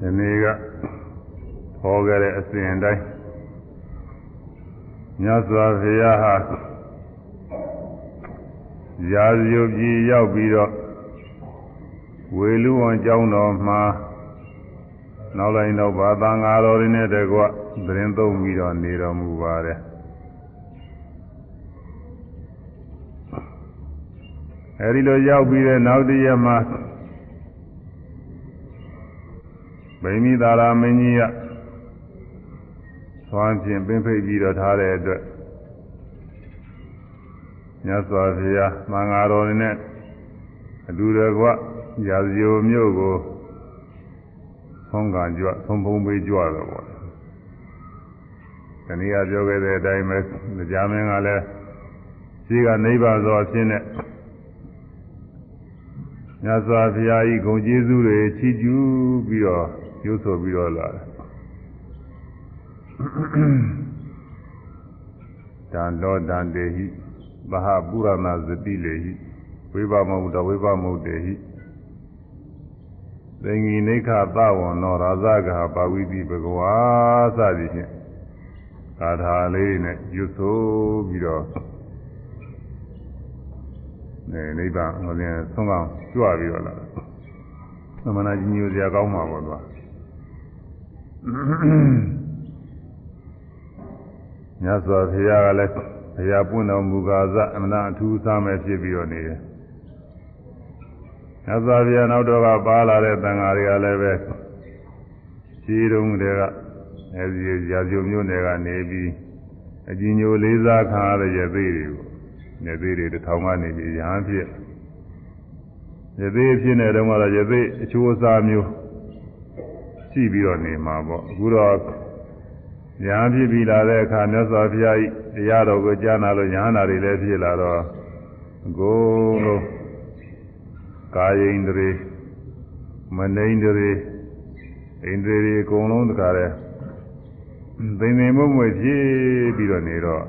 ဒီနေ့ကဟောခဲ့တဲ့အစဉ်အတိုင်းမြတ်စွာဘုရားဟာရာဇယုပြည်ရောက်ပြီးတော့ဝေလူဝန်ကျောင်းတော်မှာနောက်လိုက်တော့ဘာသာငါတော်ရင်းနဲ့တကွသတင်းသုံးပြီးတော့နေတော်မူပါတယ်အဲဒီလိုရောက်ပြီးတဲ့နောက်တည့်ရက်မှာ ဗိမိသာရမင်းကြီးကသွမ်းဖြင့်ပင်ဖိတ်ပြီးတော့ထားတဲ့အတွက်မြတ်စွာဘုရားမင်္ဂလာတော်နဲ့အတူတကွရာဇယိုမြို့ကိုဆုံးကကြွဆုံးဖုံးပေးကြွတော့ပေါ့။တနည်းအားပြောခဲ့တဲ့အတိုင်းပဲကြားမင်းကလည်းရှိကနိဗ္ဗာန်သောအဖြစ်နဲ့မြတ်စွာဘုရားဤဂုဏ်ကျေးဇူးတွေချီးကျူးပြီးတော့ ရုပ်ဆိုပြီးတော့လာတယ်တန်တော်တန်တေဟိသဟပုရဏဇတိလေဟိဝိပါမဟုတဝိပါမဟုတ်တေဟိသင်္ဂီနိခသဝံနောရာဇဂဟာပါဝိတိဘဂဝါစသည်ဖြင့်ကာထာလေးနဲ့ရွတ်ဆိုပြီးတော့နေနိဗ္ဗာန်ဟိုလင်းဆုံးကောင်ကြွပြီးတော့လာသမဏကြီးညိုစရာကောင်းမှာပေါ့ကွာ မြတ်စွာဘုရားကလည်းဘုရားပွင့်တော်မူကားစအမနာအထူးစားမဲ့ဖြစ်ပြီးတော့နေတယ်မြတ်စွာဘုရားနောက်တော့ကပါလာတဲ့တန်ဃာတွေကလည်းပဲခြေတုံးတွေကအဲဒီရာဇုံမျိုးတွေကနေပြီးအကြီးညိုလေးစားခံရတဲ့ရသေးတွေကိုရသေးတွေတစ်ထောင်ကနေပြီးရဟန်းဖြစ်ရသေးဖြစ်နေတော့မှရသေးအချိုးအစားမျိုး ရှိပြီးတော့နေမှာပေါ့အခုတော့ညာဖြစ်ပြီးလာတဲ့အခါမြတ်စွာဘုရားဤတရားတော်ကိုကြားနာလို့ညာနာတွေလည်းဖြစ်လာတော့ကိုယ်လုံးကာယိန္ဒြေမနိန္ဒြေဣန္ဒြေတွေအကုန်လုံးတကားတဲ့သိနေမှုမွေဖြစ်ပြီးတော့နေတော့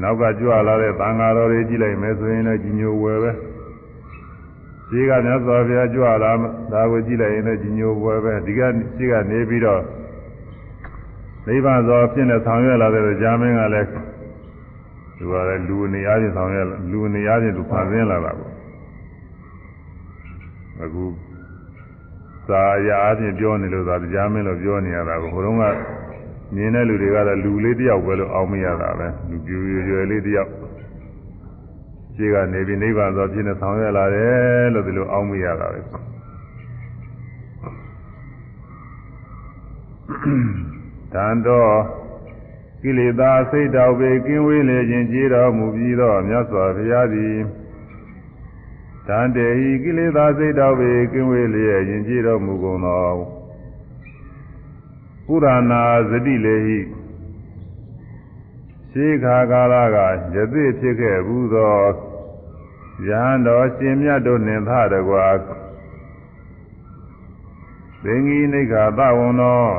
နောက်ကကြွလာတဲ့သံဃာတော်တွေကြည့်လိုက်မယ်ဆိုရင်လည်းကြီးညိုဝယ်ပဲ ရှိကမြတ်စွာဘုရားကြွလာဒါကိုကြည့်လိုက်ရင်လည်းကြီးညိုဝယ်ပဲဒီကရှိကနေပြီးတော့နိဗ္ဗာန်သောဖြစ်နေဆောင်ရွက်လာတဲ့ကြာမင်းကလည်းသူကလည်းလူအနေအားဖြင့်ဆောင်ရွက်လူအနေအားဖြင့်သူဖန်ဆင်းလာတာပေါ့အခုစာရအားဖြင့်ပြောနေလို့သာကြာမင်းလို့ပြောနေရတာကိုဟိုတုန်းကမြင်တဲ့လူတွေကတော့လူလေးတယောက်ပဲလို့အောင်းမရတာပဲလူပြူရွယ်လေးတယောက် ခြေကနေပြီးနိဗ္ဗာန်သောဖြစ်နေဆောင်ရွက်လာတယ်လို့ဒီလိုအောင်းမရတာပဲတန်တော်ကိလေသာစိတ်တော်ပေကင်းဝေးလေခြင်းကြည်တော်မူပြီးတော့မြတ်စွာဘုရားသည်တန်တေဤကိလေသာစိတ်တော်ပေကင်းဝေးလျက်ခြင်းကြည်တော်မူကုန်သောပုရဏာဇတိလေဟိရှိခါကာလကယသိဖြစ်ခဲ့ဘူးသော ယဟန်တော်ရှင်မြတ်တို့နှင့်သတကွာသင်္ဂီနိခာသဝံတော်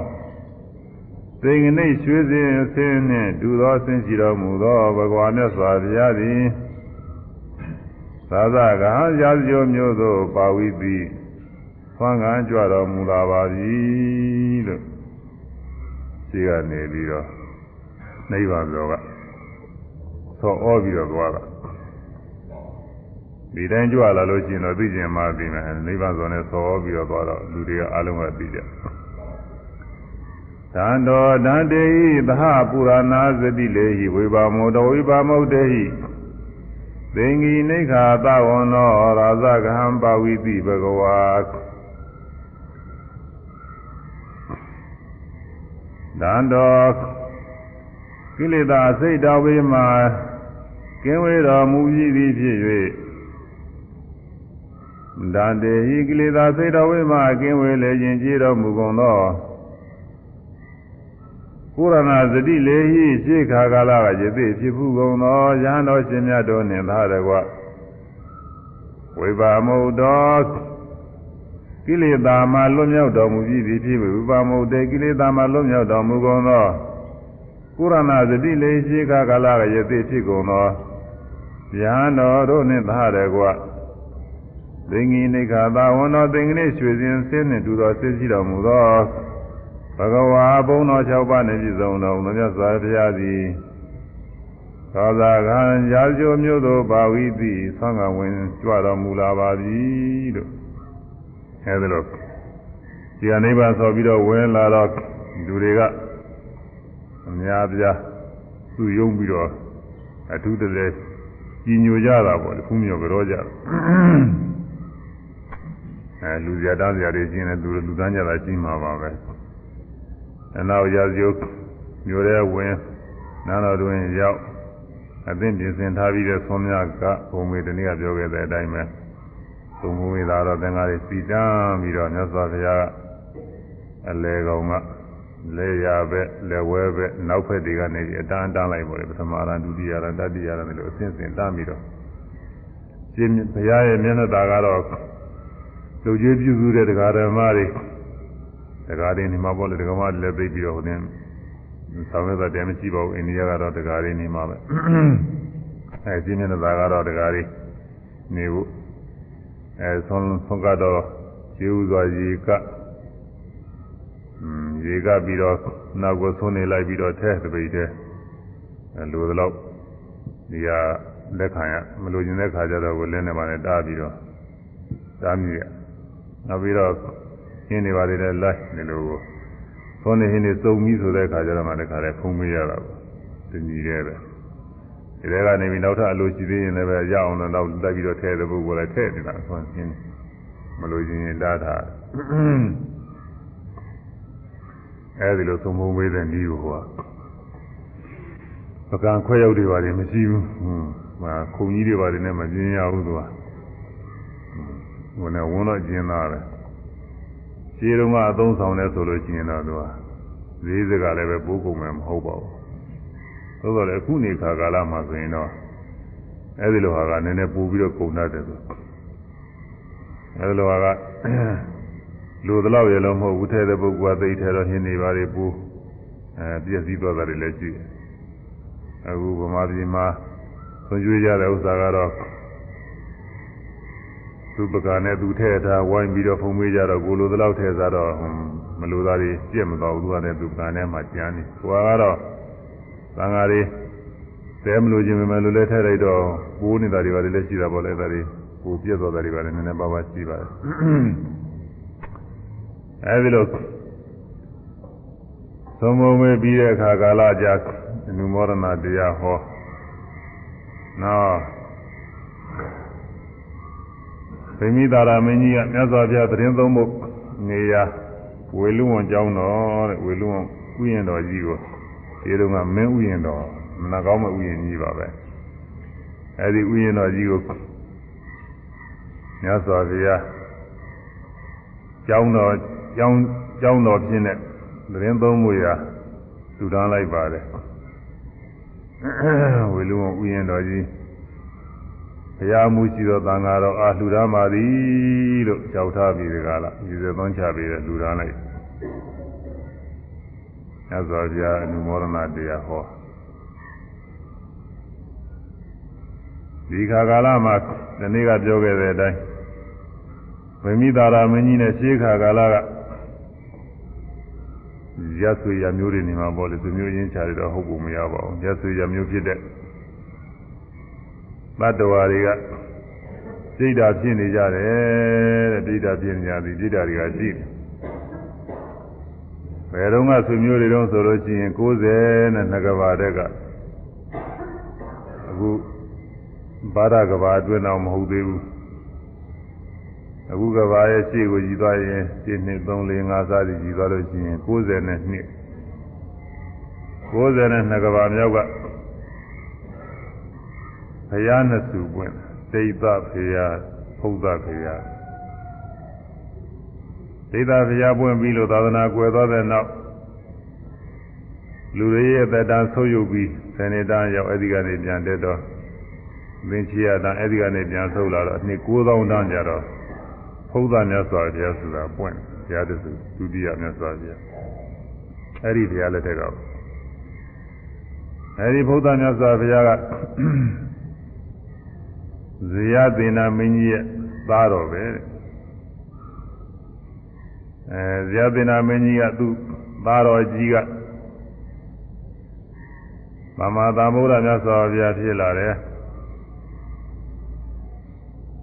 သိင်္ဂနိရွှေစင်အစင်းနှင့်ဒူသောဆင်းရှိတော်မူသောဘဂဝါမြတ်စွာဘုရားသည်သာသကံရာဇယောမျိုးသို့ပါဝိသည်ဆွမ်းခံကြွတော်မူလာပါပြီလို့ရှိကနေပြီးတော့နိဗ္ဗာန်တော်ကဆောဩပြီးတော့သွားတာ ဒီတိုင်းကြွလာလို့ရှိရင်တော့သိကျင်မှသိမယ်နိဗ္ဗာန်ဆိုနဲ့ဆောဩပြီးတော့သွားတော့လူတွေကအလုံးကသိကြသံတော်တန်တေဟိသဟပုရဏာဇတိလေဟိဝိပါမောတဝိပါမုတ်တေဟိသင်္ဂီနိခာသဝန္နောရာဇဂဟံပါဝိတိဘဂဝါတန်တော်ကိလေသာစိတ်တော်ဝိမှာကင်းဝေးတော်မူပြီးသည်ဖြစ်၍ တန်တေဟိကိလေသာစိတ်တော်ဝိမှာကင်းဝေးလေခြင်းကြည်တော်မူကုန်သောပုရဏဇတိလေဟိရှေခါကာလကယသိဖြစ်ဖူးကုန်သောရဟန်းတော်ရှင်မြတ်တို့နှင့်သာတကွဝိပါမုတ်တော်ကိလေသာမှလွတ်မြောက်တော်မူပြီးသည်ဖြစ်ဝိပါမုတ်တေကိလေသာမှလွတ်မြောက်တော်မူကုန်သောပုရဏဇတိလေရှေခါကာလကယသိဖြစ်ကုန်သောရဟန်းတော်တို့နှင့်သာတကွ သင်္ကိနိခာသာဝန္တော်သင်္ကနေ့ရွှေစင်ဆင်းနှင့်တူသောဆင်းရှိတော်မူသောဘဂဝါဘုံတော်၆ပါးနှင့်ပြည့်စုံတော်မူသောမြတ်စွာဘုရားသည်သာသာကံရာဇိုမျိုးသောဘာဝိတိသံဃာဝင်ကြွတော်မူလာပါပြီလို့အဲဒီလိုဒီအနိဗ္ဗာန်ဆိုပြီးတော့ဝင်လာတော့လူတွေကအများပြားသူ့ယုံပြီးတော့အထူးတည်းကြီးညိုကြတာပေါ့ခုမျိုးကြောကြ အဲလူဇာတားဇာတွေကျင်းတယ်သူလူတန်းကြတာကျင်းမှာပါပဲအနောက်ရာဇယုမျိုးတဲ့ဝင်နားတော်တွင်ရောက်အသင့်ပြင်ဆင်ထားပြီးတဲ့ဆွမ်းများကဘုံမေတနေ့ကပြောခဲ့တဲ့အတိုင်းပဲသုံးဘုံမေသာတော့သင်္ဃာတွေစီတန်းပြီးတော့မြတ်စွာဘုရားအလေကောင်ကလေရပဲလက်ဝဲပဲနောက်ဖက်တွေကနေပြီးအတန်းတန်းလိုက်ပါလေပထမရန်ဒုတိယရန်တတိယရန်လို့အစဉ်စဉ်တန်းပြီးတော့ရှင်ဘုရားရဲ့မျက်နှာသာကတော့ လူကြီးပြုစုတဲ့တရားဓမ္မတွေတရားတွေနေမှာပေါ့လေတရားမတွေလည်းသိပြီးတော့ဟိုတင်ဆောင်ရွက်တဲ့မရှိပါဘူးအိန္ဒိယကတော့တရားတွေနေမှာပဲအဲရှင်မျက်နှာသာကတော့တရားတွေနေဖို့အဲဆုံးဆုံးကတော့ကျေဥစွာရေကရေကပြီးတော့နောက်ကိုဆုံးနေလိုက်ပြီးတော့ထဲတပိတ်ထဲလိုသလောက်ဒီဟာလက်ခံရမလိုချင်တဲ့ခါကျတော့ကိုလင်းနေပါနဲ့တားပြီးတော့တားမြည်ရ နောက်ပြီးတော့ရှင်းနေပါသေးတယ်လိုက်ဒီလိုကိုဆုံးနေဟင်းနေစုံပြီးဆိုတဲ့ခါကျတော့မှလည်းခါလဲဖုံးမေးရတာပေါ့တညီတဲ့ပဲဒီထဲကနေပြီးနောက်ထပ်အလိုရှိသေးရင်လည်းပဲရအောင်တော့နောက်တက်ပြီးတော့ထဲတဲ့ပုဂ္ဂိုလ်လည်းထဲနေတာဆိုရင်မလိုချင်ရင်တားထားအဲဒီလိုသုံးဖို့မေးတဲ့ဤကိုဟိုပကံခွဲရောက်တွေပါတယ်မရှိဘူးဟွန်းမှာခုံကြီးတွေပါတယ်နဲ့မပြင်းရဘူးသူက ဟိုနဲ့ဝန်းတော့ကျင်းသားပဲခြေတုံးကအသုံးဆောင်လဲဆိုလို့ရှိရင်တော့သူကဈေးစကလည်းပဲပိုးကုန်မယ်မဟုတ်ပါဘူးသို့တော်လည်းအခုနေခါကာလမှာဆိုရင်တော့အဲဒီလိုဟာကနည်းနည်းပိုးပြီးတော့ကုန်တတ်တယ်ဆိုအဲဒီလိုဟာကလူတလောက်ရလုံးမဟုတ်ဘူးထဲတဲ့ပုဂ္ဂိုလ်ကသိထဲတော့ဟင်းနေပါလေပူအဲပြည့်စည်သွားတာတွေလည်းရှိတယ်အခုဗမာပြည်မှာဆွံ့ကြွေးကြတဲ့ဥစ္စာကတော့ သူပကနဲ့သူထဲထားဝိုင်းပြီးတော့ဖုံးမေးကြတော့ကိုလိုတလောက်ထဲစားတော့မလိုသားတွေပြည့်မသွားဘူးသူကလည်းသူပကနဲ့မှကျန်နေကိုကတော့သံဃာတွေတဲမလို့ခြင်းပဲလို့လည်းထဲလိုက်တော့ပိုးနေတာတွေပါလေလည်းရှိတာပေါ့လေဒါတွေကိုပြည့်သွားတာတွေပါလေနည်းနည်းပါးပါးရှိပါတယ်အဲဒီလိုသုံးမုံမေးပြီးတဲ့အခါကာလကြာအနုမောဒနာတရားဟောနော ဗိမိသာရမင်းကြီးကမြတ်စွာဘုရားသတင်းသုံးဖို့နေရာဝေလူဝန်ကျောင်းတော်တဲ့ဝေလူဝန်ဥယျာဉ်တော်ကြီးကိုဒီတုန်းကမင်းဥယျာဉ်တော်မနာကောင်းမဲ့ဥယျာဉ်ကြီးပါပဲအဲဒီဥယျာဉ်တော်ကြီးကိုမြတ်စွာဘုရားကျောင်းတော်ကျောင်းကျောင်းတော်ဖြစ်တဲ့သတင်းသုံးမှုရာလူတန်းလိုက်ပါတယ်ဝေလူဝဥယျာဉ်တော်ကြီး ဘုရားမူရှိသောသံဃာတော်အားလှူဒါန်းပါသည်လို့ကြောက်ထားပြီးဒီကလာရည်စဲသွန်းချပြီးတဲ့လှူဒါန်းလိုက်ညဇောဘုရားအနုမောဒနာတရားဟောဒီခါကာလမှာဒီနေ့ကပြောခဲ့တဲ့အတိုင်းဗမိသာရမင်းကြီးနဲ့ရှေးခါကာလကရဆွေရမျိုးတွေနေမှာပေါ့လေသူမျိုးချင်းချာတွေတော့ဟုတ်ကုန်မရပါဘူးရဆွေရမျိုးဖြစ်တဲ့ တတ္တဝါတွေကပြိတ္တာဖြစ်နေကြတယ်တဲ့ပြိတ္တာဖြစ်နေကြသည်ပြိတ္တာတွေကရှိတယ်ဘယ်တော့မှဆွေမျိုးတွေတော့ဆိုလို့ရှိရင်90နဲ့နှစ်ကဘာတက်ကအခုဘာဒကဘာအတွင်းတော့မဟုတ်သေးဘူးအခုကဘာရဲ့ရှေ့ကိုကြည်သွားရင်7နှစ်3 4 5စားစီကြည်သွားလို့ရှိရင်90နဲ့နှစ်90နဲ့နှစ်ကဘာမြောက်က ဘုရားနှစ်စုပွင့်ဒိဋ္ဌဘုရားဖုဒ္ဓဘုရားဒိဋ္ဌဘုရားပွင့်ပြီးလို့သာသနာကွယ်သွားတဲ့နောက်လူတွေရဲ့သက်တမ်းဆုပ်ယုပ်ပြီးဆယ်နှစ်တန်းရောက်အဲ့ဒီကနေပြန်တက်တော့သင်္ချီယတန်းအဲ့ဒီကနေပြန်ဆုပ်လာတော့အနှစ်9000တန်းကြတော့ဘုရားမြတ်စွာဘုရားဆိုတာပွင့်ဘုရားတစုဒုတိယမြတ်စွာဘုရားအဲ့ဒီဘုရားလက်ထက်ကအဲ့ဒီဘုရားမြတ်စွာဘုရားက ဇေယသေနာမင်းကြီးရဲ့သားတော်ပဲအဲဇယသင်္နာမင်းကြီးကသူ့သားတော်ကြီးကမမသာမုဒ္ဒမြတ်စွာဘုရားဖြစ်လာတယ်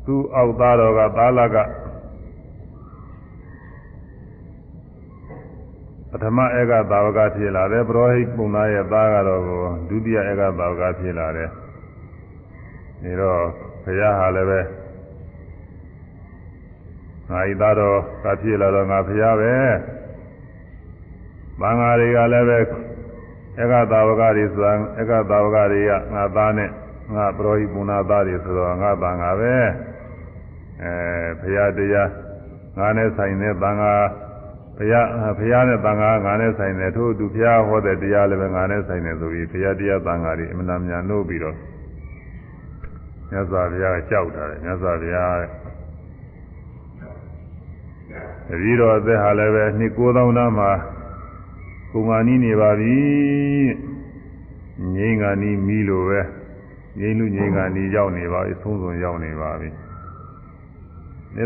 သူ့အောက်သားတော်ကသာလကပထမဧကသာဝကဖြစ်လာတယ်ပရောဟိတ်ပုံသားရဲ့သားကတော့ဒုတိယဧကသာဝကဖြစ်လာတယ်ဒီတော့ ဘုရားဟာလည်းပဲငါဤသားတော်ကဖြစ်လာတော့ငါဘုရားပဲဘာငါတွေကလည်းပဲဧကသာဝကတွေဆိုတာဧကသာဝကတွေကငါသားနဲ့ငါပရောဟိတ်ပုံသားသားတွေဆိုတော့ငါသားငါပဲအဲဘုရားတရားငါနဲ့ဆိုင်တဲ့သံဃာဘုရားဘုရားနဲ့သံဃာငါနဲ့ဆိုင်တယ်ထို့သူဘုရားဟောတဲ့တရားလည်းပဲငါနဲ့ဆိုင်တယ်ဆိုပြီးဘုရားတရားသံဃာတွေအမှန်တမ်းလို့ပြီးတော့ မြတ်စွာဘုရားကြောက်တာလေမြတ်စွာဘုရားတတိတော်အသက်ဟာလည်းပဲနှစ်9000နာမှာကုမာနီးနေပါပြီငိမ့်ကနီးမီးလိုပဲငိမ့်လူငိမ့်ကနီးရောက်နေပါပြီသုံးစုံရောက်နေပါပြီ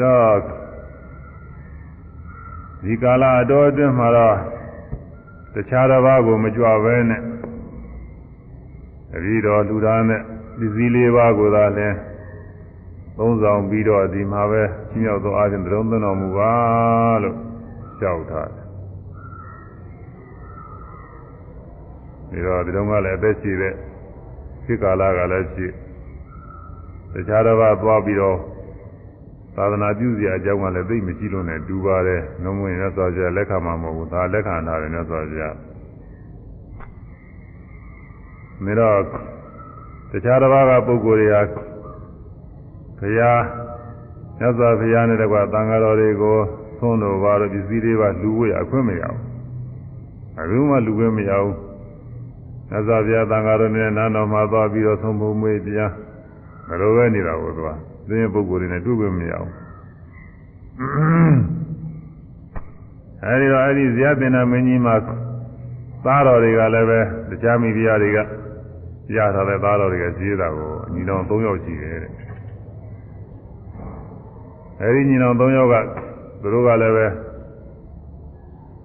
ဒါတော့ဒီကာလအတော်အတွင်းမှာတော့တခြားတစ်ပါးကိုမကြွဘဲနဲ့တတိတော်လူသားနဲ့ ပစ္စည်းလေးပါးကိုသာလဲသုံးဆောင်ပြီးတော့ဒီမှာပဲချင်းရောက်သောအားဖြင့်တုံးသွင်းတော်မူပါလို့ကြောက်ထားတယ်ဒါတော့ဒီတော့ကလည်းအသက်ရှိတဲ့ခေတ်ကာလကလည်းရှိတခြားတစ်ပါးသွားပြီးတော့သာသနာပြုစရာအကြောင်းကလည်းသိမရှိလို့နဲ့ဒူပါတယ်။နှုံးဝင်ရသော်ကြလက်ခံမှာမဟုတ်ဘူး။ဒါလက်ခံထားတယ်မြတ်စွာဘုရား။ဒါတော့ တခြားတစ်ပါးကပုဂ္ဂိုလ်တွေဟာဘုရားမြတ်စွာဘုရားနဲ့တကွသံဃာတော်တွေကိုသုံးတော်ပါတော့ပစ္စည်းတွေပါလူဝေးအခွင့်မရဘူး။အခုမှလူဝေးမရဘူး။မြတ်စွာဘုရားသံဃာတော်နဲ့နားတော်မှာသွားပြီးတော့သုံးဖို့မွေးတရားမလိုပဲနေတာကိုသူကသိရင်ပုဂ္ဂိုလ်တွေနဲ့တွေ့ခွင့်မရဘူးအဲဒီတော့အဲဒီဇယသင်္နာမင်းကြီးမှာသားတော်တွေကလည်းပဲတရားမိဖုရားတွေက ရထားတဲ့သားတော်တွေကကြီးတာကိုညီတော်၃ယောက်ရှိတယ်တဲ့အဲဒီညီတော်၃ယောက်ကသူတို့ကလည်းပဲ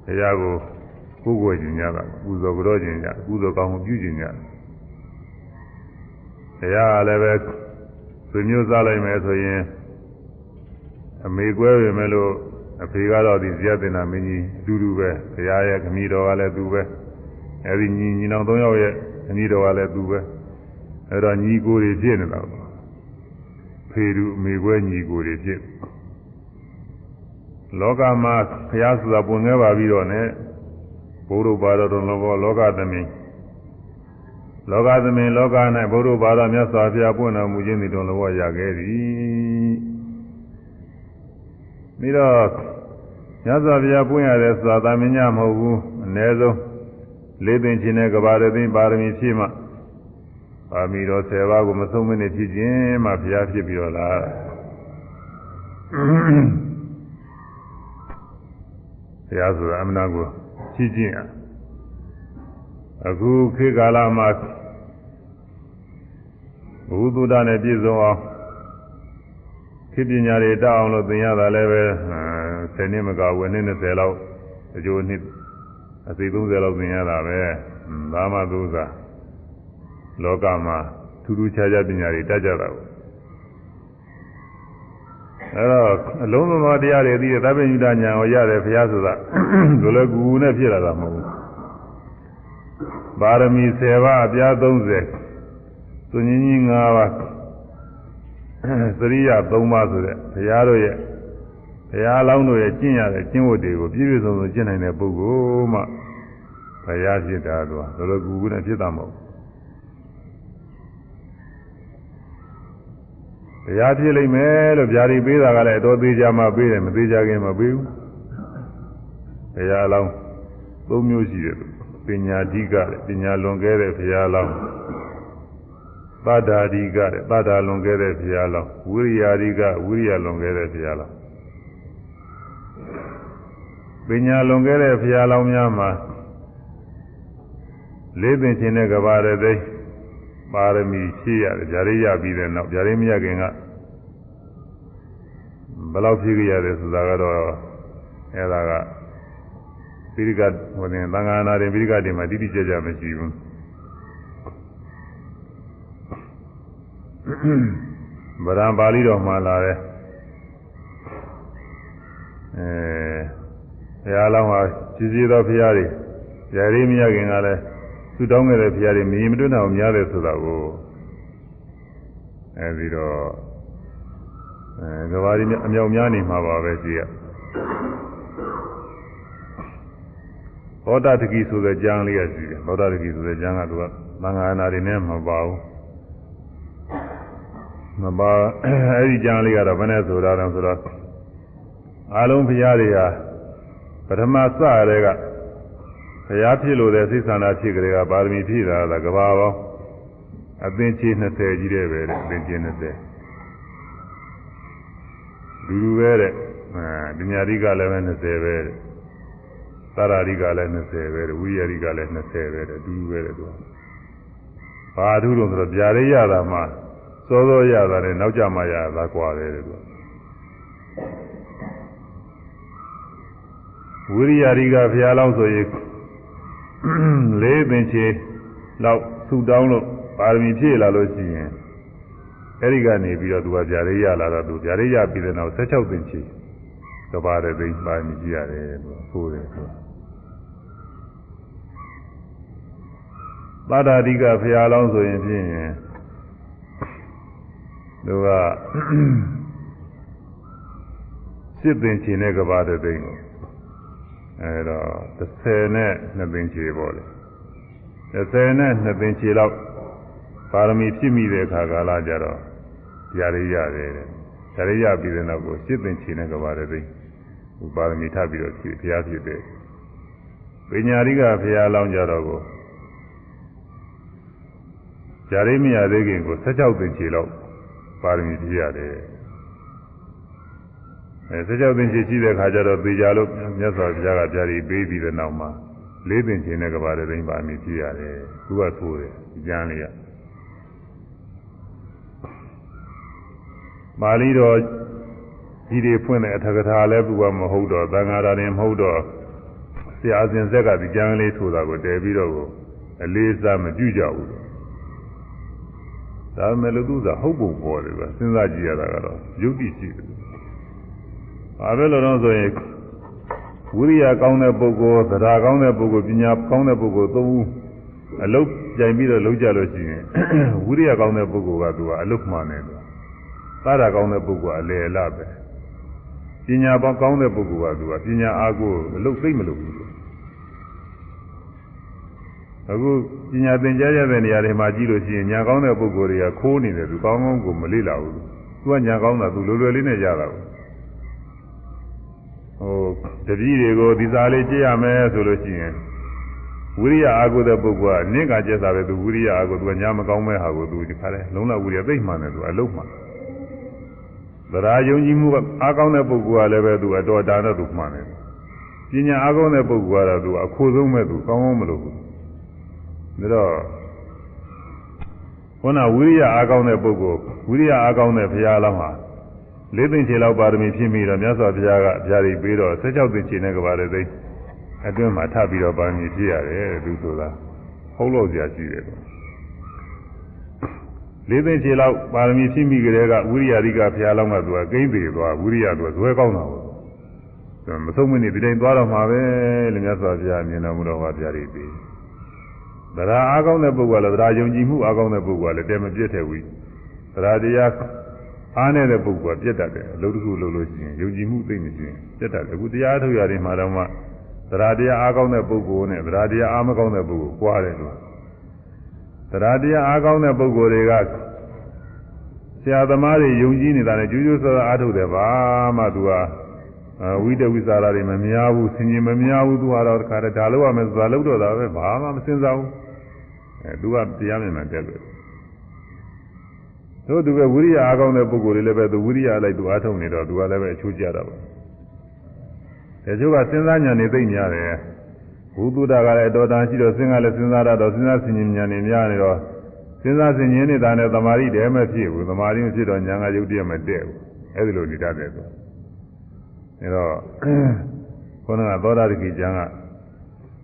ဘုရားကိုကိုးကွယ်ခြင်းကြတာပူဇော်ကြောခြင်းကြပူဇော်ကောင်းမှုပြုခြင်းကြဘုရားကလည်းပဲဆွေမျိုးစားလိုက်မယ်ဆိုရင်အမေကွဲပြီမဲ့လို့အဖေကတော့ဒီဇယတင်နာမင်းကြီးအတူတူပဲဘုရားရဲ့ခမည်းတော်ကလည်းသူပဲအဲဒီညီညီနောင်၃ယောက်ရဲ့ ခမည်းတော်ကလည်းသူပဲအဲတော့ညီကိုတွေဖြစ်နေတာပေါ့ဖေတူအမေကွဲညီကိုတွေဖြစ်လောကမှာဘုရားဆိုတာပွင့်ခဲ့ပါပြီးတော့ ਨੇ ဘုရားဘာတော်တော်လောလောကသမီးလောကသမင်လောက၌ဘုရားဘာသာမြတ်စွာဘုရားပွင့်တော်မူခြင်းသည်တော်လောရခဲ့သည်ပြီးတော့မြတ်စွာဘုရားပွင့်ရတယ်ဆိုတာသာမညမဟုတ်ဘူးအ ਨੇ ဆုံး လေးသိင်ခြင်းနဲ့ကဘာရသိင်ပါရမီဖြည့်မှပါမီတော်10ပါးကိုမဆုံးမနစ်ဖြစ်ခြင်းမှဘုရားဖြစ်ပြီးတော့လားဘုရားဆိုတာအမှန်ကိုဖြည့်ခြင်းอ่ะအခုခေတ်ကာလမှာဘုသူဒ္ဓနဲ့ပြည့်စုံအောင်ခေတ်ပညာတွေတောက်အောင်လို့သင်ရတာလည်းပဲ10နှစ်မကဝယ်နှစ်20လောက်အကျိုးနှစ် အစိ30လောက်သင်ရတာပဲဒါမှသူကလောကမှာထူးထူးခြားခြားပညာတွေတတ်ကြတာကိုအဲတော့အလုံးစုံသောတရားတွေသိတဲ့သဗ္ဗညုတညာကိုရတယ်ဘုရားဆိုတာဒုလကူနဲ့ဖြစ်လာတာမဟုတ်ဘူးပါရမီ10ပါးအပြား30သူညင်းကြီး9ပါးသရိယ3ပါးဆိုတဲ့ဘုရားတို့ရဲ့ ဘုရားလောင်းတို့ရဲ့ကျင့်ရတဲ့ကျင့်ဝတ်တွေကိုပြည့်ပြည့်စုံစုံကျင့်နိုင်တဲ့ပုဂ္ဂိုလ်မှဘုရားဖြစ်တာတော့တော်တော်ကူကူနဲ့ဖြစ်တာမဟုတ်ဘုရားဖြစ်လိမ့်မယ်လို့ဗျာဒီပေးတာကလည်းအတော်သေးကြမှပေးတယ်မသေးကြခင်မပေးဘူးဘုရားလောင်း၃မျိုးရှိတယ်ပညာဓိကတဲ့ပညာလွန်ခဲ့တဲ့ဘုရားလောင်းသတ္တာဓိကတဲ့သတ္တာလွန်ခဲ့တဲ့ဘုရားလောင်းဝိရိယဓိကဝိရိယလွန်ခဲ့တဲ့ဘုရားလောင်း ပညာလွန်ခဲ့တဲ့ဘုရားလောင်းများမှာလေးပင်ခြင်းတဲ့ကဘာရသိပါရမီရှိရတယ်ဗျာရိယပြီးတဲ့နောက်ဗျာရိမရခင်ကဘယ်လောက်ဖြည့်ကြရတယ်ဆိုတာကတော့အဲ့ဒါကပိရိကဟိုတင်သံဃာနာတွေပိရိကတွေမှာတိတိကျကျမရှိဘူးဗရံပါဠိတော်မှာလာတဲ့အဲ ဘုရားလောင်းဟာကြီးကြီးသောဘုရားတွေရရီမရခင်ကလည်းသူတောင်းခဲ့တဲ့ဘုရားတွေမြင်မတွန်းအောင်များတယ်ဆိုတာကိုအဲဒီတော့အဲကဘာဒီအမြောက်များနေမှာပါပဲကြီးကဘောဓတကိဆိုတဲ့ကျမ်းလေးရရှိတယ်ဘောဓတကိဆိုတဲ့ကျမ်းကသူကသံဃာနာတွေနဲ့မပါဘူးမပါအဲ့ဒီကျမ်းလေးကတော့ဘယ်နဲ့ဆိုတာတော့ဆိုတော့အားလုံးဘုရားတွေဟာပ ထမစရတဲ့ကဘုရားဖြစ်လို့တဲ့စိတ်ဆန္ဒဖြစ်ကြတဲ့ကပါရမီဖြည့်တာကကဘာပေါင်းအသင်ချေ20ကြီးတဲ့ပဲတဲ့အသင်ချေ20လူလူပဲတဲ့အဲပညာရိကလည်းပဲ20ပဲတဲ့သာရာရိကလည်း20ပဲတဲ့ဝိရိယရိကလည်း20ပဲတဲ့လူလူပဲတဲ့သူကဘာဓုလို့ဆိုတော့ဗျာရိရတာမှစောစောရတာနဲ့နောက်ကြမှရတာကွာတယ်တဲ့သူ ဝိရိယရိကဘုရားလောင်းဆိုရင်လေးပင်ချေလောက်ဆူတောင်းလို့ပါရမီဖြည့်လာလို့ရှိရင်အဲဒီကနေပြီးတော့သူကဗျာရိရလာတော့သူဗျာရိရပြီးတဲ့နောက်16ပင်ချေကဘာတဲ့သိပါမကြည့်ရတယ်လို့ဆိုတယ်ဆိုသာတာတိကဘုရားလောင်းဆိုရင်ဖြင့်သူကစစ်ပင်ချေနဲ့ကဘာတဲ့သိကို အဲတော့30နဲ့2ပင်ချေပေါ့လေ30နဲ့2ပင်ချေလောက်ပါရမီဖြစ်မိတဲ့အခါကာလကြတော့ຢာရိရတယ်တဲ့ຢာရိရပြီးတဲ့နောက်ကိုစစ်ပင်ချေနဲ့ကဘာတဲ့သိပါရမီထပ်ပြီးတော့ဖြစ်ဘုရားဖြစ်တဲ့ပညာရိကဘုရားလောင်းကြတော့ကိုຢာရိမရသေးခင်ကို16ပင်ချေလောက်ပါရမီဖြစ်ရတယ် အဲစကြောက်ပင်ချေရှိတဲ့ခါကျတော့သေချာလို့မြတ်စွာဘုရားကပြာရီပေးပြီးတဲ့နောက်မှာလေးပင်ချေနဲ့ကဘာတဲ့သိမ့်ပါမိကြည့်ရတယ်သူကသိုးတယ်ကျမ်းလေးကပါဠိတော်ဒီတွေဖွင့်တဲ့အထကထာလည်းဘူးကမဟုတ်တော့သံဃာတော်ရင်မဟုတ်တော့ဆရာအစဉ်ဆက်ကဒီကျမ်းလေးဆိုတာကိုတည်ပြီးတော့ကိုအလေးစားမပြုကြဘူးဒါပေမဲ့လို့သူကဟုတ်ပုံပေါ်တယ်ကစဉ်းစားကြည့်ရတာကတော့ယုတ်တိရှိတယ် ဘာပဲလို့တော့ဆိုရင်ဝိရိယကောင်းတဲ့ပုဂ္ဂိုလ်သဒ္ဓါကောင်းတဲ့ပုဂ္ဂိုလ်ပညာကောင်းတဲ့ပုဂ္ဂိုလ်သုံးဦးအလုတ်ကြိုင်ပြီးတော့လုံးကြလို့ရှိရင်ဝိရိယကောင်းတဲ့ပုဂ္ဂိုလ်ကသူကအလုတ်မှန်တယ်သူသဒ္ဓါကောင်းတဲ့ပုဂ္ဂိုလ်ကအလေအလပဲပညာပေါင်းကောင်းတဲ့ပုဂ္ဂိုလ်ကသူကပညာအားကိုအလုတ်သိမ့်မလို့ဘူးအခုပညာသင်ကြားရတဲ့နေရာတွေမှာကြည့်လို့ရှိရင်ညာကောင်းတဲ့ပုဂ္ဂိုလ်တွေကခိုးနေတယ်သူကောင်းကောင်းကိုမလေ့လာဘူးသူကညာကောင်းတာသူလွယ်လွယ်လေးနဲ့ရတာဘူး ဟိုတပည့်တွေကိုဒီစားလေးကြည့်ရမယ်ဆိုလို့ရှိရင်ဝိရိယအာဟုတဲ့ပုဂ္ဂိုလ်ကနင့်ကကျက်တာပဲသူဝိရိယအာဟုသူကညာမကောင်းမဲ့ဟာကိုသူဒီခါလဲလုံးဝဝိရိယသိမ့်မှန်တယ်သူအလုံးမှန်သရာယုံကြည်မှုအားကောင်းတဲ့ပုဂ္ဂိုလ်ကလည်းပဲသူအတော်တာနဲ့သူမှန်တယ်ပညာအားကောင်းတဲ့ပုဂ္ဂိုလ်ကတော့သူအခိုဆုံးမဲ့သူကောင်းကောင်းမလို့ဘူးဒါတော့ခုနဝိရိယအားကောင်းတဲ့ပုဂ္ဂိုလ်ဝိရိယအားကောင်းတဲ့ဘုရားလောင်းဟာ လေးသိန်းခြေလောက်ပါရမီဖြစ်ပြီးတော့မြတ်စွာဘုရားကဗျာဒိပေးတော့16သိန်းခြေနဲ့ကပါတဲ့သိန်းအတွင်းမှာထပ်ပြီးတော့ပါရမီဖြစ်ရတယ်သူဆိုတာဟုတ်လို့ကြာရှိတယ်တော့လေးသိန်းခြေလောက်ပါရမီဖြစ်မိကြတဲ့ကဝိရိယရိကဘုရားလောင်းကသူကကိန်းသေးသွားဝိရိယသူကဇွဲကောင်းတာပေါ့မဆုံးမနေဒီတိုင်းသွားတော့မှာပဲလို့မြတ်စွာဘုရားမြင်တော်မူတော့ဗျာဒိပေးသရအားကောင်းတဲ့ပုဂ္ဂိုလ်လည်းသရယုံကြည်မှုအားကောင်းတဲ့ပုဂ္ဂိုလ်လည်းတဲမပြည့်တဲ့ဝိသရတရား အားနေတဲ့ပုဂ္ဂိုလ်ကပြတ်တတ်တယ်အလုပ်တစ်ခုလုပ်လို့ရှိရင်ယုံကြည်မှုသိနေခြင်းပြတ်တတ်တယ်အခုတရားထုတ်ရတယ်မှာတော့မှသရတရားအားကောင်းတဲ့ပုဂ္ဂိုလ်နဲ့သရတရားအားမကောင်းတဲ့ပုဂ္ဂိုလ်ကွာတယ်လို့သရတရားအားကောင်းတဲ့ပုဂ္ဂိုလ်တွေကဆရာသမားတွေယုံကြည်နေတာနဲ့ကျူးကျူးဆဆအားထုတ်တယ်ဘာမှသူကဝိတဝိစာရတွေမများဘူးဆင်ញင်မများဘူးသူကတော့တခါတည်းဒါလို့ရမယ်ဆိုတာလို့တော့တာပဲဘာမှမစင်စားဘူးအဲသူကတရားမြင်မှတက်တ ယ်တို့သူပဲဝိရိယအားကောင်းတဲ့ပုဂ္ဂိုလ်တွေလည်းပဲသူဝိရိယလိုက်သူအားထုတ်နေတော့သူကလည်းပဲအချိုးကျတာပါတချို့ကစဉ်းစားဉာဏ်နေသိများတယ်ဘုသူတ္တကလည်းတော်တန်ရှိတော့စဉ်းကလည်းစဉ်းစားရတော့စဉ်းစားဆင်ញင်ဉာဏ်နေများနေတော့စဉ်းစားဆင်ញင်နေတာနဲ့သမာဓိတည်းမဖြစ်ဘူးသမာဓိမဖြစ်တော့ဉာဏ်ကယုတ်တည်းမတည့်ဘူးအဲဒီလိုနေတတ်တယ်သူအဲတော့ခေါင်းကသောတာတိကျမ်းက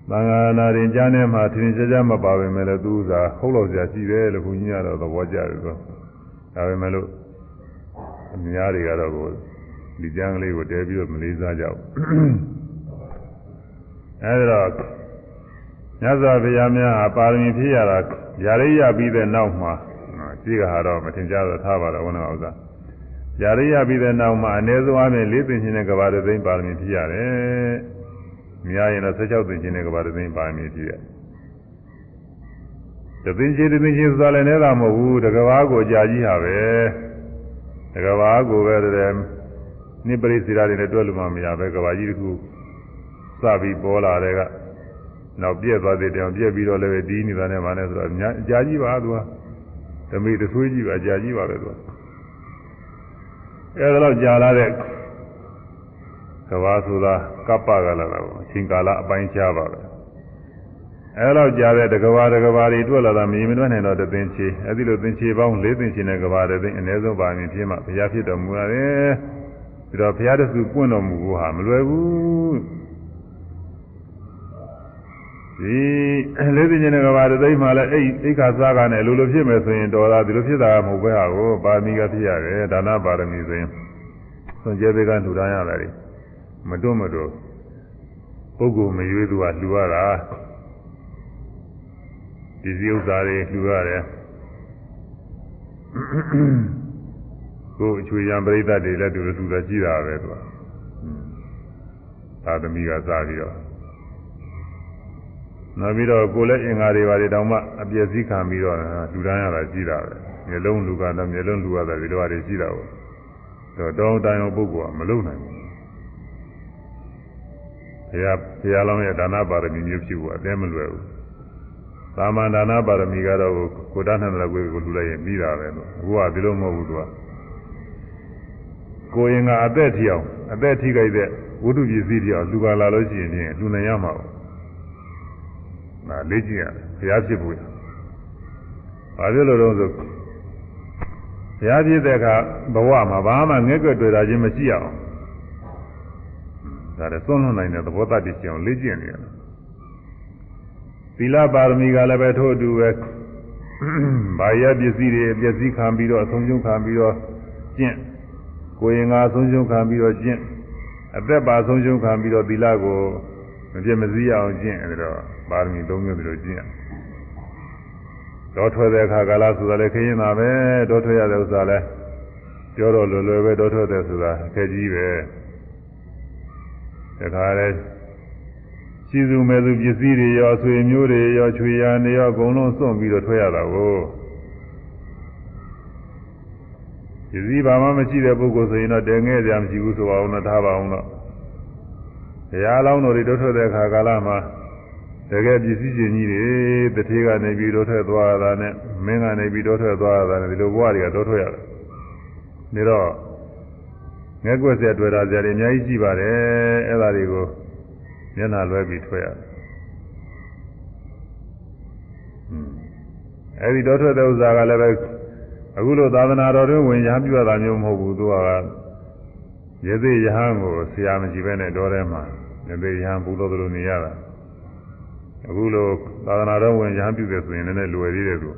သံဃာနာရင်ကျမ်းထဲမှာထင်ထင်ရှားရှားမပါပဲမဲ့လည်းသူဥစားဟုတ်လို့ကြာရှိတယ်လို့ဘုန်းကြီးကတော့သဘောကျတယ်ဆို ဒါပဲမဲ့လို့အများတွေကတော့ကိုဒီကျမ်းကလေးကိုတဲပြီးတော့မလေးစားကြဘူးအဲဒီတော့မြတ်စွာဘုရားများပါရမီဖြည့်ရတာຢာရိယပြီးတဲ့နောက်မှာရှိကဟာတော့မထင်ရှားတော့ထားပါတော့ဘုန်းတော်ဥစ္စာຢာရိယပြီးတဲ့နောက်မှာအနည်းဆုံးအပြင်၄သိန်းချင်းတဲ့ကဘာတသိန်းပါရမီဖြည့်ရတယ်များရင်တော့16သိန်းချင်းတဲ့ကဘာတသိန်းပါရမီဖြည့်ရတယ် တသိန်းချင်းတသိန်းချင်းဆိုတာလည်းနေတာမဟုတ်ဘူးတကဘာကိုကြာကြီးဟာပဲတကဘာကိုပဲတဲ့နိပရိစီရာတွေနဲ့တွဲလို့မှမရပဲကဘာကြီးတခုစပြီးပေါ်လာတဲ့ကနောက်ပြက်သွားတဲ့တောင်ပြက်ပြီးတော့လည်းဒီနေတာနဲ့မှလည်းဆိုတော့အကြာကြီးပါသူကဓမိတဆွေးကြီးပါအကြာကြီးပါပဲသူကအဲဒါတော့ကြာလာတဲ့ကဘာဆိုတာကပ္ပကလာတာပေါ့အချိန်ကာလအပိုင်းခြားပါပဲ အဲလောက်ကြာတဲ့တကဘာတကဘာတွေတွေ့လာတာမြင်မတွက်နိုင်တော့တသင်ချေအဲဒီလိုသင်ချေပေါင်း၄သင်ချေနဲ့ကဘာတသိန်းအနည်းဆုံးပါမြင်ဖြစ်မှဘုရားဖြစ်တော်မူရတယ်ပြီးတော့ဘုရားတဆူပွင့်တော်မူဖို့ဟာမလွယ်ဘူးဒီလေးသိချင်းကဘာတသိမ်းမှလည်းအိအိခါစားကနဲ့လိုလိုဖြစ်မယ်ဆိုရင်တော်တာဒီလိုဖြစ်တာမဟုတ်ပဲဟာကိုပါမီကဖြစ်ရတယ်ဒါနပါရမီဆိုရင်သွန်ကျဲတွေကလှူဒါန်းရတယ်မတွတ်မတွတ်ပုဂ္ဂိုလ်မရွေးသူကလှူရတာ ဒီစည်းဥစ္စာတွေလှူရတယ်ကိုအချွေရံပရိသတ်တွေလည်းတူတူတူကြည့်တာပဲသူကသာသမီကစားပြီးတော့နောက်ပြီးတော့ကိုလည်းအင်္ဂါတွေပါတွေတောင်မှအပြည့်စည်းခံပြီးတော့လူတန်းရတာကြည့်တာပဲမျိုးလုံးလူကတော့မျိုးလုံးလူရတာဒီလိုဟာတွေကြည့်တာပေါ့တော့တောင်းတန်အောင်ပုဂ္ဂိုလ်ကမလုံနိုင်ဘူးဘုရားဘုရားလောင်းရဲ့ဒါနပါရမီမျိုးဖြစ်ဖို့အသေးမလွယ်ဘူး သာမန်ဒါနပါရမီကတော့ကိုတန်းနဲ့လည်းကိုယ်ကိုလူလိုက်ရင်ပြီးတာပဲလို့အခုကဒီလိုမဟုတ်ဘူးသူကကိုရင်ကအသက်ထီအောင်အသက်ထိခိုက်တဲ့ဝိတုပစ္စည်းတွေအောင်လူကလာလို့ရှိရင်လူနိုင်ရမှာပေါ့ဒါလေ့ကျင့်ရတယ်ဘုရားဖြစ်ဖို့ဘာဖြစ်လို့တော့ဆိုဘုရားဖြစ်တဲ့အခါဘဝမှာဘာမှငဲ့ကွက်တွေ့တာချင်းမရှိအောင်ဒါလည်းသွန်းလွန်နိုင်တဲ့သဘောတတ်တိကျအောင်လေ့ကျင့်နေရတယ် သီလပါရမီကလည်းပဲထို့အတူပဲဘာရပစ္စည်းတွေပစ္စည်းခံပြီးတော့အဆုံးရှုံးခံပြီးတော့ကျင့်ကိုယ်ရင်ကအဆုံးရှုံးခံပြီးတော့ကျင့်အသက်ပါဆုံးရှုံးခံပြီးတော့သီလကိုမပြည့်မစည်းအောင်ကျင့်အဲဒါပါရမီ၃မျိုးဒီလိုကျင့်တော့ထွက်တဲ့အခါကာလဆိုတာလည်းခရင်တာပဲတော့ထွက်ရတဲ့ဥစ္စာလည်းပြောတော့လွယ်လွယ်ပဲတော့ထွက်တဲ့ဆိုတာအခက်ကြီးပဲတခါလဲရှိ စုမဲ့သူပစ္စည်းတွေရောဆွေမျိုးတွေရောချွေရနေရောအကုန်လုံးစွန့်ပြီးတော့ထွက်ရတာကိုပစ္စည်းဘာမှမရှိတဲ့ပုဂ္ဂိုလ်ဆိုရင်တော့တည်ငဲ့ကြမရှိဘူးဆိုအောင်တော့ထားပါအောင်တော့ဘုရားလောင်းတော်တွေတို့ထွက်တဲ့အခါကာလမှာတကယ်ပစ္စည်းချင်းကြီးတွေတထေးကနေပြီးတော့ထွက်သွားတာနဲ့မင်းကနေပြီးတော့ထွက်သွားတာနဲ့ဒီလိုဘဝတွေကတော့ထွက်ရတယ်။ဒါတော့ငဲ့ကွက်ဆက်တွေ့တာကြတယ်အများကြီးရှိပါတယ်အဲ့ဒါတွေကို မျက်နှာလွဲပြီးထွက်ရတယ်။အဲဒီတော့ထွက်တဲ့ဥစ္စာကလည်းပဲအခုလိုသာသနာတော်တွင်ဝင်ရပြုရတာမျိုးမဟုတ်ဘူးသူကရေသေးရဟန်းကိုဆရာမကြည့်ပဲနဲ့တော်ထဲမှာရေသေးရဟန်းဘုလိုလိုနေရတာအခုလိုသာသနာတော်ဝင်ရဟန်းပြုတယ်ဆိုရင်လည်းလွယ်သေးတယ်သူ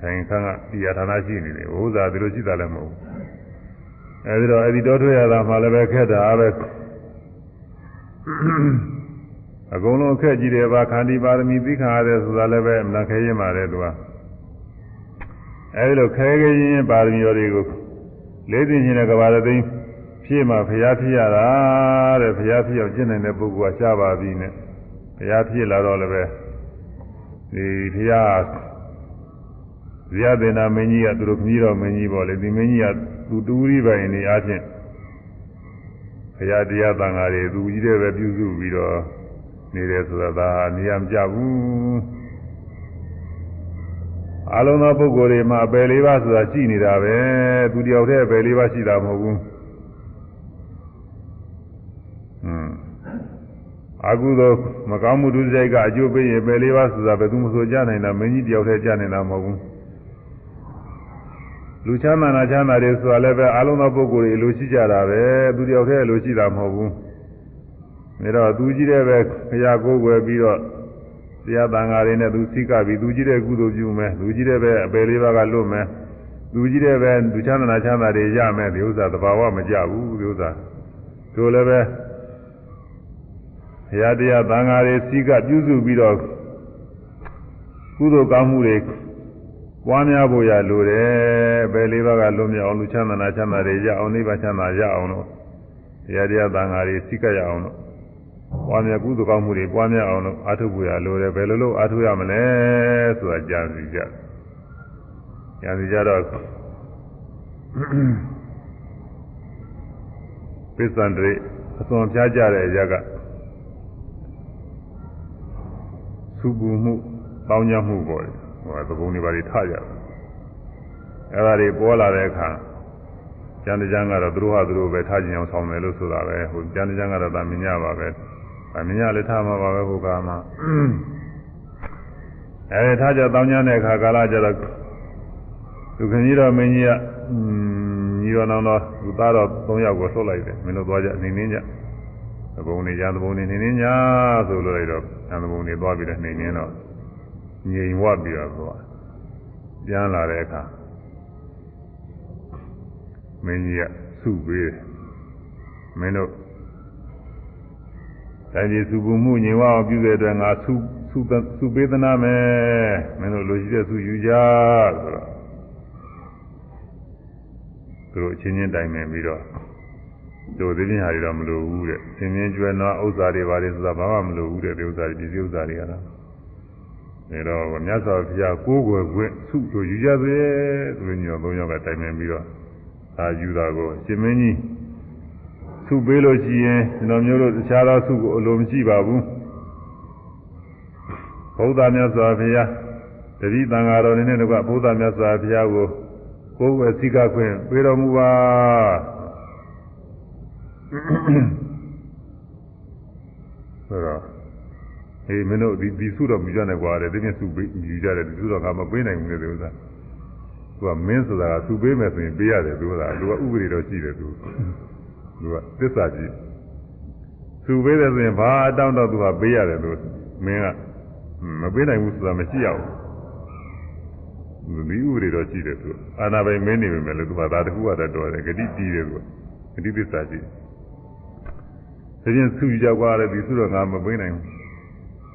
ဆိုင်ခန်းကတရားဌာနရှိနေတယ်ဥစ္စာဒီလိုရှိတာလည်းမဟုတ်ဘူးအဲဒီတော့အဲဒီတော်ထွက်ရတာမှလည်းပဲခက်တာပဲ အကုန်လုံးအခက်ကြီးတယ်ပါခန္တီပါရမီသိခါရတယ်ဆိုတာလည်းပဲအမှန်ခဲရင်ပါတယ်သူကအဲဒီလိုခဲခဲရင်ရင်ပါရမီတော်တွေကိုလေးသိချင်းတဲ့ကဘာသိန်းဖြည့်မှဖျားဖြစ်ရတာတဲ့ဖျားဖြစ်အောင်ကျင့်နိုင်တဲ့ပုဂ္ဂိုလ်ကရှားပါပြီနဲ့ဖျားဖြစ်လာတော့လည်းပဲဒီဖျားဇယသေနာမင်းကြီးကသူတို့ခမည်းတော်မင်းကြီးပေါ့လေဒီမင်းကြီးကသူတူရီပိုင်နေအားဖြင့် ဖျားတရားတန်ဃာတွေသူကြီးတဲ့ပဲပြုစုပြီးတော့နေတယ်ဆိုတာဒါနေရာမကြဘူးအလုံးသောပုဂ္ဂိုလ်တွေမှာအပယ်လေးပါးဆိုတာရှိနေတာပဲသူတယောက်တည်းအပယ်လေးပါးရှိတာမဟုတ်ဘူးဟွန်းအကုသို့မကောင်းမှုဒုစရိုက်ကအကျိုးပေးရင်ပယ်လေးပါးဆိုတာဘယ်သူမှဆိုကြနိုင်တာမင်းကြီးတယောက်တည်းကြနိုင်တာမဟုတ်ဘူး လူချမ်းသာနာချမ်းသာတွေဆိုတာလည်းပဲအလုံးသောပုဂ္ဂိုလ်တွေလိုရှိကြတာပဲသူတယောက်တည်းလိုရှိတာမဟုတ်ဘူးဒါတော့သူကြီးတဲ့ပဲခရကိုယ်ွယ်ပြီးတော့တရားတန်ဃာတွေနဲ့သူစိကပြီးသူကြီးတဲ့ကုသိုလ်ပြုမယ်သူကြီးတဲ့ပဲအပယ်လေးပါးကလွတ်မယ်သူကြီးတဲ့ပဲလူချမ်းသာနာချမ်းသာတွေရမယ်ဒီဥစ္စာသဘာဝမကြဘူးဒီဥစ္စာတို့လည်းပဲဘုရားတရားသံဃာတွေစိကပြုစုပြီးတော့ကုသိုလ်ကောင်းမှုတွေ ပွားများဖို့ရလိုတယ်ဘယ်လေးပါးကလွတ်မြောက်အောင်လူချမ်းသာနာချမ်းသာတွေရအောင်နိဗ္ဗာန်ချမ်းသာရအောင်လို့ဘုရားတရားသံဃာတွေစိကရအောင်လို့ပွားများကုသိုလ်ကောင်းမှုတွေပွားများအောင်လို့အားထုတ်ဖို့ရလိုတယ်ဘယ်လိုလုပ်အားထုတ်ရမလဲဆိုတာကြံစီကြကြံစီကြတော့ပစ္စံတွေအစွန်ပြားကြတဲ့အရာကသုပူမှုတောင်းကြမှုပေါ်တယ် ဟိုသဘုံတွေပါတွေထကြတယ်အဲ့ဒါတွေပေါ်လာတဲ့အခါကျန်တဲ့ကျန်ကတော့သူတို့ဟာသူတို့ပဲထားကြအောင်ဆောင်တယ်လို့ဆိုတာပဲဟိုကျန်တဲ့ကျန်ကတော့တာမညပါပဲတာမညလည်းထားမှာပါပဲဟိုကမှအဲထားကြတောင်းကြတဲ့အခါကာလကျတော့သူခင်ကြီးတော်မင်းကြီးကညီတော်တော်တော်သူသားတော်၃ယောက်ကိုဆုတ်လိုက်တယ်မင်းတို့သွားကြနေနေကြသဘုံနေကြသဘုံနေနေနေညာဆိုလို့လိုက်တော့သဘုံနေသွားပြီးတော့နေနေတော့ ငြိမ်ဝပြီးတော့သွားပြန်လာတဲ့အခါမင်းကြီးကစုပေးတယ်မင်းတို့တိုင်းပြည်စုပူမှုငြိမ်ဝအောင်ပြုတဲ့အတွက်ငါစုစုစုပေးသနာမယ်မင်းတို့လိုရှိတဲ့စုယူကြဆိုတော့သူတို့အချင်းချင်းတိုင်ပင်ပြီးတော့တို့သိချင်းဟာတွေတော့မလိုဘူးတဲ့သင်္ချင်းကျွဲနွားဥစ္စာတွေဘာတွေဆိုတာဘာမှမလိုဘူးတဲ့ဒီဥစ္စာတွေဒီဥစ္စာတွေကတော့ ဒါတော့မြတ်စွာဘုရားကိုးကွယ်ခွင့်စုတို့ယူကြစေသူတို့ညောသုံးယောက်ကတိုင်ပင်ပြီးတော့အာယူတာကိုရှင်မင်းကြီးစုပေးလို့ရှိရင်ကျွန်တော်မျိုးတို့တခြားသောစုကိုအလိုမရှိပါဘူးဘုရားမြတ်စွာဘုရားတတိတန်ဃာတော်နေနဲ့တကွဘုရားမြတ်စွာဘုရားကိုကိုယ်ဝယ်စိကခွင့်ပေးတော်မူပါဆိုတော့ အေးမင်းတို့ဒီဒီစုတော့မြူကြတယ်ကွာတဲ့ဒီမြစုပေးမြူကြတယ်ဒီစုတော့ငါမပေးနိုင်ဘူးလေဒီဥစ္စာသူကမင်းဆိုတာကသူပေးမယ်ဆိုရင်ပေးရတယ်သူကသူကဥပဒေတော့ရှိတယ်သူသူကသစ္စာကြီးသူပေးတယ်ဆိုရင်ဘာအတောင်းတော့သူကပေးရတယ်သူမင်းကမပေးနိုင်ဘူးဆိုတာမရှိရဘူးဒီဥပဒေတော့ရှိတယ်သူအာနာပိုင်မင်းနေပေမဲ့လည်းသူကဒါတခုကတော့တော်တယ်ဂတိတီးတယ်သူကဂတိသစ္စာကြီးဒီချင်းစုကြွားတယ်ဒီစုတော့ငါမပေးနိုင်ဘူး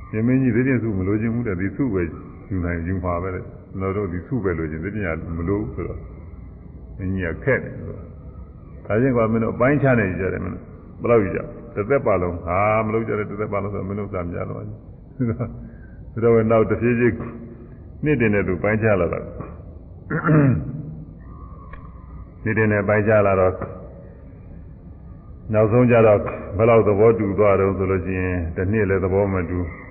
ရှင်မင်းကြီးဒီချင်းစုမလို့ခြင်းဘူးတဲ့ဒီစုပဲယူနိုင်ယူမှာပဲတဲ့ကျွန်တော်တို့ဒီစုပဲလို့ခြင်းဒီချင်းကမလို့ဆိုတော့မင်းကြီးကခက်တယ်ဆိုတော့ဒါချင်းကမင်းတို့အပိုင်းချနေကြတယ်မင်းတို့ဘယ်လောက်ယူကြတစ်သက်ပါလုံးဟာမလို့ကြတယ်တစ်သက်ပါလုံးဆိုမင်းတို့စာများတော့ဆိုတော့နောက်တစ်ဖြည်းဖြည်းနေ့တင်တဲ့သူပိုင်းချလာတာနေ့တင်တဲ့ပိုင်းချလာတော့နောက်ဆုံးကြတော့ဘယ်လောက်သဘောတူသွားတော့ဆိုလို့ရှိရင်တစ်နှစ်လည်းသဘောမတူอืม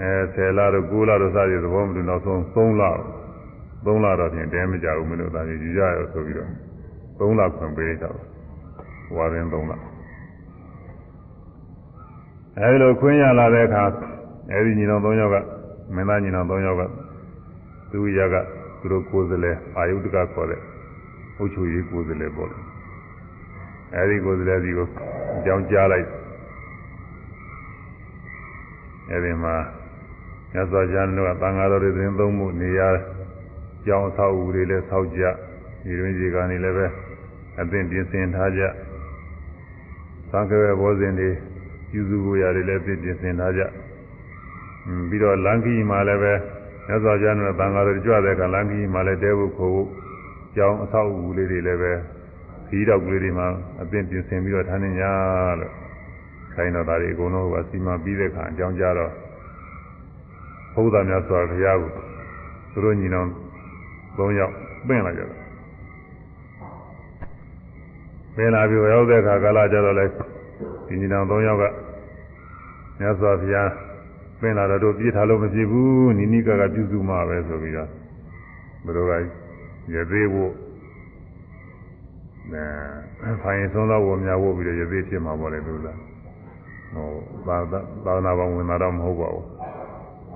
အဲ10လတော့9လတော့စသည်သဘောမတူနောက်ဆုံး3လ3လတော့ပြင်တဲမကြဘူးမလို့ဒါကြီးယူရရဆိုပြီးတော့3လခွင့်ပေးတော့ဝါရင်3လအဲဒီလိုခွင့်ရလာတဲ့အခါအဲဒီညီတော်3ယောက်ကမင်းသားညီတော်3ယောက်ကသူရကသူတို့ကိုယ်စလဲအာယုတ္တကခေါ်တဲ့အုပ်ချုပ်ရေးကိုယ်စလဲပေါ့လေအဲဒီကိုယ်စလဲစီကိုအကြောင်းကြားလိုက် အဲဒီမှာမြတ်စွာဘုရားတို့ကသံဃာတော်တွေသင်သုံးမှုနေရာကြောင်းဆောက်ဦးတွေလည်းဆောက်ကြဒီတွင်ဒီကနေလည်းပဲအသင်ပြင်ဆင်ထားကြသံဃာဘောဇင်တွေယူစုကိုရတယ်လည်းပြင်ပြင်ဆင်ထားကြပြီးတော့လန်ကီမှာလည်းပဲမြတ်စွာဘုရားနဲ့သံဃာတော်ကြွတဲ့အခါလန်ကီမှာလည်းတဲဖို့ခိုးဖို့ကြောင်းအဆောက်အဦလေးတွေလည်းပဲခီးတော့ကလေးတွေမှာအသင်ပြင်ဆင်ပြီးတော့ထားနေညာလို့ ခိုင်းတော့ဒါတွေအကုန်လုံးကစီမံပြီးတဲ့အခါအကြောင်းကြားတော့ဘုရားမြတ်စွာဘုရားကိုသူတို့ညီနောင်၃ယောက်ပင့်လာကြတယ်ပင်လာပြီးရောက်တဲ့အခါကာလကြတော့လေဒီညီနောင်၃ယောက်ကမြတ်စွာဘုရားပင်လာတော့တို့ပြေးထားလို့မဖြစ်ဘူးနိနိကကပြုစုမှာပဲဆိုပြီးတော့ဘယ်လိုကရသေးဖို့အဲဖိုင်ဆုံးသောဝများဝုတ်ပြီးတော့ရသေးဖြစ်မှာပေါ့လေသူလား ဟိုသာသာနာပေါင်းဝင်လာတော့မဟုတ်ပါဘူး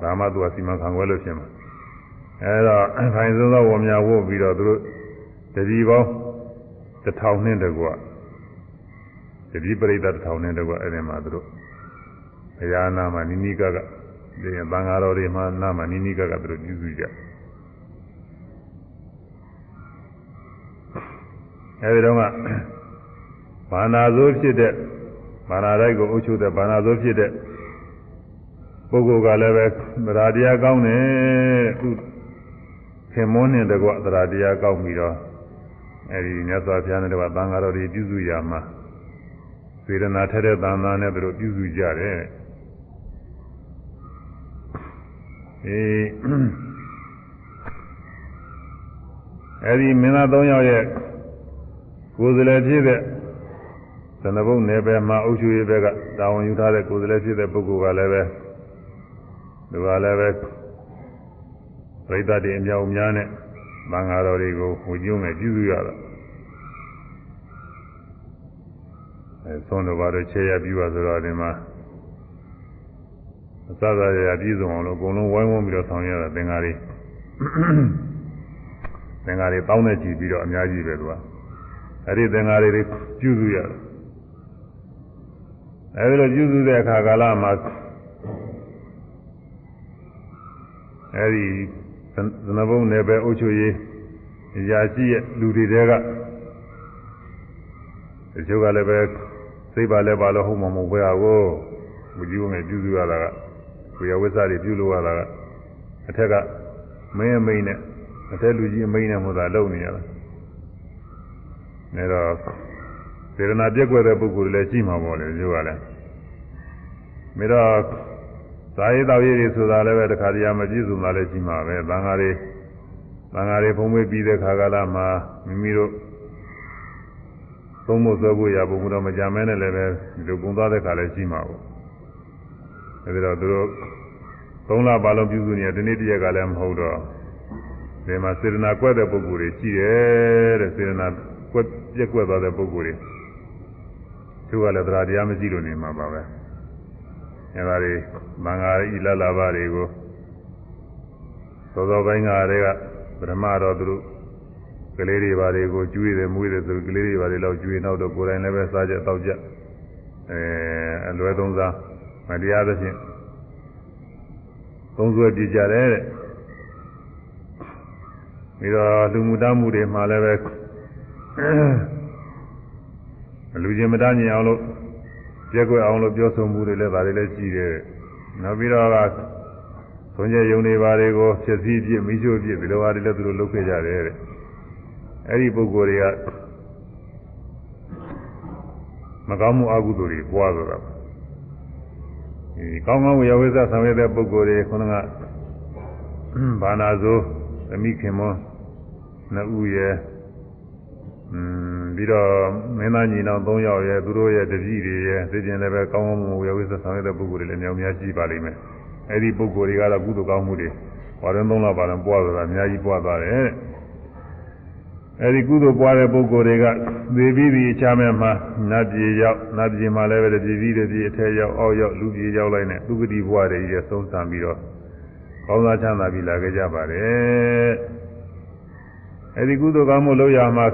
ဒါမှသူကစီမံခန့်ခွဲလို့ဖြစ်မှာအဲတော့ခိုင်ဆုံးသောဝမြဝုတ်ပြီးတော့သူတို့တတိပေါင်းတစ်ထောင်နှင်းတကွတတိပရိသတ်တစ်ထောင်နှင်းတကွအဲ့ဒီမှာသူတို့ဘုရားနာမှာနိနိကကဒီသံဃာတော်တွေမှာနာမှာနိနိကကသူတို့ပြုစုကြအဲဒီတော့ကဘာနာဆိုးဖြစ်တဲ့ ဘာနာတိုက်ကိုအုပ်ချုပ်တဲ့ဘာနာဆိုးဖြစ်တဲ့ပုဂ္ဂိုလ်ကလည်းပဲသရာတရားကောင်းတယ်သူခင်မွန်းနဲ့တကွသရာတရားကောင်းပြီးတော့အဲဒီမြတ်စွာဘုရားနဲ့တကွသံဃာတော်တွေပြုစုရမှာစေတနာထက်တဲ့သံသာနဲ့သူတို့ပြုစုကြတယ်အေးအဲဒီမင်းသား၃ယောက်ရဲ့ကိုယ်စလဲဖြစ်တဲ့ သနဘုတ်နယ်ပယ်မှာအုပ်ချုပ်ရေးဘက်ကတာဝန်ယူထားတဲ့ကိုယ်စလဲဖြစ်တဲ့ပုဂ္ဂိုလ်ကလည်းပဲသူကလည်းပဲပြိဿတွေအမြောက်များနဲ့မင်္ဂလာတော်တွေကိုဝညွှန်းနဲ့ပြုစုရတာအဲသွန်တော်ဘာတို့ခြေရပြုရဆိုတော့ဒီမှာအစသာရပြည့်စုံအောင်လို့အကုန်လုံးဝိုင်းဝန်းပြီးတော့ဆောင်ရတာသင်္ဃာတွေသင်္ဃာတွေတောင်းနေကြည့်ပြီးတော့အများကြီးပဲသူကအဲ့ဒီသင်္ဃာတွေပြုစုရတာ အဲဒီလိုပြုစုတဲ့အခါကာလမှာအဲဒီသနဘုံနယ်ပဲအုပ်ချုပ်ရေးရာရှိရဲ့လူတွေတဲကတချို့ကလည်းပဲစိတ်ပါလဲပါလို့ဟုတ်မှာမဟုတ်ပဲဟာကိုဘုကြီးကပြုစုရတာကကိုရဝိသတွေပြုလို့ရတာကအထက်ကမင်းအမိန်နဲ့အထက်လူကြီးအမိန်နဲ့မို့သာလုပ်နေရတာနေတော့ စေရနာပြက်ကွက်တဲ့ပုဂ္ဂိုလ်တွေလည်းရှိမှာပေါ့လေပြောရလဲမိတော့ဇာရေးတော်ရေးတွေဆိုတာလည်းပဲတခါတည်းမပြည့်စုံတာလည်းရှိမှာပဲသံဃာတွေသံဃာတွေဖုံးမွေးပြီးတဲ့ခါကာလမှာမိမိတို့သုံးဖို့ဆွဲဖို့ရပုံတော့မကြမဲနဲ့လည်းပဲဒီလိုပုံသွားတဲ့ခါလည်းရှိမှာပေါ့အဲဒီတော့သူတို့သုံးလပါလုံးပြုစုနေတယ်ဒီနေ့တရက်ကလည်းမဟုတ်တော့ဒီမှာစေတနာကွက်တဲ့ပုဂ္ဂိုလ်တွေရှိတယ်တဲ့စေတနာကွက်ပြက်ကွက်သွားတဲ့ပုဂ္ဂိုလ်တွေ သူကလည်းတရားတရားမရှိလို့နေမှာပါပဲအဲဒါတွေမင်္ဂလာဤလလဘတွေကိုသောသောပိုင်းကတည်းကပထမတော့သူတို့ကလေးတွေဘာတွေကိုကျွေးတယ်မွေးတယ်သူကလေးတွေဘာတွေတော့ကျွေးနောက်တော့ကိုယ်တိုင်လည်းပဲစားကြတောက်ကြအဲအလွယ်သုံးစားမတရားသဖြင့်သုံးဆွဲပြကြတယ်တဲ့ပြီးတော့လူမှုတမှုတွေမှာလည်းပဲ လူချင်းမတန်းညင်အောင်လို့ပြက်ကွက်အောင်လို့ပြောဆိုမှုတွေလည်းဒါတွေလည်းရှိတယ်နောက်ပြီးတော့ကသုံးချက်ယုံတွေဘာတွေကိုဖြစ်စည်းပြမိရှို့ပြဒီလိုဟာတွေလည်းသူတို့လုပ်ခဲ့ကြတယ်တဲ့အဲ့ဒီပုဂ္ဂိုလ်တွေကမကောင်းမှုအကုသိုလ်တွေပွားသွားတာဒီကောင်းကောင်းဝေယဝိဇ္ဇဆောင်ရတဲ့ပုဂ္ဂိုလ်တွေခုနကဘာနာဇိုသမိခင်မောနှစ်ဦးရဲ့อืม ပြီးတော့မင်းသားညီနောင်၃ယောက်ရဲ့သူတို့ရဲ့တပည့်တွေရဲ့သိကျင်လည်းပဲကောင်းကောင်းမွန်ဝေယဝိဇ္ဇဆောင်ရတဲ့ပုဂ္ဂိုလ်တွေလည်းအများကြီးရှိပါလိမ့်မယ်အဲ့ဒီပုဂ္ဂိုလ်တွေကတော့ကုသိုလ်ကောင်းမှုတွေဘာရင်သုံးလောက်ပါရင်ပွားသွားတာအများကြီးပွားသွားတယ်အဲဒီကုသိုလ်ပွားတဲ့ပုဂ္ဂိုလ်တွေကသေပြီးပြီးအခြားမဲ့မှာနတ်ပြည်ရောက်နတ်ပြည်မှာလည်းပဲတပြည်ပြီးတပြည်အထက်ရောက်အောက်ရောက်လူပြည်ရောက်လိုက်နဲ့သူဂတိဘဝတွေကြီးရဲ့သုံးဆံပြီးတော့ကောင်းစားချမ်းသာပြီးလာခဲ့ကြပါတယ်အဲဒီကုသိုလ်ကောင်းမှုလုပ်ရမှာ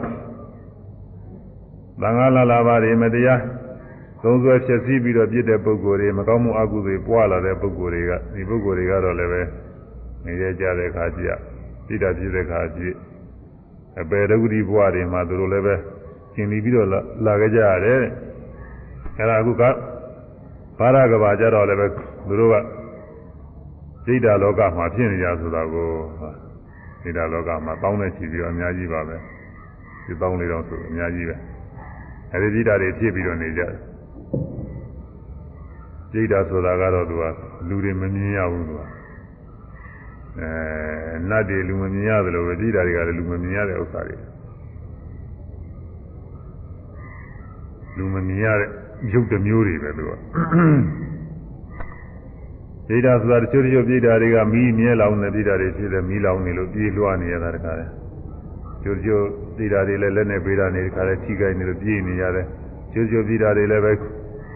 သံဃာလာလာပါတွေမတရားသုံးဆွဲဖြစ်စည်းပြီးတော့ပြစ်တဲ့ပုဂ္ဂိုလ်တွေမကောင်းမှုအကုသိုလ်ပွားလာတဲ့ပုဂ္ဂိုလ်တွေကဒီပုဂ္ဂိုလ်တွေကတော့လည်းပဲနေရကြတဲ့ခါကြည့်ပြစ်တာပြစ်တဲ့ခါကြည့်အပေဒုက္ခဘဝတွေမှာသူတို့လည်းပဲကျင်ပြီးတော့လာခဲ့ကြရတယ်အဲဒါအခုကဘာရကဘာကြတော့လည်းပဲသူတို့ကစိတ်ဓာလောကမှာဖြစ်နေကြဆိုတာကိုစိတ်ဓာလောကမှာတောင်းနေချီပြီးတော့အများကြီးပါပဲဒီတောင်းလေးတော့ဆိုအများကြီးပဲ အဲဒီစိတ်ဓာတွေဖြစ်ပြီးတော့နေကြတယ်စိတ်ဓာဆိုတာကတော့သူကလူတွေမမြင်ရဘူးသူကအဲနတ်တွေလူမမြင်ရတယ်လို့ပဲကြည်တာတွေကလည်းလူမမြင်ရတဲ့ဥစ္စာတွေလူမမြင်ရတဲ့ရုပ်တစ်မျိုးတွေပဲသူကဒိဋ္ဌာဆိုတာတချို့တချို့ပြိဋ္ဌာတွေကမီးမြဲလောင်နေပြိဋ္ဌာတွေဖြစ်တယ်မီးလောင်နေလို့ပြေးလွှားနေရတာတခါတည်း ကျိုးကျိုးပြိဋ္ဌာတွေလည်းလက်နဲ့ပေးတာနေတခါတည်းထိခိုက်နေလို့ပြေးနေရတယ်ကျိုးကျိုးပြိဋ္ဌာတွေလည်းပဲ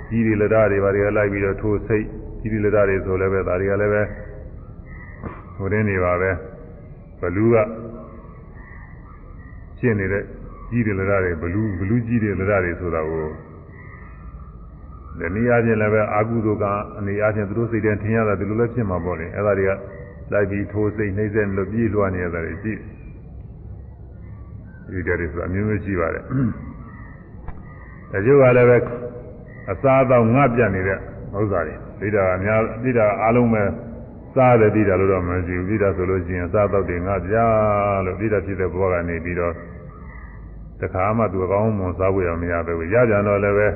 ကြီးတွေလက်ဓာတွေဘာတွေကလိုက်ပြီးတော့ထိုးစိတ်ကြီးတွေလက်ဓာတွေဆိုလည်းပဲဒါတွေကလည်းပဲဟိုရင်းနေပါပဲလူကရှင်းနေတဲ့ကြီးတယ်လရတွေဘလူဘလူကြီးတယ်လရတွေဆိုတာကိုဒီနည်းအားဖြင့်လည်းပဲအာကုသိုလ်ကအနေအားဖြင့်သူတို့စိတ်ထဲထင်ရတာဒီလိုလည်းဖြစ်မှာပေါ့လေအဲ့ဒါတွေကလိုက်ပြီးထိုးစိတ်နှိမ့်ဆက်လို့ပြေးလွှားနေရတာတွေရှိ ဒီကြတယ်ဆိုတာအမျိုးမျိုးရှိပါတယ်တချို့ကလည်းပဲအစားအသောက်ငတ်ပြတ်နေတဲ့ဥစ္စာတွေဒိဋ္ဌာအများဒိဋ္ဌာအားလုံးပဲစားတယ်ဒိဋ္ဌာလို့တော့မရှိဘူးဒိဋ္ဌာဆိုလို့ရှိရင်အစားအသောက်တွေငတ်ပြလို့ဒိဋ္ဌာဖြစ်တဲ့ဘဝကနေပြီးတော့တခါမှသူအကောင်းမွန်စားဖို့ရမရပဲရကြတော့လည်းပဲ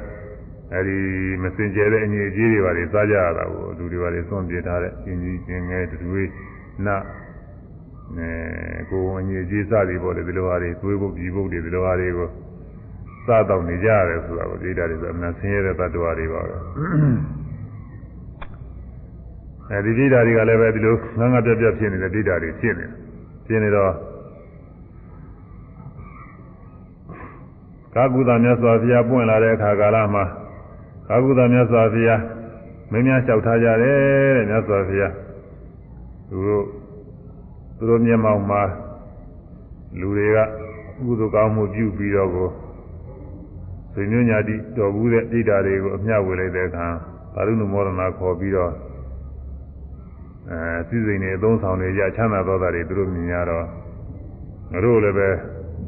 အဲဒီမစင်ကြဲတဲ့အငြိအကျေးတွေပါတွေစားကြရတာကိုလူတွေပါတွေစွန့်ပြေထားတဲ့အင်းကြီးကျင်ငယ်တွေနတ် အဲကိုယ်အငြိအကျေးစားတွေပေါ့လေဒီလိုဟာတွေသွေးဖို့ပြည်ဖို့တွေဒီလိုဟာတွေကိုစားတော့နေကြရတယ်ဆိုတာကိုဒိဋ္ဌာတွေဆိုအမှန်ဆင်းရဲတဲ့တ attva တွေပါပဲအဲဒီဒိဋ္ဌာတွေကလည်းပဲဒီလိုငငပြက်ပြက်ဖြစ်နေတဲ့ဒိဋ္ဌာတွေဖြစ်နေတယ်ဖြစ်နေတော့ကာကုသမြတ်စွာဘုရားပွင့်လာတဲ့အခါကာလမှာကာကုသမြတ်စွာဘုရားမင်းများလျှောက်ထားကြတယ်တဲ့မြတ်စွာဘုရားသူတို့ သူတို့မျက်မှောက်မှာလူတွေကကုသိုလ်ကောင်းမှုပြုပြီးတော့ကိုဆွေမျိုးညာတိတော်ဘူးတဲ့ဣဒ္ဓာတွေကိုအမျှဝေလိုက်တဲ့အခါသာရုဏမောဒနာခေါ်ပြီးတော့အဲစည်းစိမ်တွေအသုံးဆောင်နေကြချမ်းသာသောတာတွေသူတို့မြင်ရတော့ငါတို့လည်းပဲ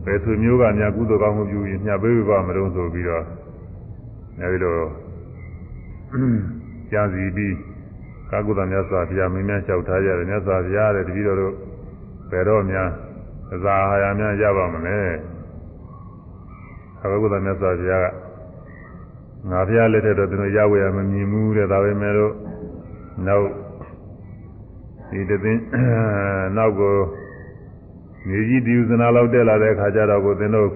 ဘယ်ဆွေမျိုးကများကုသိုလ်ကောင်းမှုပြုရင်မျှပေးပါမလို့ဆိုပြီးတော့အဲဒီလိုကြာစီပြီးကာကုသမြတ်စွာဘုရားမင်းများလျှောက်ထားကြတယ်မြတ်စွာဘုရားတဲ့တပည့်တော်တို့ ဘယ်တော့များအစာအာဟာရများရပါမလဲကာကုသမြတ်စွာဘုရားကငါဘုရားလက်ထက်တော့သူတို့ရဝရမမြင်ဘူးတဲ့ဒါပဲမဲ့လို့နောက်ဒီတသိန်းနောက်ကိုမြေကြီးဒီဥဇနာလောက်တက်လာတဲ့ခါကျတော့ကိုသင်တို့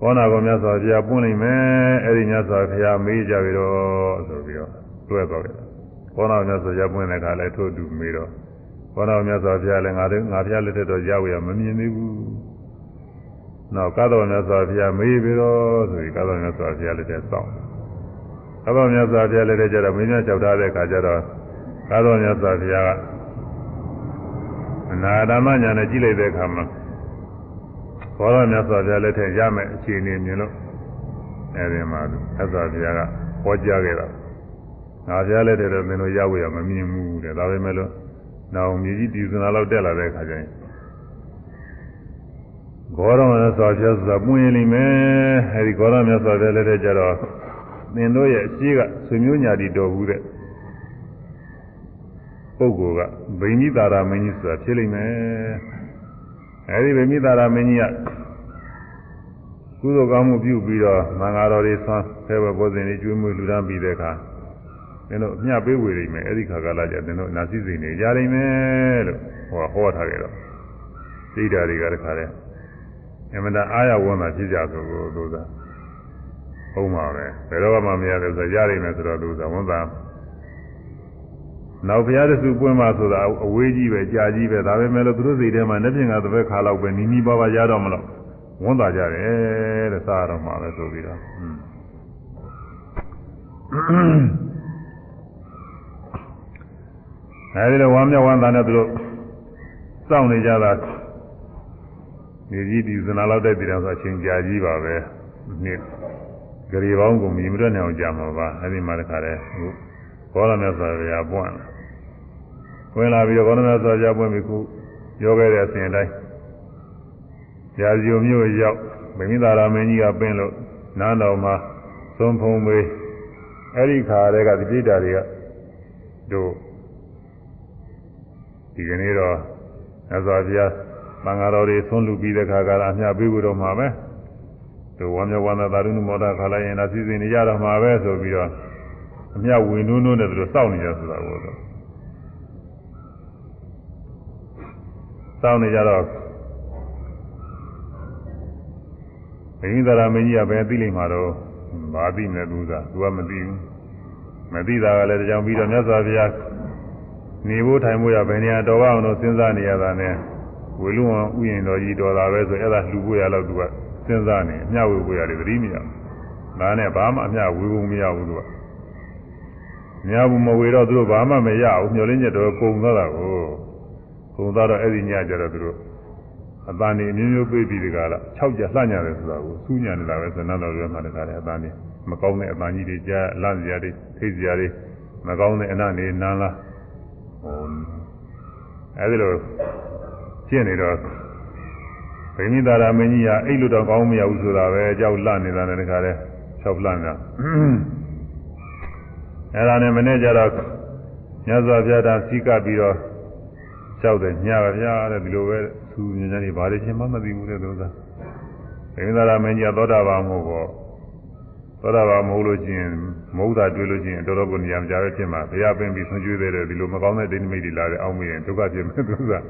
ကောနာကောမြတ်စွာဘုရားပွင့်နိုင်မယ်အဲ့ဒီမြတ်စွာဘုရားမေးကြပြီတော့ဆိုပြီးတော့တွဲသွားတယ်ကောနာမြတ်စွာဘုရားပွင့်တဲ့ခါလဲထို့တူမေးတော့ ကောနာမြတ်စွာဘုရားလည်းငါတို့ငါဘုရားလက်ထက်တော့ရောက်ရမမြင်သေးဘူးနောက်ကာသောမြတ်စွာဘုရားမေးပြီးတော့ဆိုပြီးကာသောမြတ်စွာဘုရားလက်ထက်စောင့်ကာသောမြတ်စွာဘုရားလက်ထက်ကျတော့မင်းများကြောက်ထားတဲ့ခါကျတော့ကာသောမြတ်စွာဘုရားကအနာဓမ္မညာနဲ့ကြည့်လိုက်တဲ့အခါမှာဘောရမြတ်စွာဘုရားလက်ထက်ရမယ်အခြေအနေမြင်လို့အဲဒီမှာသက်စွာဘုရားကဟောကြားခဲ့တာငါဘုရားလက်ထက်တော့မင်းတို့ရောက်ရမမြင်ဘူးတဲ့ဒါပဲမဲ့လို့ နောက်မြေကြီးတည်စနာလောက်တက်လာတဲ့အခါကျရင်ဂေါရမမြတ်စွာဘုရားဆိုတာပွင့်ရင်လိမ့်မယ်အဲဒီဂေါရမြတ်စွာဘုရားလက်ထက်ကျတော့သင်တို့ရဲ့အရှိကဆွေမျိုးညာတီတော်ဘူးတဲ့ပုဂ္ဂိုလ်ကဗိမိတာရာမင်းကြီးဆိုတာဖြစ်လိမ့်မယ်အဲဒီဗိမိတာရာမင်းကြီးကကုသိုလ်ကောင်းမှုပြုပြီးတော့မင်္ဂလာတော်တွေဆွမ်းဖဲဘဘောဇင်တွေကျွေးမွေးလူတန်းပြီးတဲ့အခါသ င်တို့အမျှပေးဝေလိမ့်မယ်အဲဒီခါကလာကျသင်တို့နာစီစိန်တွေရလိမ့်မယ်လို့ဟောဟောထားကြတော့ဒိဋ္ဌာတွေကတခါတည်းအမှန်တအားရဝန်းတာဖြစ်ကြဆိုလို့သူကဟုတ်ပါပဲဘယ်တော့မှမရတယ်ဆိုရရမယ်ဆိုတော့သူကဝန်သာနောက်ဘုရားတဆူပွင့်မှဆိုတာအဝေးကြီးပဲကြာကြီးပဲဒါပဲမဲ့လို့သူတို့စိတ်ထဲမှာနှစ်ပြင်ကတစ်ဘက်ခါလောက်ပဲနီးနီးပါးပါးရတော့မလို့ဝန်သာကြတယ်တဲ့စားရတော့မှာပဲဆိုပြီးတော့ အဲဒီလိုဝမ်းမြောက်ဝမ်းသာနဲ့သူတို့စောင့်နေကြတာနေကြီးဒီဇနာလောက်တဲ့ပြည်တော်ဆိုအချိန်ကြာကြီးပါပဲနှစ်ဂရီပေါင်းကိုမြင်မရနိုင်အောင်ကြာမှာပါအဲဒီမှာတခါတည်းဘောရမြတ်စွာဘုရားပွင့်လာဝင်လာပြီးတော့ဘောရမြတ်စွာဘုရားပွင့်ပြီးခုပြောခဲ့တဲ့အစဉ်တိုင်းရာဇိုမျိုးရောက်မိမိသာရမင်းကြီးကပင်းလို့နားတော်မှာသုံးဖုံးမေးအဲ့ဒီခါတည်းကဒီပြိတ္တာတွေကတို့ ဒီကနေ့တော့မြတ်စွာဘုရားမင်္ဂလာတော်တွေသွန်းလူပြီးတဲ့ခါကလာအမြပေးဖို့တော့မှာပဲတို့ဝမ်းမြောက်ဝမ်းသာသာရုဏမောဒခါလိုက်ရင်ဒါစီစဉ်နေကြတော့မှာပဲဆိုပြီးတော့အမြဝင်နှုံးနှုံးနဲ့သူတို့စောင့်နေကြဆိုတာကိုတော့စောင့်နေကြတော့ဘိင်းသာရမင်းကြီးကဘယ်သိလိမ့်မှာတော့ဘာသိမလဲသူကသူကမသိဘူးမသိတာကလည်းတကြောင်ပြီးတော့မြတ်စွာဘုရား နေဖို့ထိုင်ဖို့ရဘယ်နေရာတော်ပါအောင်လို့စဉ်းစားနေရတာနဲ့ဝေလူဝံဥယျာဉ်တော်ကြီးတော်တာပဲဆိုအဲ့ဒါလှူဖို့ရတော့သူကစဉ်းစားနေအမျှဝေဖို့ရတယ်သတိမရဘူးဒါနဲ့ဘာမှအမျှဝေဖို့မရဘူးသူကများဘူးမဝေတော့သူတို့ဘာမှမရဘူးမျောလင်းချက်တော့ကုန်သွားတာကိုဘုံသားတော့အဲ့ဒီညကြတော့သူတို့အတန်နေအမျိုးမျိုးပြေးပြီးဒီကလာ6ကြလှညတယ်ဆိုတာကိုစူးညံနေတာပဲဆိုတော့တော့ရွယ်မှတခါတည်းအတန်နေမကောင်းတဲ့အတန်ကြီးတွေကြားလန့်စရာတွေထိတ်စရာတွေမကောင်းတဲ့အနနေနန်းလားဟို အဲ့ဒီလိုဖြစ်နေတော့ဗိမိတာရမင်းကြီးကအိတ်လို့တော့ကောင်းမရဘူးဆိုတာပဲကြောက်လန့်နေတာနဲ့တခါတည်း၆လန့်တာအဲ့ဒါနဲ့မနေ့ကျတော့ညဇောပြတာစီကပြီးတော့ကြောက်တယ်ညပါဗျာတဲ့ဒီလိုပဲသူညညနေဘာတွေချင်းမှမသိဘူးတဲ့သူကဗိမိတာရမင်းကြီးကသောတာပန်မဟုတ်ပေါ့ သောတာပန်မဟုတ်လို့ချင်းမဟုတ်တာတွေ့လို့ချင်းတော်တော်ကိုနေရာမကြပဲဖြစ်မှာဘုရားပင်ပြီးဆွံ့ကျွေးတဲ့ဒီလိုမကောင်းတဲ့ဒိဋ္ဌိမိတ်တွေလာတဲ့အောင်းမရင်ဒုက္ခဖြစ်မယ်သူကဘုရား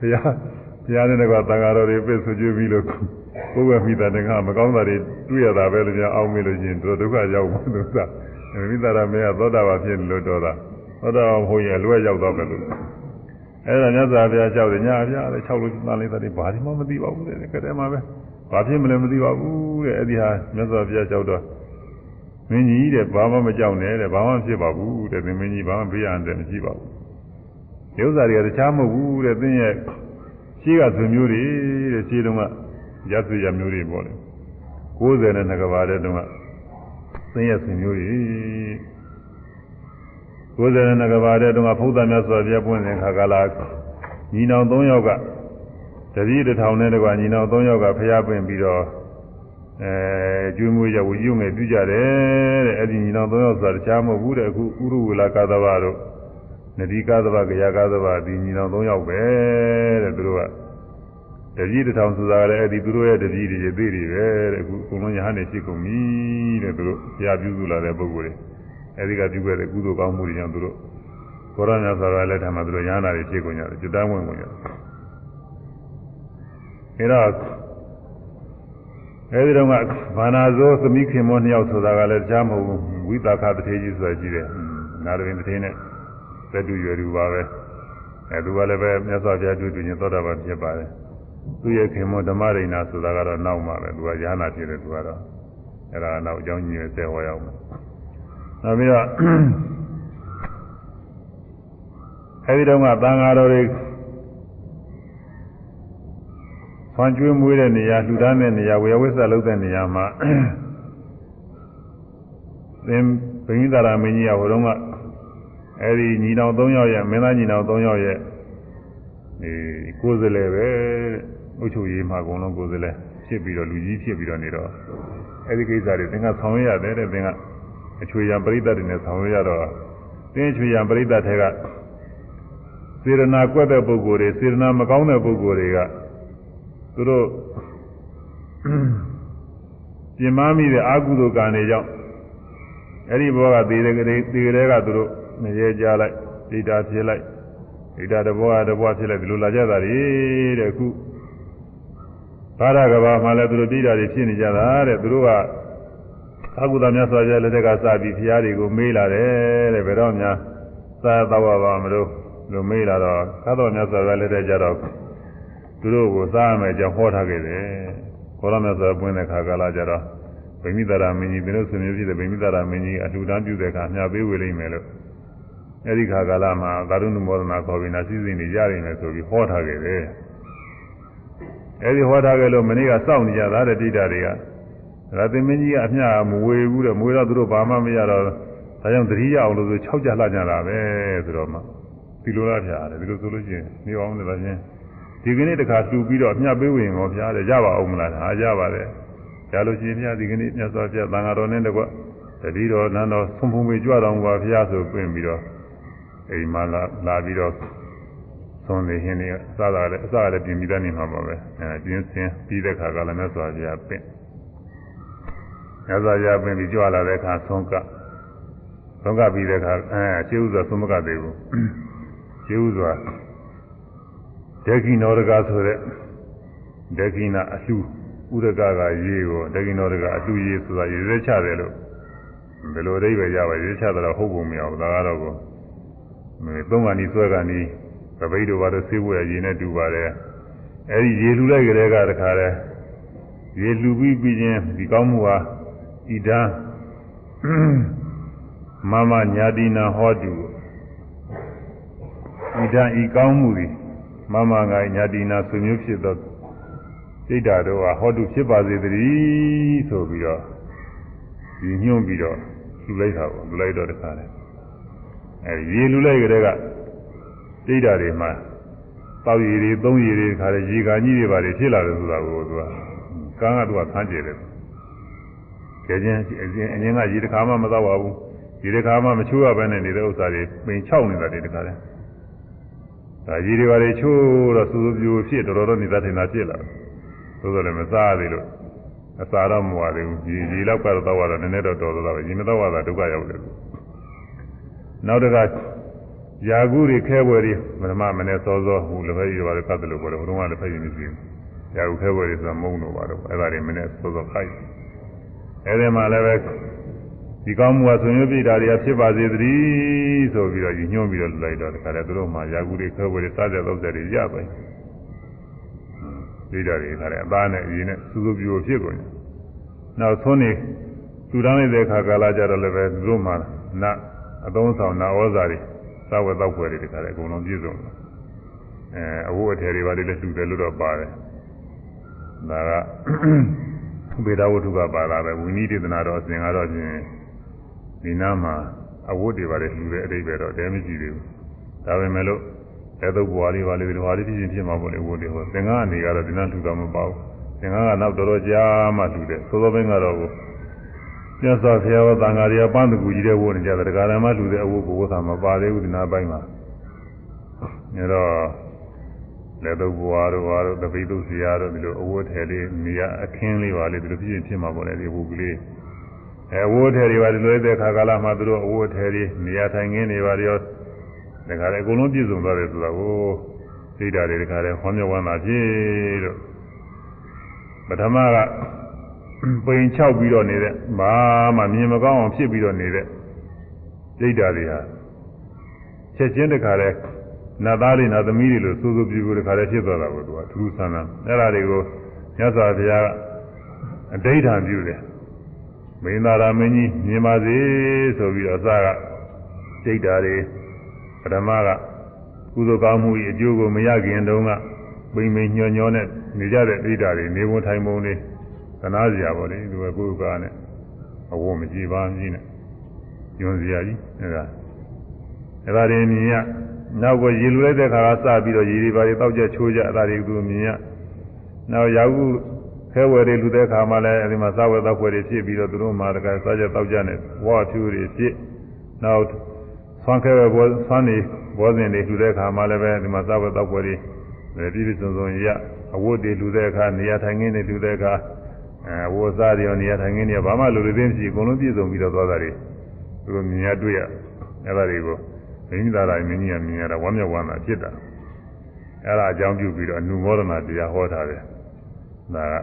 ဘုရားနဲ့ကသံဃာတော်တွေပြည့်ဆွံ့ကျွေးပြီးလို့ဘုရားမိသားတကမကောင်းတာတွေတွေ့ရတာပဲလို့များအောင်းမေးလို့ချင်းတော်ဒုက္ခရောက်မှာသူကမိသားရမေကသောတာပန်ဖြစ်လို့တော်တာသောတာပန်ဘုန်းကြီးအလွဲရောက်တော့ပဲလို့အဲ့ဒါမြတ်စွာဘုရားလျှောက်တယ်ညာပြတယ်6လို့သာလေးတဲ့ဘာဒီမှမသိပါဘူးတဲ့ကတည်းကမှပဲ ဘာဖြစ်မလဲမသိပါဘူးတဲ့အဲ့ဒီဟာမြတ်စွာဘုရားလျှောက်တော့မင်းကြီးတဲ့ဘာမှမကြောက်နဲ့တဲ့ဘာမှဖြစ်ပါဘူးတဲ့မင်းကြီးဘာမှပြရန်တဲ့မရှိပါဘူးဒီဥစ္စာတွေကတခြားမဟုတ်ဘူးတဲ့သင်ရဲ့ရှိကဆွေမျိုးတွေတဲ့ရှိတုန်းကရသရမျိုးတွေပေါ့လေ90နဲ့နှစ်ကဘာတဲ့တုန်းကသင်ရဲ့ဆွေမျိုးတွေ90နဲ့နှစ်ကဘာတဲ့တုန်းကဘုရားမြတ်စွာဘုရားပွင့်တဲ့ခါကလာညီနောင်3ယောက်က တပည့်တစ်ထောင်နဲ့တကွာညီနောင်3ယောက်ကဖျားပင်ပြီးတော့အဲကျွေးမွေးကြဝယူငယ်ပြုကြတယ်တဲ့အဲ့ဒီညီနောင်3ယောက်ဆိုတာတခြားမဟုတ်ဘူးတဲ့အခုဥရုဝေလာကာသဘာတို့နဒီကာသဘာကရာကာသဘာဒီညီနောင်3ယောက်ပဲတဲ့သူတို့ကတပည့်တစ်ထောင်ဆိုတာလည်းအဲ့ဒီသူတို့ရဲ့တပည့်တွေသေးတွေပဲတဲ့အခုအကုန်လုံးယဟန်နေဖြစ်ကုန်ပြီတဲ့သူတို့ဘုရားပြုစုလာတဲ့ပုဂ္ဂိုလ်တွေအဲ့ဒီကပြုခဲ့တဲ့ကုသိုလ်ကောင်းမှုတွေကြောင့်သူတို့ဘောရဏဆိုတာလက်ထမှာသူတို့ယဟန်နာတွေဖြစ်ကုန်ကြတယ်จิตတန်းဝင်ကုန်ကြတယ် အဲတော့အဲဒီတော့ကဘာနာဇောသမိခင်မောနှစ်ယောက်ဆိုတာကလည်းကြားမဟုတ်ဘူးဝိသခတထေကြီးဆိုတာရှိတယ်နာရဝင်တထေနဲ့သက်တူရွယ်တူပါပဲအဲသူကလည်းပဲမြတ်စွာဘုရားတွေ့တူရင်သောတာပန်ဖြစ်ပါတယ်သူရဲ့ခင်မောဓမ္မရိဏဆိုတာကတော့နောက်မှပဲသူကရဟနာဖြစ်တယ်သူကတော့အဲဒါနောက်အကြောင်းကြီးရဲ့ဆဲဟောရအောင်နောက်ပြီးတော့အဲဒီတော့ကသံဃာတော်တွေ ဆွမ်းကျွေးမွေးတဲ့နေရာလှူဒါန်းတဲ့နေရာဝေယဝိဆလုပ်တဲ့နေရာမှာသင်ဘိန်းသာရမင်းကြီးကဟိုတုန်းကအဲဒီညီနောင်၃ယောက်ရဲ့မင်းသားညီနောင်၃ယောက်ရဲ့ဒီကိုယ်စလဲပဲအုတ်ချုပ်ရေးမှာအကုန်လုံးကိုယ်စလဲဖြစ်ပြီးတော့လူကြီးဖြစ်ပြီးတော့နေတော့အဲဒီကိစ္စတွေသင်ကဆောင်ရွက်ရတယ်တဲ့သင်ကအချွေရံပရိသတ်တွေနဲ့ဆောင်ရွက်ရတော့သင်အချွေရံပရိသတ်တွေကစေရနာကွက်တဲ့ပုဂ္ဂိုလ်တွေစေရနာမကောင်းတဲ့ပုဂ္ဂိုလ်တွေက သူတို့ပြင်မမိတဲ့အာကုသိုလ်ကံတွေကြောင့်အဲ့ဒီဘောကသေတဲ့ကလေးသေတဲ့ကသူတို့မရေကြလိုက်ဒိတာဖြစ်လိုက်ဒိတာတဘောကတဘောဖြစ်လိုက်ဒီလိုလာကြတာတွေတဲ့ခုဘာရကဘာမှလည်းသူတို့ဒိတာတွေဖြစ်နေကြတာတဲ့သူတို့ကအာကုသမြတ်စွာဘုရားလက်ထက်ကစပြီးဖျားတွေကိုမေးလာတယ်တဲ့ဘယ်တော့မှသာသဝပါမလို့လို့မေးလာတော့သာတော်မြတ်စွာဘုရားလက်ထက်ကြတော့ သူတို့ကိုစားရမယ်ကြောင့်ဟောထားခဲ့တယ်။ခေါရမြတ်စွာပွင့်တဲ့ခါကာလကြတော့ဗိမိတာရမင်းကြီးသူတို့ဆွေမျိုးဖြစ်တဲ့ဗိမိတာရမင်းကြီးအထူတန်းပြုတဲ့အခါမြှပေးဝေလိမ့်မယ်လို့အဲဒီခါကာလမှာသာရုဏမောဒနာခေါ်ပြီးနာစည်းစိမ်တွေရနိုင်မယ်ဆိုပြီးဟောထားခဲ့တယ်။အဲဒီဟောထားခဲ့လို့မနေ့ကစောင့်နေကြတာတဲ့တိတာတွေကဒါသင်မင်းကြီးကအမျှမဝေဘူးတဲ့မဝေတော့သူတို့ဘာမှမရတော့ဒါကြောင့်တတိယအောင်လို့ဆို6ကြလှကြတာပဲဆိုတော့မှဒီလိုလားဗျာတဲ့ဒီလိုဆိုလို့ရှိရင်နေအောင်လည်းပါချင်း ဒီကနေ့တခါတူပြီးတော့အမျှပေးဝင်ရောဗျာတဲ့ရပါအောင်မလားဟာရပါတယ်ရလို့ရှိရင်ဗျာဒီကနေ့မြတ်စွာဘုရားသံဃာတော်နဲ့တကွတတိတော်နန်းတော်ဆုံးဖုံမေကြွတော်ပါဗျာဆိုပြင်ပြီးတော့အိမ်မှာလာလာပြီးတော့သုံးနေဟင်းနေအစသာလည်းအစလည်းပြင်ပြီးသားနေမှာပါပဲအဲပြင်းစင်းပြီးတဲ့ခါကလည်းမြတ်စွာဘုရားပင့်မြတ်စွာဘုရားပင့်ပြီးကြွလာတဲ့အခါဆုံးကဆုံးကပြီးတဲ့အခါအဲရှင်းဥစွာသုံးမကသေးဘူးရှင်းဥစွာ ဒက္ခိနောရကဆိုတဲ့ဒက္ခိနာအလှဥရကကရေးကိုဒက္ခိနောရကအလှရေးဆိုတာရေးရဲချတယ်လို့ဘယ်လိုအဓိပ္ပာယ်ကြပါရေးချတယ်ဟုတ်ပုံမရဘူးဒါကတော့ကိုသုံးကဏီဆွဲကဏီပပိတို့ဘာလို့ဆေးဝဲရေနဲ့တူပါတယ်အဲဒီရေလှူလိုက်ကြတဲ့ကတခါလဲရေလှူပြီးပြီးချင်းဒီကောင်းမှုဟာဣဒံမမညာတိနာဟောတုဣဒံဤကောင်းမှုသည် မမငိုင်ညာတိနာဆွေမျိုးဖြစ်သောစိတ်ဓာတ်တို့ဟာဟောတုဖြစ်ပါစေတည်းဆိုပြီးတော့ဒီညွှန်းပြီးတော့လူလိုက်တာပေါ့လူလိုက်တော့တခါလဲအဲရေလူလိုက်ကြတဲ့ကစိတ်ဓာတ်တွေမှာတောက်ရည်တွေသုံးရည်တွေခါလေရေကာကြီးတွေပါတွေဖြစ်လာတယ်ဆိုတာကိုသူကကန်းကသူကဆန်းကျင်တယ်ကြည်ချင်းအရင်အရင်ကရေတစ်ခါမှမတော့ပါဘူးရေတစ်ခါမှမချိုးရဘဲနဲ့နေတဲ့ဥစ္စာတွေပင်၆နေတာတွေတခါလဲ ဒါရေတွေပါတွေချိုးတော့စူးစူးပြိုဖြစ်တော်တော်နေတာထင်တာဖြစ်လာသို့တော်လည်းမစားသေးလို့အစာတော့မဝသေးဘူးရေရေလောက်ကတော့တော့ရတော့နည်းနည်းတော့တော်တော်ပဲရေမတော့ရတာဒုက္ခရောက်တယ်နောက်တစ်ခါယာကုတွေခဲပွဲတွေမဓမ္မမနဲ့စောစောဟိုလည်းပဲရပါတယ်ကတ်တယ်လို့ပြောတယ်ဘုံကလည်းဖိတ်နေပြီယာကုခဲပွဲတွေဆိုတာမုံတော့ပါတော့အဲ့ဒါတွေမနဲ့စောစောခိုက်အဲ့ဒီမှာလည်းပဲ ဒီကောင်းမှုဟာဆွေမျိုးပြတာတွေကဖြစ်ပါစေသတည်းဆိုပြီးတော့ညှို့ပြီးတော့လိုက်တော့တခါတည်းသူတို့မှယာကုတွေခဲပွဲတွေစားကြတော့တဲ့တွေရပါပြီပြတာတွေခါတဲ့အသားနဲ့အရင်နဲ့စူးစူးပြိုဖြစ်ကုန်တယ်နောက်သွန်းနေသူတန်းလိုက်တဲ့အခါကာလကြတော့လည်းပဲသူတို့မှနတ်အသုံးဆောင်နာဩဇာတွေသာဝတ်တော့ဖွယ်တွေတခါတည်းအကုန်လုံးပြည့်စုံတယ်အဲအဝတ်အထည်တွေပါလေလည်းတူတယ်လို့တော့ပါတယ်ဒါကဗေဒဝတ္ထုကပါလာပဲဝိနည်းဒေသနာတော်အစဉ်ကတော့ဖြင့် ဒီနားမှာအဝတ်တွေပါလေလူတဲ့အတိတ်ပဲတော့တဲမရှိသေးဘူးဒါပေမဲ့လို့အဲသုတ်ဘွားလေးပါလေဒီဘွားလေးဖြစ်ချင်းဖြစ်မှာပေါ့လေဝတ်တွေဟောသင်္ကန်းအနေကတော့ဒီနားထူတော့မပေါ့သင်္ကန်းကနောက်တော်တော်ကြာမှထူတယ်သို့သောဘင်းကတော့ကိုမြတ်စွာဘုရားဟောတန်ဃာတွေကပန်းတကူကြီးတဲ့ဝတ်နေကြတယ်ဒကာရမထူတဲ့အဝတ်ကိုဝတ်တာမပါသေးဘူးဒီနားပိုင်းမှာအဲတော့လက်တော့ဘွားတို့ဘွားတို့တပိသုဆရာတို့ဒီလိုအဝတ်ထည်လေးနေရအခင်းလေးပါလေဒီလိုဖြစ်ရင်ဖြစ်မှာပေါ့လေဒီဝတ်ကလေး အဲဝတ်ထည်တွေပါဒီလိုတဲ့ခါကာလမှာသူတို့အဝတ်ထည်တွေနေရာထိုင်ခင်းတွေပါရောဒါကြတယ်အကုန်လုံးပြည့်စုံသွားတယ်ဆိုတာကိုသိတာတွေတခါတည်းဟောမြဝမ်းသာဖြစ်လို့ပထမကပိန်ချောက်ပြီးတော့နေတဲ့ဘာမှမြင်မကောင်းအောင်ဖြစ်ပြီးတော့နေတဲ့သိတာတွေဟာချက်ချင်းတခါတည်းနတ်သားတွေနတ်သမီးတွေလို့စူးစူးပြူပြူတခါတည်းဖြစ်သွားတာကိုသူကထူးဆန်းဆန်းအဲ့ဒါတွေကိုမြတ်စွာဘုရားအဋိဌာန်ပြုတယ် မင်းသားရာမင်းကြီးမြင်ပါစေဆိုပြီးတော့အစကစိတ်ဓာတ်တွေပထမကကုသိုလ်ကောင်းမှု၏အကျိုးကိုမရခင်တုန်းကပိန်ပိန်ညှော်ညောနဲ့နေကြတဲ့ဣဒ္ဓာတွေနေဝန်ထိုင်ပုံတွေသနာစရာပေါ့လေဒီကကိုယ်ကားနဲ့အဝတ်မကြည့်ပါမကြီးနဲ့ညွန်စရာကြီးအဲဒါအဲဒါတွေမြင်ရနောက်ကိုရေလူလိုက်တဲ့ခါကစပြီးတော့ရေတွေပါတွေတောက်ကြချိုးကြအဲဒါတွေသူမြင်ရနောက်ရာဟု ခဲဝယ်တွေလူတဲ့ခါမှလည်းအဲဒီမှာစားဝယ်တောက်ဝယ်တွေဖြစ်ပြီးတော့သူတို့မှတကယ်စားကြတောက်ကြနဲ့ဝါဖြူတွေဖြစ်နောက်ဆွမ်းခဲဝယ်ဘောဆွမ်းနေဘောဇင်တွေလူတဲ့ခါမှလည်းပဲဒီမှာစားဝယ်တောက်ဝယ်တွေပြည့်ပြည့်စုံစုံရအဝတ်တွေလူတဲ့အခါနေရာထိုင်ခင်းတွေလူတဲ့အခါအဲဝတ်စားတွေရောနေရာထိုင်ခင်းတွေဘာမှလူတွေသိမရှိအကုန်လုံးပြည့်စုံပြီးတော့သွားတာတွေသူတို့မြင်ရတွေ့ရအဲဒါတွေကိုမိမိသားတိုင်းမင်းကြီးကမြင်ရတာဝမ်းမြောက်ဝမ်းသာဖြစ်တာအဲဒါအကြောင်းပြုပြီးတော့အနုမောဒနာတရားဟောထားတယ် ဒါက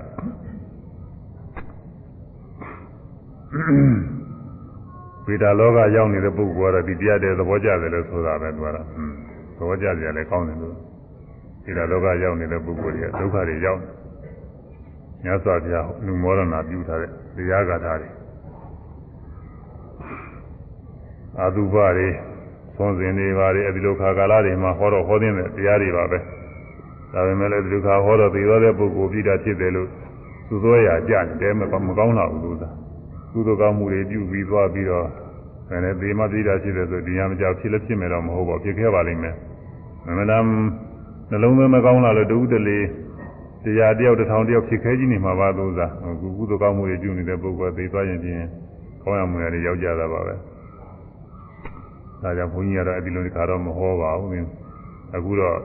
ဝိဒါလောကရောက်နေတဲ့ပုဂ္ဂိုလ်ကတော့ဒီတရားတဲ့သဘောကျတယ်လို့ဆိုတာပဲသူကတော့သဘောကျကြတယ်ကောင်းတယ်လို့ဒီလိုလောကရောက်နေတဲ့ပုဂ္ဂိုလ်တွေကဒုက္ခတွေရောက်မြတ်စွာဘုရားလူမောရဏပြုထားတဲ့တရားဂါထာတွေအာသုဘတွေသွန်စင်တွေပါတွေအဲဒီလိုခါကာလတွေမှာဟောတော့ဟောတဲ့တရားတွေပါပဲ ဒါပေမဲ့လည်းဒီလိုခါဟောတော့သိရောတဲ့ပုဂ္ဂိုလ်ပြည်တာဖြစ်တယ်လို့သူသောရာကြတယ်မကောင်းတော့ဘူးလို့သာကုသိုလ်ကောင်းမှုတွေပြုပြီးသွားပြီးတော့အဲနဲ့သေမပြည်တာဖြစ်တယ်ဆိုဒီရမကြောက်ဖြစ်လည်းဖြစ်မယ်တော့မဟုတ်ပါဖြစ်ခဲ့ပါလိမ့်မယ်မမတမ်းနှလုံးသွင်းမကောင်းလာလို့တူတလေတရားတယောက်တစ်ထောင်တယောက်ဖြစ်ခဲကြီးနေမှာပါသို့သာကုကုသိုလ်ကောင်းမှုတွေပြုနေတဲ့ပုဂ္ဂိုလ်သိသွားရင်ဖြင့်ကောင်းရမှုတွေရောက်ကြတာပါပဲဒါကြောင့်ဘုန်းကြီးကတော့အဒီလိုခါတော့မဟောပါဘူးအခုတော့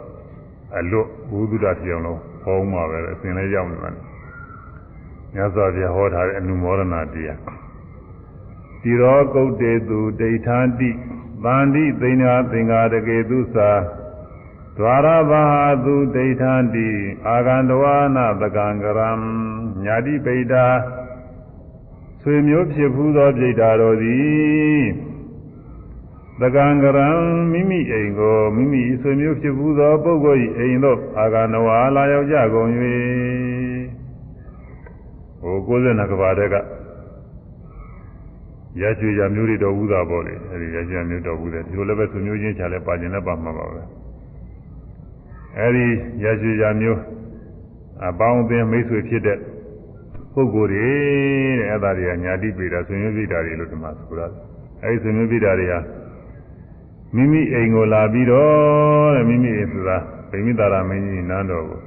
အလွတ်ဘုဒ္ဓတာပြောင်းလို့ဟောမှာပဲအစဉ်လေးရောက်နေတယ်မြတ်စွာဘုရားဟောထားတဲ့အနုမောဒနာတရားတိရောကုတ်တေသူဒိဋ္ဌာတိဗန္တိသိဏသင်္ဃာတကေသူသာဒွါရဘာသူဒိဋ္ဌာတိအာဂန္တဝနာတကံကရံညာတိပိတာဆွေမျိုးဖြစ်ဘူးသောပြိတ္တာတော်သည် တကံကရံမိမိအိမ်ကိုမိမိဆွေမျိုးဖြစ်ဘူးသောပုဂ္ဂိုလ်၏အိမ်သို့အာဂန္တဝါလာရောက်ကြကုန်၍ဟို92ကဘာတက်ကရချွေရမျိုးတွေတော်ဘူးတာပေါ့လေအဲဒီရချွေမျိုးတော်ဘူးတယ်ဒီလိုလည်းပဲဆွေမျိုးချင်းချလည်းပါကျင်လည်းပါမှာပါပဲအဲဒီရရှိရမျိုးအပေါင်းအသင်းမိတ်ဆွေဖြစ်တဲ့ပုဂ္ဂိုလ်တွေတဲ့အဲ့ဒါတွေကညာတိပေတာဆွေမျိုးပိတာတွေလို့ဒီမှာဆိုရတယ်အဲဒီဆွေမျိုးပိတာတွေဟာ မိမိအိမ်ကိုလာပြီးတော့တဲ့မိမိအိမ်ဆိုတာဗိမိတာရမင်းကြီးနန်းတော်ကို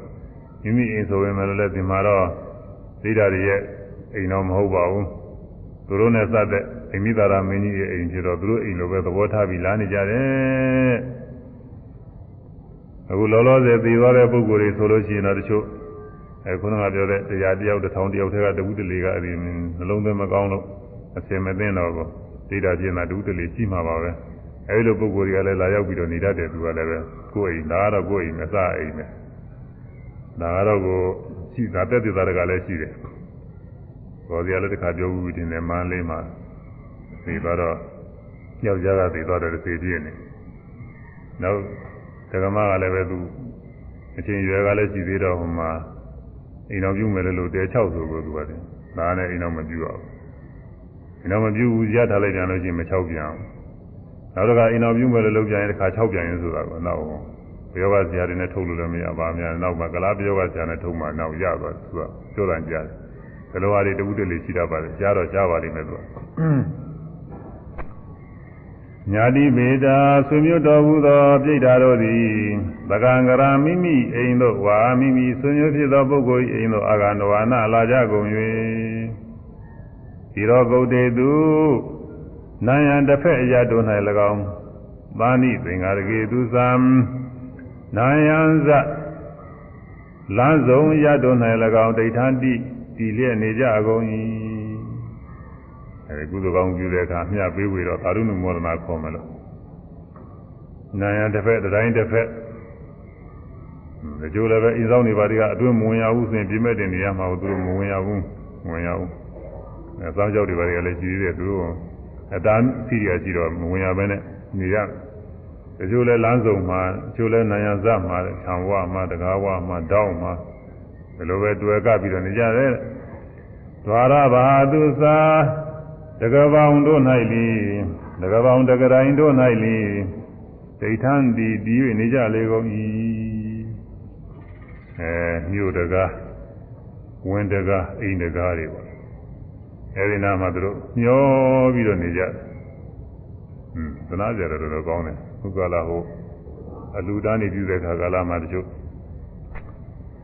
မိမိအိမ်ဆိုရင်လည်းဒီမှာတော့ဒိဋ္ဌာတွေရဲ့အိမ်တော်မဟုတ်ပါဘူးသူတို့နဲ့စတဲ့ဗိမိတာရမင်းကြီးရဲ့အိမ်ဖြစ်တော့သူတို့အိမ်လိုပဲသဘောထားပြီးလာနေကြတယ်အခုလောလောဆယ်သိသွားတဲ့ပုဂ္ဂိုလ်တွေဆိုလို့ရှိရင်တော့တချို့အဲခုနကပြောတဲ့တရားတယောက်တစ်ထောင်တယောက်တည်းကတဝုတလေကအဲဒီနှလုံးသွင်းမကောင်းလို့အစင်မသိတော့ဘူးဒိဋ္ဌာပြင်းတာတဝုတလေရှိမှာပါပဲ အဲဒီလိုပုဂ္ဂိုလ်တွေကလည်းလာရောက်ပြီးတော့နေတတ်တယ်သူကလည်းပဲကိုယ်အိမ်ဒါကတော့ကိုယ်အိမ်မစအိမ်ပဲဒါကတော့ကိုရှိတာတက်တဲ့သားတကလည်းရှိတယ်ဘော်စီကလည်းတစ်ခါပြောဘူးတင်တယ်မန်းလေးမှာသိသွားတော့ယောက်ျားကသိသွားတယ်သိပြည့်နေနောက်ဒကမကလည်းပဲသူအချင်းရွယ်ကလည်းရှိသေးတော့ဟိုမှာအိမ်တော်ပြုမယ်လို့တဲ6ဆိုကိုသူကတယ်ဒါနဲ့အိမ်တော်မပြုအောင်အိမ်တော်မပြုဘူးရထားလိုက်ကြလို့ရှိရင်မ6ပြန်အောင် နောက်တစ်ခါအိမ်တော်ပြုမယ်လို့လုပ်ပြန်ရင်တစ်ခါ6ပြန်ရင်ဆိုတာကနောက်ဘယောဂဆရာတွေနဲ့ထုတ်လို့လည်းမရပါများနောက်မှကလားဘယောဂဆရာနဲ့ထုတ်မှနောက်ရသွားသူကပြောတာကြားတယ်ဘယ်လိုဟာတွေတဝုတ္တလေးရှိတတ်ပါလဲကြားတော့ကြားပါလိမ့်မယ်သူကညာတိဗေဒာဆွေမျိုးတော်မူသောပြိတ္တာတို့သည်သကံကရာမိမိအိမ်သို့ဝါမိမိဆွေမျိုးဖြစ်သောပုဂ္ဂိုလ်၏အိမ်သို့အာဂန္တဝါနလာကြကုန်၍ဒီရောဂုတ်တေသူ နာယံတစ်ဖက်အရာတို့၌၎င်းသာနိသင်္ဃာရကေသူသံနာယံဇလမ်းဆုံးရတို့၌၎င်းဒိဋ္ဌာတိတည်လျက်နေကြကုန်၏အဲကုသိုလ်ကောင်းပြုတဲ့အခါမျှပေးဝေတော့သာရုဏမောဒနာခေါ်မယ်လို့နာယံတစ်ဖက်တိုင်းတစ်ဖက်ဒီကြိုးလည်းပဲအင်းဆောင်နေပါတိကအတွင်းမဝင်ရဘူးဆိုရင်ပြိမဲ့တင်နေရမှာဘူးသူတို့မဝင်ရဘူးမဝင်ရဘူးအဲစောင်းကြောက်တွေပါတိကလည်းကြီးသေးတယ်သူတို့ အတန်းစီရရှိတော့မဝင်ရဘဲနဲ့နေရဒီကြိုးလည်းလမ်းစုံမှာဒီကြိုးလည်းနာယံဇမှာခြံဝမှာတကားဝမှာတောင်းမှာဒီလိုပဲတွေ့ကပ်ပြီးတော့နေကြတယ်ဒွါရဘာသူသာတကပောင်တို့၌လီတကပောင်တကတိုင်းတို့၌လီဒိဋ္ဌံတိပြီး၍နေကြလေကုန်၏အဲမြို့တကားဝင်းတကားအိမ်တကားတွေပေါ့ အဲဒီနာမှာသူတို့မျောပြီးတော့နေကြဟွန်းသနာကြတယ်တော်တော်ကောင်းတယ်ဘုက္ကလာဟိုအလူတန်းနေပြုတဲ့ခါကာလမှာတချို့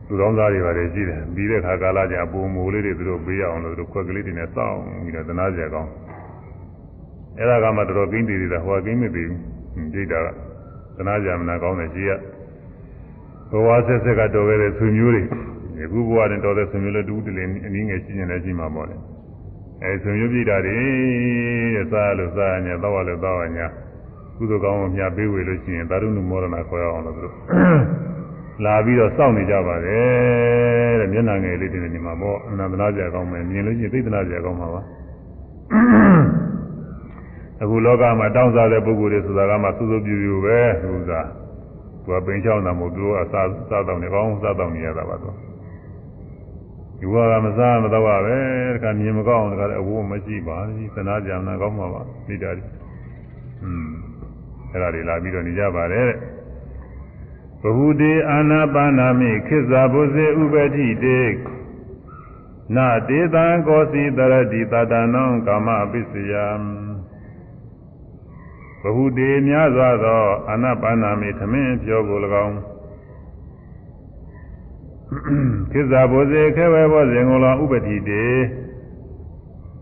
သူတော်သားတွေပါတယ်ရှိတယ်ပြီးတဲ့ခါကာလကျပုံမိုးလေးတွေသူတို့ပေးရအောင်လို့သူတို့ခွက်ကလေးတွေနဲ့စောင့်ပြီးတော့သနာကြကောင်းအဲ့ဒါကမှတော်တော်ကင်းတည်သေးတယ်ဟိုကကင်းမတည်ဘူးဒိဋ္ဌာကသနာကြမနာကောင်းတယ်ရှိရဘဝဆက်ဆက်ကတော်ခဲ့တဲ့ဆွေမျိုးတွေအခုဘဝနဲ့တော်တဲ့ဆွေမျိုးလည်းတူတူလေးအနည်းငယ်ရှိနေလည်းရှိမှာပေါ့လေ အဲဆွေမျိုးပြတာတွေတဲ့စားလို့စားညာတော့လို့တော့ညာကုသိုလ်ကောင်းကိုမြတ်ပေးဝေလို့ရှိရင်သာရုဏမောရဏခေါ်ရအောင်လို့သူတို့လာပြီးတော့စောင့်နေကြပါတယ်တဲ့မျက်နှာငယ်လေးတင်နေမှာပေါ့အနန္တနာကြကောင်းမယ်မြင်လို့ရှိရင်သိဒနာကြကောင်းမှာပါအခုလောကမှာတောင်းစားတဲ့ပုဂ္ဂိုလ်တွေဆိုတာကမှစူးစူးပြူပြူပဲသူကသူကပိန်ချောင်းတာမဟုတ်သူကအစားစားတောင်းနေကောင်းစားတောင်းနေရတာပါသူ ဒီဘကမစားမတော့ပါပဲတခါမြင်မကောင်းတခါအဝိုးမရှိပါဘူးသနာကြံနာကောင်းမှာပါမိတာဒီอืมအဲ့ဒါတွေလာပြီးတော့နေကြပါတယ်တဲ့ဘဟုတေအာနာပါနာမိခိဇာဘုဇေဥပတိတေနာတေတံကောစီတရတိတတနံကာမပိစယံဘဟုတေများစွာသောအာနာပါနာမိသမင်းပြောကို၎င်း ခိဇာဘုဇေခဲဝဲဘောဇင်ကိုလောဥပတိတေ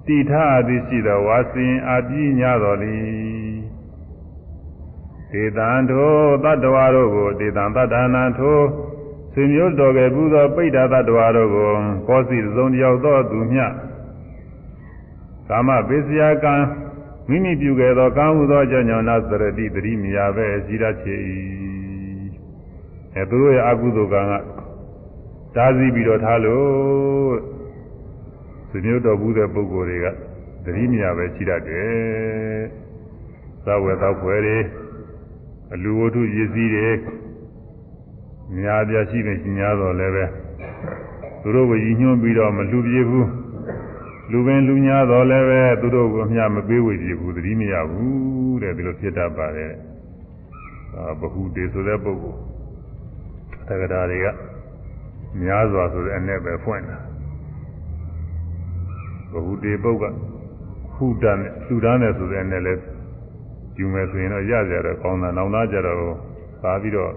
တိထအသည်ရှိသောဝါစင်အပြည့်ညတော်သည်ဒေသံထိုတတ္တဝါတို့ကိုဒေသံတတ္တနာထိုဆွေမျိုးတော်ကဲပူသောပိဋ္ဌတတ္တဝါတို့ကိုကောစီသုံးတယောက်သောသူမျှကာမပစ္စယကံမိမိပြုခဲ့သောကာဟုသောကြောင့်နာသရတိတတိမြာပဲရှိရချေ၏အဲသူတို့ရဲ့အကုသိုလ်ကံက တားဆီးပြီးတော့ထားလို့ဆွေမျိုးတော်ဘူးတဲ့ပုဂ္ဂိုလ်တွေကတတိမြာပဲရှိတတ်တယ်သဝေသောဖွယ်တွေအလူဝတ္ထုရည်စည်းတွေများပြရှိနေရှင်များတော့လည်းပဲသူတို့ကိုရည်ညွှန်းပြီးတော့မလူပြေဘူးလူပင်လူညာတော့လည်းပဲသူတို့ကိုအမျှမပေးဝေပြေဘူးသတိမရဘူးတဲ့ဒီလိုဖြစ်တတ်ပါတယ်အာဘဟုတေဆိုတဲ့ပုဂ္ဂိုလ်တက္ကရာတွေက များစွာဆိုတဲ့အ ਨੇ ပဲဖွင့်တာဘဟုတေပုတ်ကခုတန်သူတန်းနဲ့ဆိုတဲ့အ ਨੇ လဲယူမယ်ဆိုရင်တော့ရကြရတော့ကောင်းတာနောင်သားကြတော့ပါပြီးတော့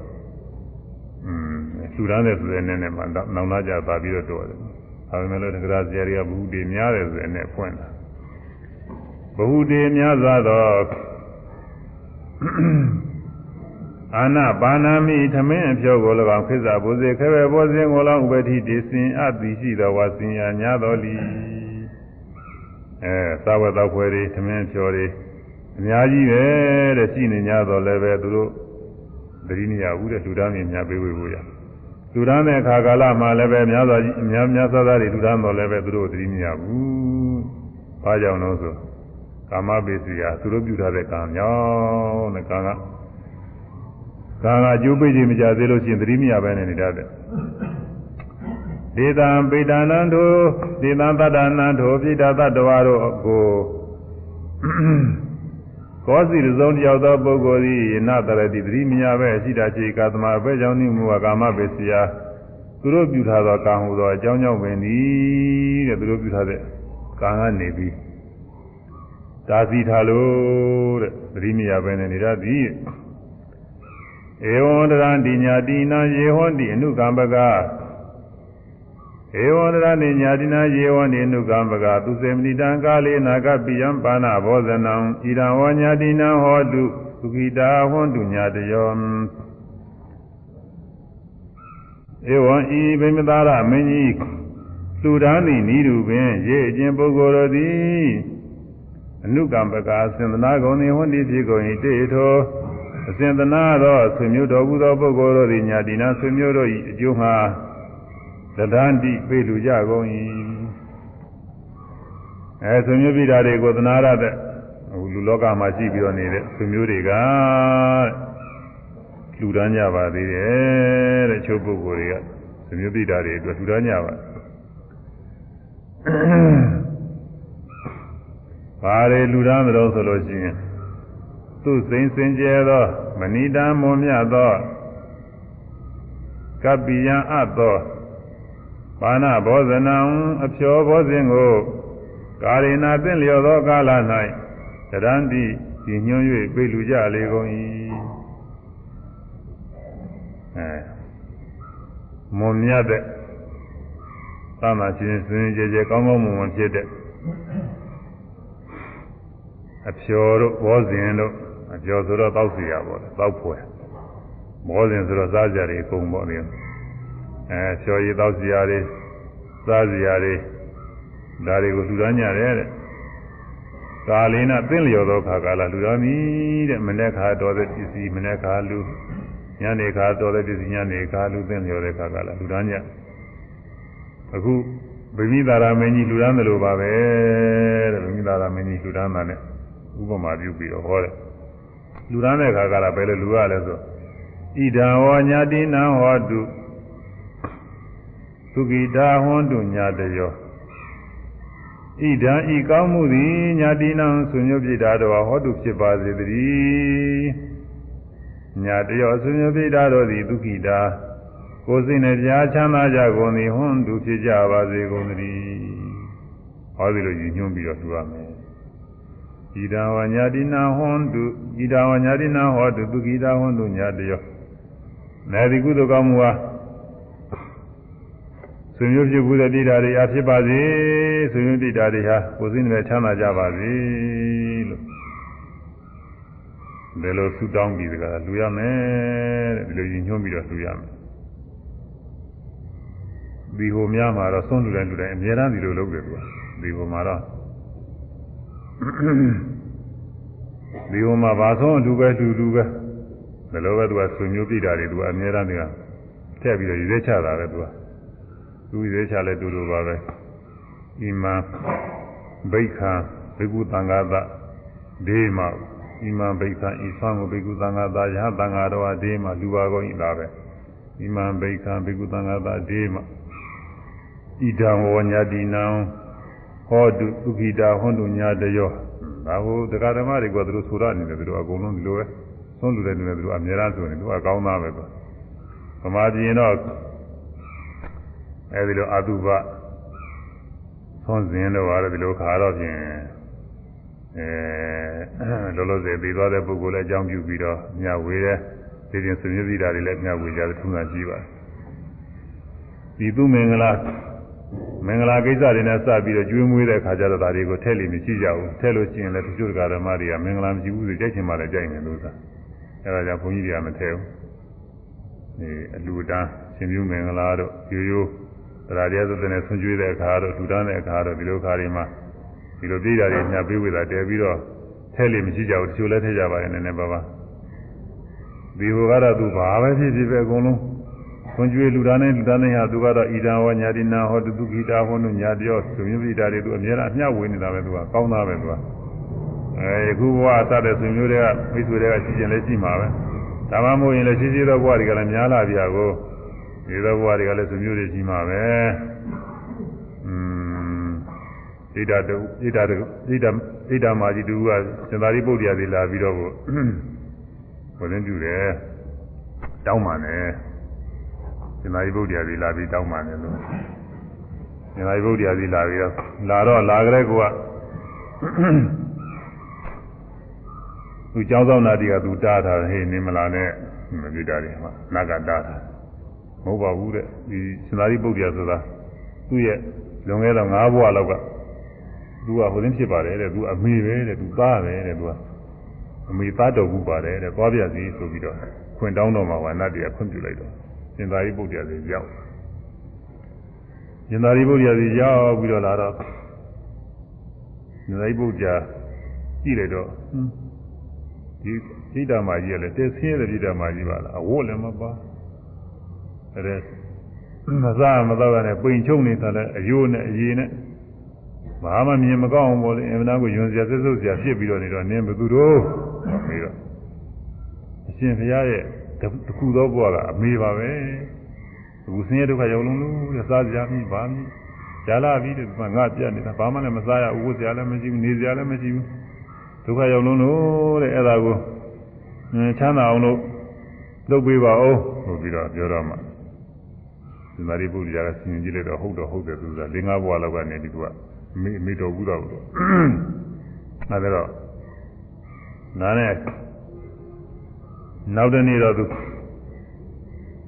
อืมသူတန်းနဲ့ဆိုတဲ့ ਨੇ နဲ့မှနောင်သားကြပါပြီးတော့တော်တယ်ဒါပေမဲ့လို့တက္ကရာဇေရီကဘဟုတေများတယ်ဆိုတဲ့ ਨੇ ဖွင့်တာဘဟုတေများစွာတော့ အာနာပါဏာမိထမင်းအဖြောကို၎င်းခိစ္ဆာဘုဇေခဲပဲဘောဇင်ကို၎င်းဥပတိတေစင်အတိရှိသောဝါစင်ညာညာတော်လီအဲသာဝတ္တခွဲတွေထမင်းဖြောတွေအများကြီးပဲတဲ့ရှိနေကြတော့လည်းပဲသူတို့တတိနိယဘူးတဲ့လူသားမြင်များပေးဝေဖို့ရလူသားတဲ့အခါကာလမှာလည်းပဲများစွာကြီးအများများသောသားတွေလူသားတော်လည်းပဲသူတို့တတိနိယဘူးဘာကြောင့်လို့ဆိုကာမပိစီယသူတို့ပြုထားတဲ့ကံကြောင့်တဲ့ကံက ကာကအကျိုးပေးခြင်းမကြသေးလို့ရှိရင်သတိမရပဲနဲ့နေတတ်တယ်ဒေတံပေတနံတို့ဒေတံတတ္တနံတို့ပိဋကတ္တဝါတို့ကိုကောစီရစုံတယောက်သောပုဂ္ဂိုလ်သည်နတရတိသတိမရပဲရှိတာချေကာသမအဘဲကြောင့်နိမူဝကာမပေစီယသူတို့ပြုထားသောကံဟူသောအကြောင်းကြောင့်ပင်သည်တဲ့သူတို့ပြုထားတဲ့ကံကနေပြီးဒါစီထားလို့တဲ့သတိမရပဲနဲ့နေတတ်သည် ဧဝံတရံတိညာတိနာယေဟောတိအနုကံပကဧဝံတရံတိညာတိနာယေဟောတိအနုကံပကသူစေမဏိတံကာလေနာကပိယံပါဏဘောဇနံဣဒံဝညာတိနံဟောတုသုခိတာဟွန်တုညာတယောဧဝံဤဗိမသာရမင်းကြီးလူဒန်းသည်ဤသူပင်ရေအကျင်ပုဂ္ဂိုလ်တို့သည်အနုကံပကာသင်္သနာကုံသည်ဟွန်တိဖြစ်ကုန်၏တေထော အစဉ်သနာသောဆွေမျိုးတော်မူသောပုဂ္ဂိုလ်တို့သည်ညာတိနာဆွေမျိုးတို့၏အကျိုးမှာသဒ္ဒန္တိပြေလူကြကုန်၏အဲဆွေမျိုးပြည်သားတွေကိုသနာရတဲ့ဟိုလူလောကမှာရှိပြီးတော့နေတဲ့ဆွေမျိုးတွေကလူတန်းကြပါသေးတယ်တဲ့ချုပ်ပုဂ္ဂိုလ်တွေကဆွေမျိုးပြည်သားတွေအတွက်လူတန်းကြပါဘာတွေလူတန်းသတော်ဆိုလို့ရှိရင် သူစိန်စင်ကြဲသောမဏိတံမွန်မြတ်သောကပ္ပိယံအပ်သောဘာနာဘောဇနံအဖြောဘောဇင်ကိုကာရိနာသင့်လျော်သောကာလ၌တရန္တိဒီညွှန်း၍ပြေလူကြလေကုန်၏အဲမွန်မြတ်တဲ့သာမချင်းစင်ကြဲကြဲကောင်းကောင်းမွန်မွန်ဖြစ်တဲ့အဖြောတို့ဘောဇင်တို့ အကျော်ဆိုတော့တောက်စီရပေါ့လေတောက်ဖွယ်မောစဉ်ဆိုတော့စားကြတွေအကုန်ပေါ့လေအဲချော်ရည်တောက်စီရတွေစားစီရတွေဒါတွေကိုလူသားညတယ်တဲ့ကာလင်းနာသင်လျော်သောခါကာလလူသားမီတဲ့မနေ့ခါတော်တဲ့ပစ္စည်းမနေ့ခါလူညနေခါတော်တဲ့ပစ္စည်းညနေခါလူသင်လျော်တဲ့ခါကာလလူသားညအခုဗိမိသာရမင်းကြီးလူသားတယ်လို့ပါပဲတဲ့ဗိမိသာရမင်းကြီးလူသားတာနဲ့ဥပမာပြုပြီးတော့ဟောတယ် လူရမ်းတဲ့ခါကလာပဲလေလူရလဲဆိုဣဒံဝညာတိနံဟောတုသုခိတာဟွန်တုညာတယောဣဒံဤကောင်းမှုသည်ညာတိနံဆွေမျိုးပြတာတော်ဟောတုဖြစ်ပါစေတည်းညာတယောဆွေမျိုးပြတာတော်သည်သုခိတာကိုယ်စိတ်နဲ့ကြားချမ်းသာကြကုန်သည်ဟွန်တုဖြစ်ကြပါစေကုန်သတည်းဟောဒီလိုညွှန်ပြီးတော့သူရမယ် ဣဒံဝညာတိနာဟွန်တုဣဒံဝညာတိနာဟောတုသူကိတာဟွန်တုညာတယောနေဒီကုသကောင်းမှုဟာဆွေမျိုးဖြစ်ဘူးတဲ့တိတာတွေအဖြစ်ပါစေဆွေမျိုးတိတာတွေဟာကိုယ်စိနဲ့ချမ်းသာကြပါစေလို့ဘယ်လိုဆုတောင်းပြီးတကားလူရမယ်တဲ့ဒီလိုညှိုးပြီးတော့လူရမယ်ဒီဟိုများမှာတော့ဆုံးလူတိုင်းလူတိုင်းအများအားဒီလိုလုပ်တယ်ကွာဒီဟိုမှာတော့ ဒီဟိုမှာဘာဆုံးအတူပဲတူတူပဲဘယ်လိုပဲသူကဆွေမျိုးပြတာတွေသူကအများအားတွေကထည့်ပြီးတော့ရည်သေးချတာပဲသူကသူရည်သေးချလဲတူတူပါပဲဣမံဘိက္ခာဘေကုသံဃာသဒေမဣမံဘိက္ခာဤဆွမ်းကိုဘေကုသံဃာသယဟသံဃာတော်ဒေမလူပါကုန်ဤလားပဲဣမံဘိက္ခာဘေကုသံဃာသဒေမဣဒံဝညာတိနံ ဟောတုသုခိတာဟွန်တုညာတယောဒါဟိုတရားဓမ္မတွေကသူတို့ဆိုရနေတယ်သူတို့အကုန်လုံးဒီလိုပဲသုံးလူတဲ့လူတွေသူတို့အများအားဆိုနေသူကကောင်းသားပဲကွာဗမာပြည်တော့အဲဒီလိုအတုပသွန်စဉ်တော့ရတယ်ဒီလိုခါတော့ဖြင့်အဲလောလောဆယ်ပြီးသွားတဲ့ပုဂ္ဂိုလ်လည်းအကြောင်းပြုပြီးတော့ညဝေးတဲ့ဒီပြင်ဆွေမျိုးသီးတာတွေလည်းညဝေးကြတဲ့ထုံးတာရှိပါတယ်ဒီသူမင်္ဂလာ မင်္ဂလာကိစ္စတွေနဲ့စပြီးတော့ကျွေးမွေးတဲ့ခါကျတော့ဒါတွေကိုထည့်လို့မရှိကြဘူးထည့်လို့ရှိရင်လည်းတချို့ဓမ္မတွေကမင်္ဂလာမရှိဘူးဆိုကြိုက်ချင်မှလည်းကြိုက်နေလို့သာအဲဒါကြောင့်ဘုန်းကြီးတွေကမထည့်ဘူးဒီအလူတန်းရှင်ပြုမင်္ဂလာတို့ရိုးရိုးတရားတရားသတဲ့နဲ့ဆွကျွေးတဲ့အခါတော့လူတန်းတဲ့အခါတော့ဒီလိုခါတွေမှာဒီလိုပြည်တာတွေညပေးဝေတာတဲပြီးတော့ထဲလေမရှိကြဘူးတချို့လည်းထဲကြပါရဲ့နည်းနည်းပါးပါဒီဟိုကတော့သူဘာပဲဖြစ်ဖြစ်ပဲအကုန်လုံး ဆွကျွေးလူတန်းနဲ့လူတန်းနဲ့ဟာသူကတော့ဣဒံဟောညာတိနာဟောတုခိတာဟောနုညာပြောသူမျိုးပြည်တာတွေသူအများအားအမျှဝေနေတာပဲသူကကောင်းသားပဲသူကအဲခုဘဝအစတဲ့ဆွမျိုးတွေကမိတ်ဆွေတွေကရှိကျင်လဲရှိမှာပဲဒါမှမဟုတ်ရင်လည်းရှိရှိသောဘဝတွေကလည်းများလာပြကိုဒီသောဘဝတွေကလည်းသူမျိုးတွေရှိမှာပဲอืมဣဒတုဣဒတုဣဒဣဒမာကြီးတူကစင်္သာရိပုတ္တရာတွေလာပြီးတော့ကိုဘုရင်ပြုတယ်တောင်းပါနဲ့ ရှင်သာရိပုတ္တရာကြီးလာပြီးတောင်းပန်တယ်လို့ရှင်သာရိပုတ္တရာကြီးလာပြီးတော့လာတော့လာကြတဲ့ကောကသူကြောက်ဆောင်လာတီကသူတားထားတယ်ဟေ့နင်မလာနဲ့မကြည့်တာတွေမှာနကတားတာမဟုတ်ပါဘူးတဲ့ဒီရှင်သာရိပုတ္တရာဆိုတာသူ့ရဲ့လွန်ခဲ့တော့၅ဘဝလောက်ကသူကဟိုရင်းဖြစ်ပါတယ်တဲ့သူအမေပဲတဲ့သူသားပဲတဲ့သူကအမေသားတော်ဘူးပါတယ်တဲ့သွားပြစီဆိုပြီးတော့ခွင်တောင်းတော်မှာဝါနတ်တရားခွင့်ပြုလိုက်တော့ င်္သာရိပုတ္တရာစီရောက်စင်္သာရိပုတ္တရာစီရောက်ပြီးတော့လာတော့စင်္သာရိပုတ္တရာကြည့်လိုက်တော့ဒီဣဒ္ဓမာကြီးကလည်းတဲဆင်းရဲတဲ့ဣဒ္ဓမာကြီးပါလားအဝတ်လည်းမပါအဲမစားမတော့နဲ့ပိန်ချုံနေတာလည်းအယိုးနဲ့အရည်နဲ့ဘာမှမြင်မကောင်းဘူးလေအင်မနာကိုယွန်စရာစစ်စုပ်စရာဖြစ်ပြီးတော့နေတော့နင်းဘသူတို့ပြီးတော့အရှင်ဘုရားရဲ့ တခုသောဘဝကအမေပါပဲအခုဆင်းရဲဒုက္ခရောက်လုံးလို့တဲ့စားစရာမြည်ပါမြည်ဂျာလာပြီးတဲ့ငါပြတ်နေတာဘာမှလည်းမစားရဘူးဝတ်စရာလည်းမရှိဘူးနေစရာလည်းမရှိဘူးဒုက္ခရောက်လုံးလို့တဲ့အဲ့ဒါကိုချမ်းသာအောင်လို့လုပ်ပေးပါဦးဆိုပြီးတော့ပြောတော့မှဒီမာရီပုရိယာကဆင်ကြည့်လိုက်တော့ဟုတ်တော့ဟုတ်တယ်သူက၄၅ဘဝလောက်ကနေဒီကမေမေတော်ဘူးတော့အဲဒါတော့နားနဲ့ နောက်တနေ့တော့သူ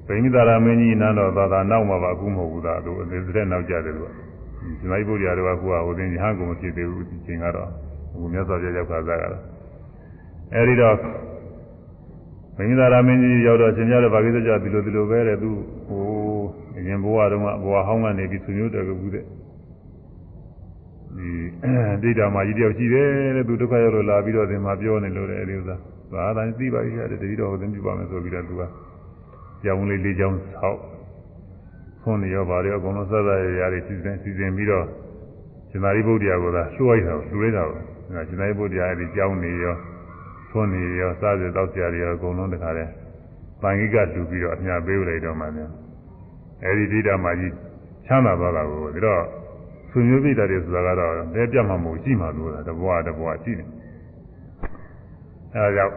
ဗိမိတာရမင်းကြီးနန်းတော်သာသာနောက်မှာပါအခုမဟုတ်ဘူးသားသူအသေးသေးနောက်ကြတယ်သူကဒီမာရီပုရိယာတို့ကခုကဟိုသင်ဟန်ကုန်မဖြစ်သေးဘူးဒီချိန်ကတော့အခုမြတ်စွာဘုရားရောက်ခါစားကတော့အဲဒီတော့မင်းသာရမင်းကြီးရောက်တော့ရှင်ပြတဲ့ဗာကိစ္စကြဒီလိုဒီလိုပဲတဲ့သူဟိုအရင်ဘဝတုန်းကဘဝဟောင်းကနေပြီးသူမျိုးတော်ကဘူးတဲ့ဒီဒိဋ္ဌာမကြီးတယောက်ရှိတယ်တဲ့သူဒုက္ခရောက်လို့လာပြီးတော့ဒီမှာပြောနေလို့တဲ့အဲဒီဥစ္စာ သာတိုင်းသိပါပြီရတယ်တတိတော်ဟိုသင်ပြပါမယ်ဆိုပြီးတော့သူကကြောင်လေးလေးကြောင်ဆောက်ခွန်းရောပါရောအကုန်လုံးစသရရတွေစီစဉ်စီစဉ်ပြီးတော့ရှင်သာရိပုတ္တရာကသာလွှဲလိုက်တာလွှဲတာကိုရှင်သာရိပုတ္တရာအဲဒီကြောင်နေရောသွန်းနေရောစားစတောက်ကြရရောအကုန်လုံးတခါတည်းပန်ကြီးကလူပြီးတော့အမြပေးလိုက်တော့မှလည်းအဲဒီဒိဋ္ဌာမကြီးချမ်းသာသွားတာကိုဒါတော့ဆွေမျိုးပိတာတွေဆိုတာကတော့တဲပြတ်မှမဟုတ်ရှိမှလို့တဘွားတဘွားရှိတယ် အဲဒါကြောင့်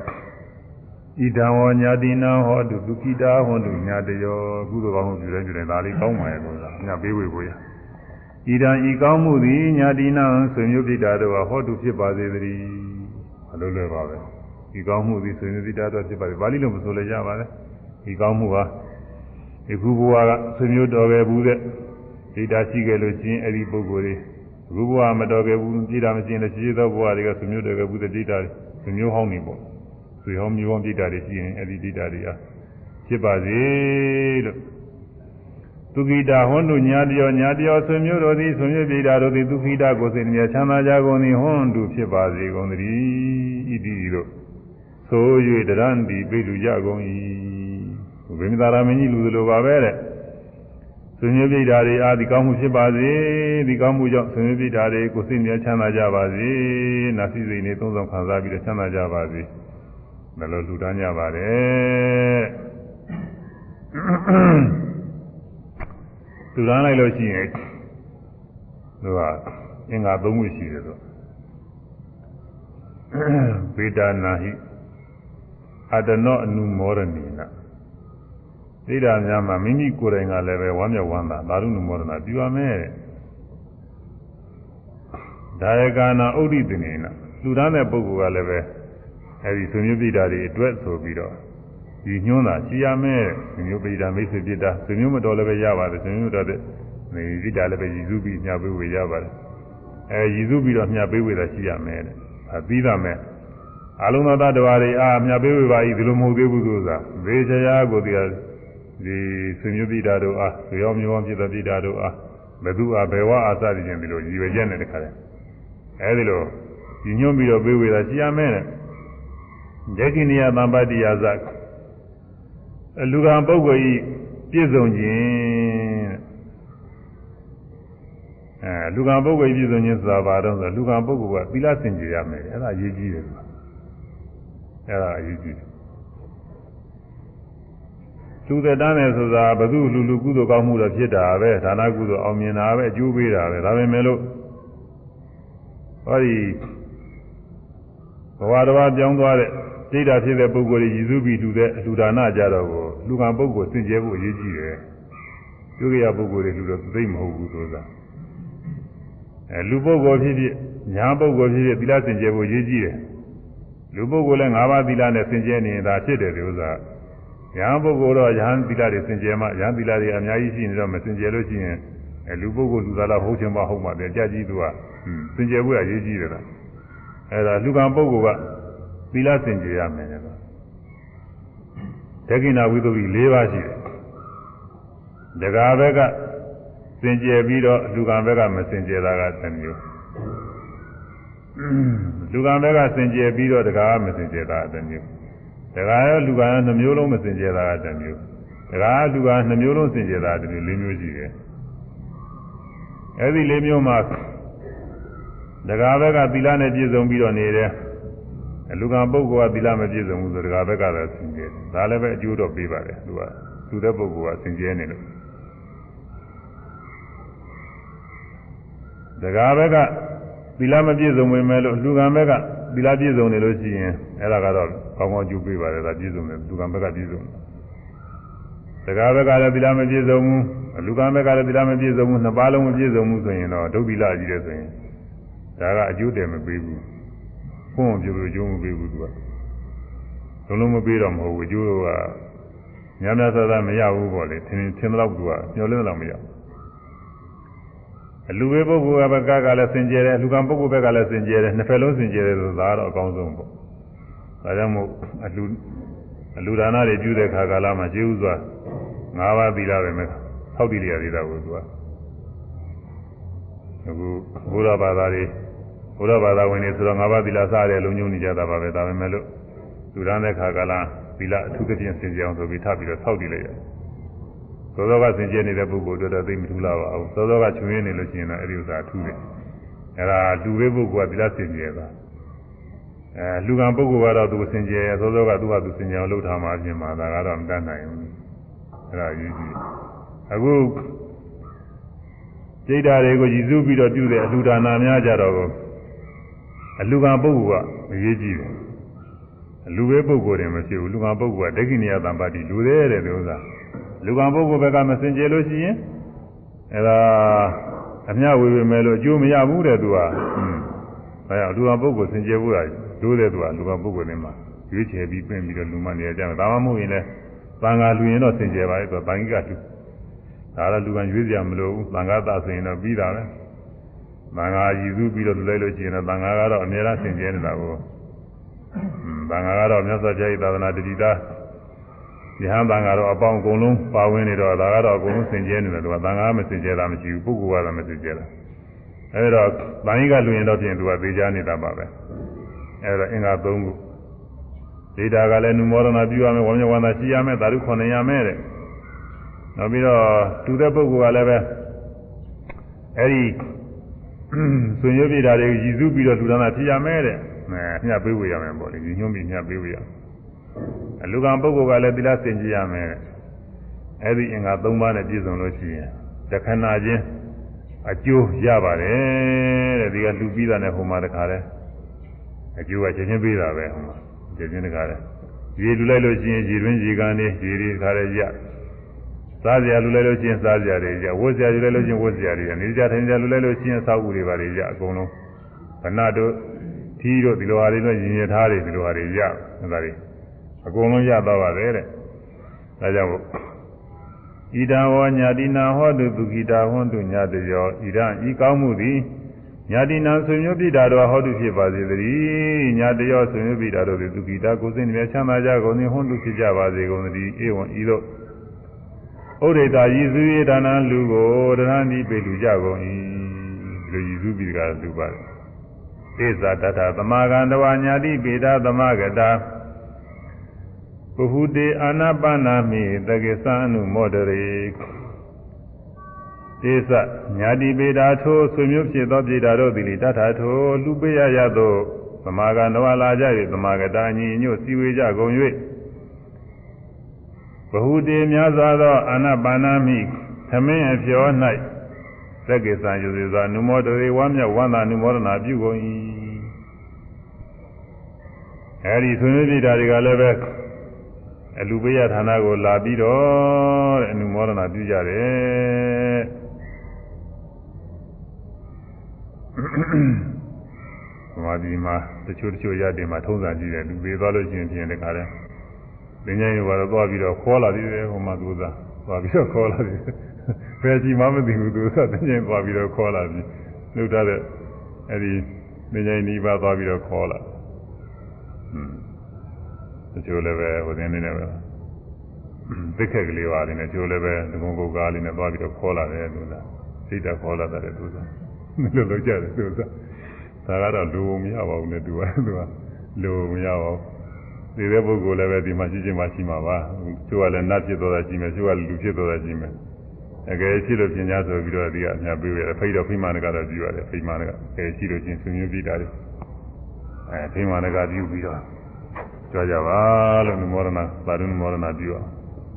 ဣဒံဝညာတိနံဟောတုဒုက္ခိတာဟောတုညာတယောကုသိုလ်ကောင်းမှုပြုတဲ့ပြုတဲ့ဒါလေးကောင်းပါရဲ့လို့ဆိုတာညပေးဝေကိုရဣဒံဤကောင်းမှုသည်ညာတိနံဆွေမျိုးပိတာတို့ဟောတုဖြစ်ပါစေတည်းအလိုလွယ်ပါပဲဒီကောင်းမှုသည်ဆွေမျိုးပိတာတို့ဖြစ်ပါစေပါဠိလိုမဆိုလည်းရပါတယ်ဒီကောင်းမှုဟာဒီခုဘဝကဆွေမျိုးတော်ခဲ့ဘူးတဲ့ဒိဋ္ဌာရှိခဲ့လို့ချင်းအဲ့ဒီပုဂ္ဂိုလ်တွေဘုရားမတော်ခဲ့ဘူးပြည်တာမကျင်တဲ့ရှိသောဘဝတွေကဆွမျိုးတော်ခဲ့ဘူးတဲ့ဒိဋ္ဌာဆွ မျိုးဟောင်းနေပေါ့ဆွေဟောင်းမျိုးဟောင်းဒိဋ္ဌာတွေရှိရင်အဲ့ဒီဒိဋ္ဌာတွေအားဖြစ်ပါစေလို့သူခိတာဟွန်းတို့ညာတယောညာတယောဆွမျိုးတော်သည်ဆွမျိုးပြည်တာတို့သည်သူခိတာကိုစိတ်မြဲချမ်းသာကြကုန်သည်ဟွန်းတို့ဖြစ်ပါစေကုန်သတည်းဣတိတို့ဆို၍တရံတိပိလူကြကုန်၏ဘိမသာရမင်းကြီးလူလိုပါပဲတဲ့ ဆွေမျိုးပြိတာတွေအားဒီကောင်းမှုဖြစ်ပါစေဒီကောင်းမှုကြောင့်ဆွေမျိုးပြိတာတွေကိုစိတ်မြဲချမ်းသာကြပါစေနာစီစိတ်နဲ့သုံးဆောင်ခံစားပြီးတော့ချမ်းသာကြပါစေဘယ်လိုလူတန်းကြပါတယ်လူတန်းလိုက်လို့ရှိရင်သူကအင်္ဂါ၃ခုရှိတယ်ဆိုဗေဒနာဟိအတနောအနုမောရဏိနာ ဒိဋ္ဌာများမှာမိမိကိုယ်တိုင်ကလည်းပဲဝမ်းမြောက်ဝမ်းသာသာရုဏမောဒနာပြုရမယ်ဒါယကာနာဥဒိတနေနာလူသားတဲ့ပုဂ္ဂိုလ်ကလည်းပဲအဲဒီဆွေမျိုးပိတာတွေအတွက်ဆိုပြီးတော့ဒီညွှန်းတာရှိရမယ်ဆွေမျိုးပိတာမိတ်ဆွေပိတာဆွေမျိုးမတော်လည်းပဲရပါတယ်ဆွေမျိုးတော်တဲ့ဒီပိတာလည်းပဲရည်စုပြီးညပေးဝေရပါတယ်အဲရည်စုပြီးတော့ညပေးဝေတာရှိရမယ်တဲ့အပြီးသားမဲ့အလုံးသောတ attva တွေအာမြတ်ပေးဝေပါ၏ဒီလိုမဟုတ်သေးဘူးဆိုတာဘေချရာကိုဒီ ဒီဆွေမျိုးပိတာတို့အားဆွေရောမျိုးဖြစ်တဲ့ပိတာတို့အားဘသူအားဘယ်ဝအာစသည်ချင်းဒီလိုရည်ရွယ်ချက်နဲ့တခါတည်းအဲဒီလိုညီညွတ်ပြီးတော့ပေးဝေတာရှိရမယ်တဲ့ယက္ခိနိယသံပတ္တိယသလူကံပုဂ္ဂိုလ်ဤပြည့်စုံခြင်းအဲလူကံပုဂ္ဂိုလ်ဤပြည့်စုံခြင်းဆိုတာဘာတော့ဆိုလူကံပုဂ္ဂိုလ်ကသီလစင်ကြယ်ရမယ်အဲ့ဒါအရေးကြီးတယ်ကွာအဲ့ဒါအရေးကြီးတယ် လူသက်တန်းတယ်ဆိုတာဘု து လူလူကုသိုလ်ကောင်းမှုတော့ဖြစ်တာပဲဒါနကုသိုလ်အောင်မြင်တာပဲအကျိုးပေးတာပဲဒါပေမဲ့လို့ဟောဒီဘဝတော်ပြောင်းသွားတဲ့စိတ်ဓာတ်ဖြစ်တဲ့ပုဂ္ဂိုလ်ကြီးရည်စူးပြီးတူတဲ့အလှူဒါနကြတော့ကိုလူကံပုဂ္ဂိုလ်စင်ကြယ်ဖို့အရေးကြီးတယ်။ပြုကြရပုဂ္ဂိုလ်တွေလူတော့သိမဟုတ်ဘူးဆိုတာ။အဲလူပုဂ္ဂိုလ်ဖြစ်ဖြစ်ညာပုဂ္ဂိုလ်ဖြစ်ဖြစ်သီလစင်ကြယ်ဖို့အရေးကြီးတယ်။လူပုဂ္ဂိုလ်လည်း၅ပါးသီလနဲ့စင်ကြယ်နေတာဖြစ်တယ်ဒီဥစ္စာ။ ညာပုဂ္ဂိုလ်တော့ယဟန်သီလတွေစင်ကြယ်မှယဟန်သီလတွေအများကြီးရှိနေတော့မစင်ကြယ်လို့ရှိရင်အဲလူပုဂ္ဂိုလ်လူသားလားဟုတ်ချင်ပါဟုတ်မှာပဲကြကြည့်သူကစင်ကြယ်ဖို့အရေးကြီးတယ်လား။အဲဒါလူကံပုဂ္ဂိုလ်ကသီလစင်ကြယ်ရမယ်တဲ့ဒက္ခိဏဝိသုဒ္ဓိ၄ပါးရှိတယ်ဒဂါဘက်ကစင်ကြယ်ပြီးတော့လူကံဘက်ကမစင်ကြယ်တာကတစ်မျိုးလူကံဘက်ကစင်ကြယ်ပြီးတော့ဒဂါကမစင်ကြယ်တာကတစ်မျိုး ဒဂါရောလူကံရောနှမျိုးလုံးမစင်ကြယ်တာကတစ်မျိုးဒဂါကလူကံနှမျိုးလုံးစင်ကြယ်တာကတစ်မျိုး၄မျိုးရှိတယ်အဲဒီ၄မျိုးမှာဒဂါဘက်ကသီလနဲ့ပြည့်စုံပြီးတော့နေတယ်လူကံပုဂ္ဂိုလ်ကသီလမပြည့်စုံဘူးဆိုတကားဘက်ကလည်းဆင်ကျဲဒါလည်းပဲအကျိုးတော့ပေးပါတယ်သူကသူတဲ့ပုဂ္ဂိုလ်ကဆင်ကျဲနေလို့တကားဘက်ကသီလမပြည့်စုံပေမဲ့လို့လူကံဘက်က သီလပြည့်စုံနေလို့ရှိရင်အဲ့ဒါကတော့ကောင်းကောင်းကျိုးပေးပါတယ်ဒါပြည့်စုံတယ်လူကံဘက်ကပြည့်စုံတယ်တကားဘက်ကလည်းသီလမပြည့်စုံဘူးလူကံဘက်ကလည်းသီလမပြည့်စုံဘူးနှစ်ပါးလုံးမပြည့်စုံဘူးဆိုရင်တော့ဒုက္ခိလကြီးတယ်ဆိုရင်ဒါကအကျိုးတယ်မပေးဘူးဖုံးပြပြကျိုးမပေးဘူးသူကလုံးလုံးမပေးတော့မဟုတ်ဘူးအကျိုးကများများစားစားမရဘူးပေါ့လေထင်ထင်တော့သူကညှော်လင်းတော့မရ အလူပဲပုဂ္ဂိုလ်ကဘက်ကကလည်းစင်ကြယ်တယ်လူကံပုဂ္ဂိုလ်ဘက်ကလည်းစင်ကြယ်တယ်နှစ်ဖက်လုံးစင်ကြယ်တယ်ဆိုတာတော့အကောင်းဆုံးပေါ့ဒါကြောင့်မို့အလူအလူဒါနတွေပြုတဲ့ခါကာလမှာကျေးဥစွာ၅ပါးသီလပဲမဲ့ဆောက်တည်ရသေးတာကိုသူကအခုဘုရားဘာသာတွေဘုရားဘာသာဝင်တွေဆိုတော့ငါးပါးသီလစားတယ်လုံညုံနေကြတာပါပဲဒါပေမဲ့လို့လူရန်တဲ့ခါကလာသီလအထူးသဖြင့်စင်ကြအောင်ဆိုပြီးထပ်ပြီးတော့ဆောက်တည်လိုက်ရတယ်။ သောသောကစင်ကြနေတဲ့ပုဂ္ဂိုလ်တို့တော့သိမထူးလာပါဘူး။သောသောကချွေးနေလို့ရှိရင်တော့အဲ့ဒီဥစ္စာထူးတယ်။အဲ့ဒါလူပဲပုဂ္ဂိုလ်ကသီလစင်ကြယ်တာ။အဲလူကံပုဂ္ဂိုလ်ကတော့သူစင်ကြယ်သောသောကသူကသူစင်ကြအောင်လုပ်ထားမှအပြင်မှာဒါကတော့မတတ်နိုင်ဘူး။အဲ့ဒါယူကြည့်။အခုစိတ်ဓာတ်တွေကိုရည်စူးပြီးတော့ပြုတဲ့အလှူဒါနာများကြတော့အလူကံပုဂ္ဂိုလ်ကအရေးကြီးတယ်အလူပဲပုဂ္ဂိုလ်တယ်မဖြစ်ဘူးလူကံပုဂ္ဂိုလ်ကဒိဋ္ဌိနိယတံပါတိလူသေးတယ်ဒီဥစ္စာ လူကံပုဂ္ဂိုလ်ဘက်ကမစင်ကြယ်လို့ရှိရင်အဲဒါအမျှဝေပေမဲ့လို့အကျိုးမရဘူးတဲ့သူကอืมဒါကြောင့်လူကံပုဂ္ဂိုလ်စင်ကြယ်ဖို့ကဒိုးတဲ့သူကလူကံပုဂ္ဂိုလ်တွေမှာရွေးချယ်ပြီးပြင်ပြီးတော့လူမနေကြတယ်ဒါမှမဟုတ်ရင်လည်းသံဃာလူရင်တော့စင်ကြယ်ပါလေသူကဗန်ကြီးကလူဒါလည်းလူကံရွေးကြမလို့သံဃာသဆိုရင်တော့ပြီးတာပဲသံဃာရည်စူးပြီးတော့လိုက်လို့ရှိရင်တော့သံဃာကတော့အများအားဆင်ကျဲနေတာကိုသံဃာကတော့မြတ်စွာဘုရား၏သာသနာတတိသား ယဟန်သံဃာတော့အပေါင်းအကုန်လုံးပါဝင်နေတော့ဒါကတော့အကုန်လုံးဆင်ကျဲနေတယ်သူကသံဃာမဆင်ကျဲတာမရှိဘူးပုဂ္ဂိုလ်ကတော့မဆင်ကျဲတာအဲဒီတော့ဗန်ကြီးကလူရင်တော့ပြင်သူကသေးချာနေတာပါပဲအဲဒီတော့အင်္ဂါ၃ခုဒေတာကလည်းနုမောဒနာပြုရမယ်ဝမ်းမြောက်ဝမ်းသာရှိရမယ်သာဓုခွန်နေရမယ်တဲ့နောက်ပြီးတော့တူတဲ့ပုဂ္ဂိုလ်ကလည်းပဲအဲဒီဆွေမျိုးပြည်တာတွေရည်စူးပြီးတော့လူဒါနာဖြစ်ရမယ်တဲ့အဲညှပ်ပေးဝေရမယ်ပေါ့လေဒီညွှန်းပြီးညှပ်ပေးဝေရ အလူကံပုဂ္ဂိုလ်ကလည်းသီလစင်ကြရမယ်အဲဒီအင်္ဂါ၃ပါးနဲ့ပြည့်စုံလို့ရှိရင်တခဏချင်းအကျိုးရပါတယ်တဲ့ဒီကလူပြီးတာနဲ့ဟိုမှာတခါလဲအကျိုးကချင်းချင်းပေးတာပဲဟိုမှာချင်းချင်းတခါလဲရေလူလိုက်လို့ရှိရင်ရေတွင်းရေကန်နေရေတွေတခါလဲရစားစရာလူလဲလို့ချင်းစားစရာတွေကြဝတ်စရာလူလဲလို့ချင်းဝတ်စရာတွေနေကြထိုင်ကြလူလဲလို့ချင်းအသောက်ဥတွေပါတွေကြအကုန်လုံးဗနတ်တို့ထီးတို့ဒီလိုဟာတွေနဲ့ရင်ရထားတွေဒီလိုဟာတွေရအဲဒါတွေ အကုန်လုံးရတော့ပါပဲတဲ့ဒါကြောင့်ဣဒံဝညာတိနာဟောတုဒုခိတာဟွန်တုညာတယောဣဒံဤကောင်းမှုသည်ညာတိနာဆွေမျိုးပိတာတော်ဟောတုဖြစ်ပါစေတည်းညာတယောဆွေမျိုးပိတာတော်သည်ဒုခိတာကိုယ်စိတ်နှမြချမ်းသာကြကုန်သည်ဟွန်တုဖြစ်ကြပါစေကုန်သတည်းဧဝံဤသို့ဥဒိတာရည်စူးရဒါနလူကိုဒရဏိပေလူကြကုန်၏ဒီလိုရည်စူးပြီးကြလူပါတယ်သေဇာတတသမာကံတဝညာတိပေတာသမဂတာ ဘုဟုတေအာနာပါနာမိတကိသအနုမောဒရေသေဇညာတိပေတာထိုဆွေမျိုးဖြစ်သောပြေတာတို့သည်တထာထိုလူပေးရရသောသမာကံတဝလာကြ၍သမာကတာညီညွတ်စည်းဝေးကြကုန်၍ဘဟုတေများစွာသောအာနာပါနာမိသမင်းအဖျော်၌သက္ကေသံယူစေသောနုမောတရေဝါမြဝန္တာနုမောဒနာပြုကုန်၏အဲဒီဆွေမျိုးပြေတာတွေကလည်းပဲ အလူပေးရဌာနကိုလာပြီးတော့တဲ့အနုမောဒနာပြုကြတယ်။မာဒီမှာတချို့တချို့ရတဲ့မှာထုံးစံကြည့်တယ်လူပေးသွားလို့ရှိရင်ပြင်တခါတည်းပညာရေးကတော့သွားပြီးတော့ခေါ်လာသေးတယ်ဟိုမှာသူသာသွားပြီးတော့ခေါ်လာသေးတယ်။ဖယ်ကြီးမှမသိဘူးသူသာပညာရေးသွားပြီးတော့ခေါ်လာပြီ။လုပ်ထားတဲ့အဲဒီပညာရေးနီးပါးသွားပြီးတော့ခေါ်လာ။ဟွန်း တချို့လည်းပဲဟိုတင်းနေနေပဲသိခက်ကလေးပါလေးနဲ့တချို့လည်းပဲဒီကုန်းကုတ်ကားလေးနဲ့သွားပြီးတော့ခေါ်လာတယ်သူကစိတ်ဓာတ်ခေါ်လာတယ်သူကမလို့လို့ကြတယ်သူကဒါကတော့လူမရပါဘူးနဲ့သူကသူကလူမရပါဘူးဒီတဲ့ပုဂ္ဂိုလ်လည်းပဲဒီမှာရှိချင်းမှရှိမှာပါသူကလည်းနတ်ဖြစ်သွားတာရှိမယ်သူကလူဖြစ်သွားတာရှိမယ်အကယ်ရှိလို့ပြင်ကြဆိုပြီးတော့ဒီကအများပေးရတယ်ဖိတ်တော့ဖိမာနကတော့ပြီးရတယ်ဖိမာနကအကယ်ရှိလို့ချင်းဆွေးနွေးပြီးတာလေအဲဖိမာနကပြုပြီးတော့ ကြွားကြပါလို့နမောရဏသာရုဏမောရဏပြုအောင်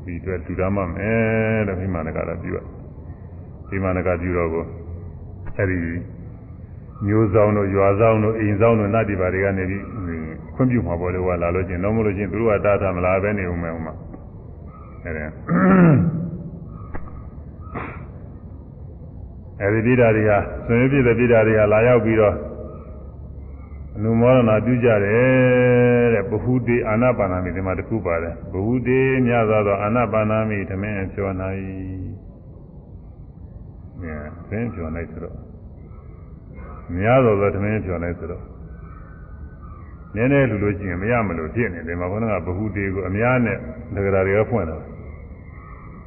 ဒီအတွက်တူတာမှမယ်လို့ဖိမာနကတော့ပြုရဖိမာနကပြုတော့ကိုအဲဒီမျိုးဆောင်တို့ရွာဆောင်တို့အိမ်ဆောင်တို့နတ်ဒီပါတွေကနေပြီးခွင့်ပြုမှာပေါ်လို့ကလာလို့ချင်းတော့မလို့ချင်းသူတို့ကတားတာမလားပဲနေဦးမယ်ဟိုမှာအဲဒီအဲဒီပြည်သားတွေကဆွေပြည့်တဲ့ပြည်သားတွေကလာရောက်ပြီးတော့ အနုမောဒနာပြုကြတယ်တဲ့ဘဟုတေအာနာပါနာမိဒီမှာတခုပါတယ်ဘဟုတေမြတ်သောအာနာပါနာမိဓမင်းပြောနိုင်မြန်သင်ပြောနိုင်ဆိုတော့မြတ်သောဓမင်းပြောနိုင်ဆိုတော့နည်းနည်းလူလို့ကျင်မရမလို့ဖြစ်နေတယ်မှာခေါင်းကဘဟုတေကိုအများနဲ့ငကရာတွေကဖွင့်တာ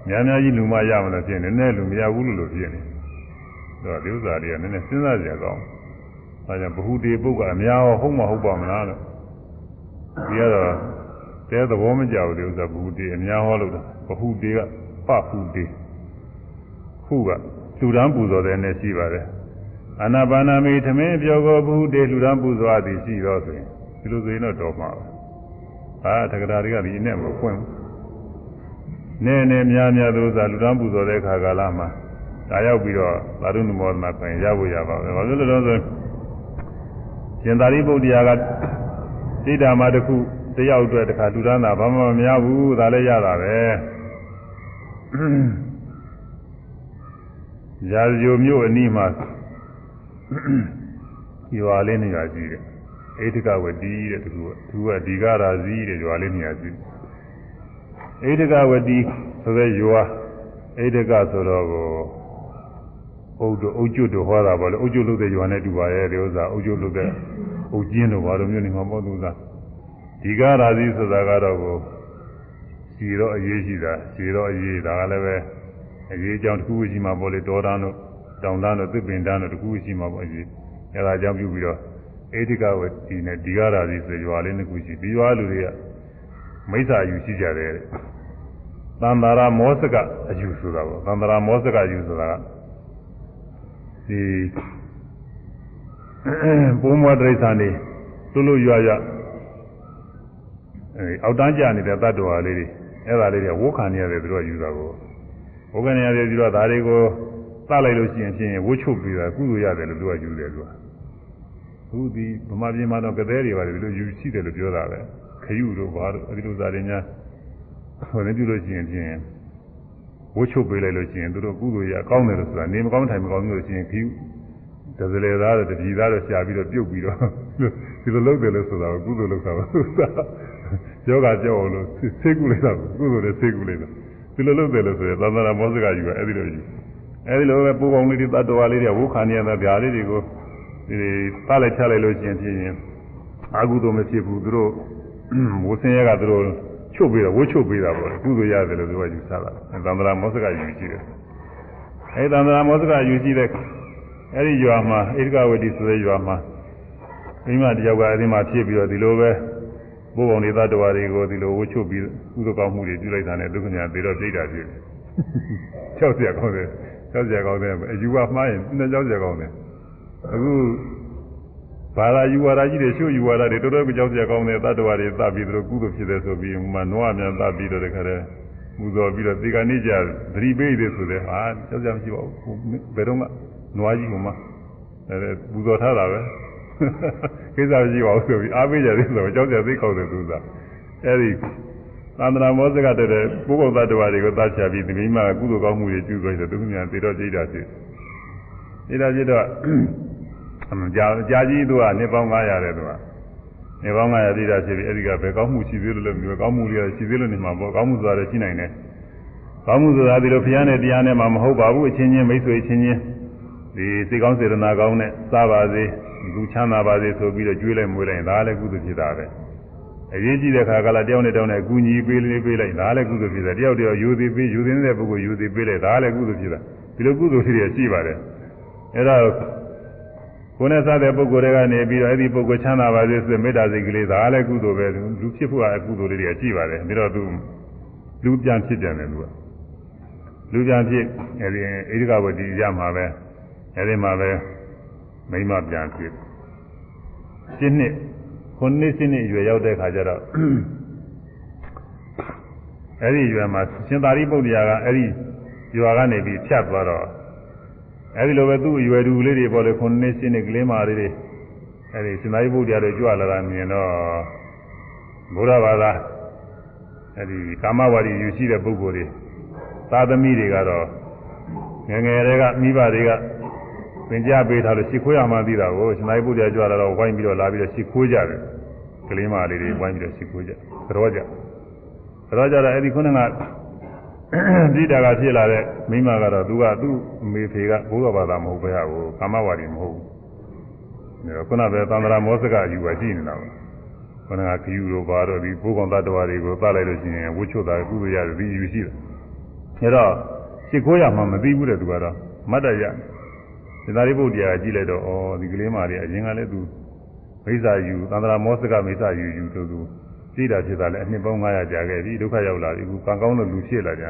များများကြီးလူမရမလို့ဖြစ်နေနည်းနည်းလူမရဘူးလို့လို့ဖြစ်နေတော့ဒီဥစ္စာတွေကနည်းနည်းစဉ်းစားကြရကောင်း ဒါကြောင့်ဘ ഹു တေပုဂ္ဂအများဟောဟုတ်မဟုတ်ပါမလားလို့ဒီကတော့တဲသဘောမကြဘူးဒီဥစ္စာဘ ഹു တေအများဟောလို့ဘ ഹു တေကပဟုတေခုကလူတန်းပူဇော်တဲ့နဲ့ရှိပါတယ်အာနာပါနာမိသမင်းပြောကိုဘ ഹു တေလူတန်းပူဇော်သည်ရှိတော့ဆိုရင်ဒီလိုဆိုရင်တော့တော်မှာပဲအာတက္ကရာတွေကဒီနဲ့မဖွင့်ဘူးနဲနဲများများသူစားလူတန်းပူဇော်တဲ့ခါကာလမှာဒါရောက်ပြီးတော့သာရုဏမောဒနာခွင့်ရဖို့ရပါပဲဘာလို့လဲတော့ဆို ရှင်သာရိပုတ္တရာကစိတ်ဓာမတစ်ခုတယောက်အတွက်တခါလူဒန်းတာဘာမှမများဘူးဒါလည်းရတာပဲရာဇိုမြို့အနီးမှာရွာလေးနေရာကြီးတယ်အိဋ္ဌကဝတီတဲ့သူကသူကဒီကရာဇီတဲ့ရွာလေးနေရာကြီးအိဋ္ဌကဝတီဆိုတဲ့ရွာအိဋ္ဌကဆိုတော့ကို အုပ်တို့အုပ်ကျွတ်တို့ဟောတာပေါ့လေအုပ်ကျွတ်လို့တဲ့ရွာနဲ့တူပါရဲ့ဒီဥစ္စာအုပ်ကျွတ်လို့တဲ့အုပ်ကျင်းတို့ဘာလို့မျိုးနေမှာပေါ့သူကဒီကရာဇီဆိုတာကတော့ကိုစီတော့အရေးရှိတာစီတော့အရေးဒါကလည်းပဲအရေးအကြောင်းတစ်ခုရှိမှာပေါ့လေတောတန်းတို့တောင်တန်းတို့သစ်ပင်တန်းတို့တစ်ခုရှိမှာပေါ့အရေးအဲဒါကြောင့်ပြုပြီးတော့အေဒိကဝတီနဲ့ဒီကရာဇီဆိုရွာလေးနှစ်ခုရှိဒီရွာလူတွေကမိစ္ဆာယူရှိကြတယ်သံသာရမောစကအယူဆိုတာပေါ့သံသာရမောစကယူဆိုတာက ဒီပုံမတိရစ္ဆာန်တွေသူ့လိုရွရွအဲအောက်တန်းကြနေတဲ့တ attva လေးတွေအဲ့ဒါလေးတွေဝုခံနေရတယ်သူတို့ယူတာကိုဝုခံနေရတယ်ပြီးတော့ဒါတွေကိုသတ်လိုက်လို့ရှိရင်ဖြင့်ဝှချုပ်ပြီးတာကုသိုလ်ရတယ်လို့သူကယူတယ်သူကအခုဒီဗမာပြည်မှာတော့ကသေးတွေပါတယ်ဒီလိုယူရှိတယ်လို့ပြောတာပဲခရုတို့ဘာတို့အဲဒီလိုဇာတင်များဟိုလည်းပြုလို့ရှိရင်ဖြင့် ဝှချုပ်ပေးလိုက်လို့ရှိရင်သူတို့ကုသိုလ်ရအကောင်းတယ်လို့ဆိုတာနေမကောင်းထိုင်မကောင်းလို့ရှိရင်ခီးတစလေသားတော့တပီသားတော့ရှာပြီးတော့ပြုတ်ပြီးတော့ဒီလိုလုပ်တယ်လို့ဆိုတာကကုသိုလ်လုပ်တာပါယောဂကြောက်လို့ဆေးကုလိုက်တာကုသိုလ်နဲ့ဆေးကုလိုက်တာဒီလိုလုပ်တယ်လို့ဆိုရင်သံသနာမောစကယူအဲ့ဒီလိုယူအဲ့ဒီလိုပဲပူပေါင်းလေးတွေတတ္တဝါလေးတွေဝုခာနေရတဲ့ဗျာလေးတွေကိုဒီသားလိုက်ချလိုက်လို့ရှိရင်ဖြစ်ရင်အာဟုသောမဖြစ်ဘူးသူတို့ဝဆင်းရဲကသူတို့ ချုပ်ပြီးတော့ဝှချုပ်ပြီးတာပေါ့ကုသိုလ်ရတယ်လို့သူကယူဆတာသံသနာမောစကယူကြည့်တယ်အဲသံသနာမောစကယူကြည့်တဲ့အဲ့ဒီရွာမှာဣဒကဝတိဆိုတဲ့ရွာမှာမိမတယောက်ကအဲဒီမှာဖြစ်ပြီးတော့ဒီလိုပဲဘုံဘုံနေသတ္တဝါတွေကိုဒီလိုဝှချုပ်ပြီးကုသိုလ်ကောင်းမှုတွေပြုလိုက်တာနဲ့ဒုက္ခညာပြီးတော့ပြိတ္တာဖြစ်တယ်၆ဆရာကောင်းတယ်၆ဆရာကောင်းတယ်အယူကမှားရင်နှစ်၆ဆရာကောင်းတယ်အခု ဘာသာယူဝါဒကြီးတွေရှုယူဝါဒတွေတော်တော်ကြောက်ကြကောင်းတဲ့တ attva တွေသတ်ပြီးတို့ကုသိုလ်ဖြစ်တယ်ဆိုပြီးမှနွားမြန်သတ်ပြီးတော့တခါတည်းပူဇော်ပြီးတော့ဒီကနေ့ကျသတိပေးတယ်ဆိုတဲ့ဟာကြောက်ကြမရှိပါဘူးဘယ်တော့မှနွားကြီးကမှအဲပူဇော်ထားတာပဲကိစ္စမရှိပါဘူးဆိုပြီးအားပေးကြတယ်ဆိုတော့ကြောက်ကြသိကောက်တယ်သူကအဲဒီသန္တရာမောဇကတဲ့ပုဂ္ဂိုလ်တ attva တွေကိုသတ်ချပြီးဒီမိမကုသိုလ်ကောင်းမှုတွေကျူးဆိုတော့သူကမြန်သေတော့ကြိတ်တာဖြစ်သေတာဖြစ်တော့အမှန် ကြာကြာကြီးသူကနေပေါင်း900တဲ့သူကနေပေါင်း900တိတာဖြစ်ပြီးအဲဒီကဘယ်ကောင်းမှုရှိသေးလို့လဲမျိုးကောင်းမှုတွေကရှိသေးလို့နေမှာပေါ့ကောင်းမှုဆိုတာလည်းရှိနိုင်တယ်ကောင်းမှုဆိုတာဒီလိုဘုရားနဲ့တရားနဲ့မှမဟုတ်ပါဘူးအချင်းချင်းမိတ်ဆွေချင်းချင်းဒီစိတ်ကောင်းစေတနာကောင်းနဲ့စားပါစေသူချမ်းသာပါစေဆိုပြီးတော့ကြွေးလိုက်မွေးလိုက်ဒါလည်းကုသိုလ်ဖြစ်တာပဲအရေးကြီးတဲ့ခါကလာတယောက်နဲ့တယောက်နဲ့အကူညီပေးလေးပေးလိုက်ဒါလည်းကုသိုလ်ဖြစ်တယ်တယောက်တယောက်ယူသည်ပေးယူသည်တဲ့ပုဂ္ဂိုလ်ယူသည်ပေးလိုက်ဒါလည်းကုသိုလ်ဖြစ်တာဒီလိုကုသိုလ်တွေရှိပါတယ်အဲဒါ ကိုယ်နဲ့စားတဲ့ပုဂ္ဂိုလ်တွေကနေပြီးတော့အဲ့ဒီပုဂ္ဂိုလ်ချမ်းသာပါစေဆိုမေတ္တာစိတ်ကလေးဒါလည်းကုသိုလ်ပဲလူဖြစ်ဖို့အကုသိုလ်လေးတွေကရှိပါတယ်ပြီးတော့သူလူပြန်ဖြစ်ပြန်တယ်သူကလူပြန်ဖြစ်အဲ့ဒီဣဒကဝတိရမှာပဲအဲ့ဒီမှာပဲမိမပြန်ဖြစ်ရှင်းနှစ်ခုနှစ်ရှင်းနှစ်ရွယ်ရောက်တဲ့ခါကျတော့အဲ့ဒီရွယ်မှာရှင်သာရိပုတ္တရာကအဲ့ဒီရွာကနေပြီးဖြတ်သွားတော့ အဲဒီလိုပဲသူ့အရွယ်တူလေးတွေပေါ်လေခုနှစ်ရှင်းနေကလေးမာလေးတွေအဲဒီရှင်သာရိပုတ္တရာတွေကြွလာတာမြင်တော့ဘုရားဘာသာအဲဒီကာမဝါဒီယူရှိတဲ့ပုဂ္ဂိုလ်တွေသာသမီတွေကတော့ငငယ်တွေကမိဘတွေကသင်ကြားပေးထားလို့ရှ िख ိုးရမှသိတာကိုရှင်သာရိပုတ္တရာကြွလာတော့ဝိုင်းပြီးတော့လာပြီးတော့ရှ िख ိုးကြတယ်ကလေးမာလေးတွေဝိုင်းပြီးတော့ရှ िख ိုးကြကြောကြကြောကြတော့အဲဒီခုနက တိတာကဖြစ်လာတဲ့မိမကတော့သူကသူ့အမေဖေကဘုရားဘာသာမဟုတ်ပဲဟာကိုကာမဝါဒီမဟုတ်ဘူး။ဒါခုနပဲသန္တရာမောစကယူပါရှိနေတာပါ။ခုနကခယူလိုပါတော့ဒီဘိုးကောင်တ attva တွေကိုသတ်လိုက်လို့ရှိရင်ဝှချုပ်တာကုသရတယ်ဒီယူရှိတယ်။အဲတော့ရှ िख ိုးရမှမသိဘူးတဲ့သူကတော့မတ်တရ။ဒီသာရိပုတ္တရာကြည့်လိုက်တော့ဩဒီကလေးမလေးအရင်ကလည်းသူမိစ္ဆာယူသန္တရာမောစကမိစ္ဆာယူယူသူသူ ကြည့်တာဖြစ်တာလည်းအနှစ်ပေါင်း900ကြာခဲ့ပြီဒုက္ခရောက်လာပြီအခုကံကောင်းလို့လူဖြစ်လာကြ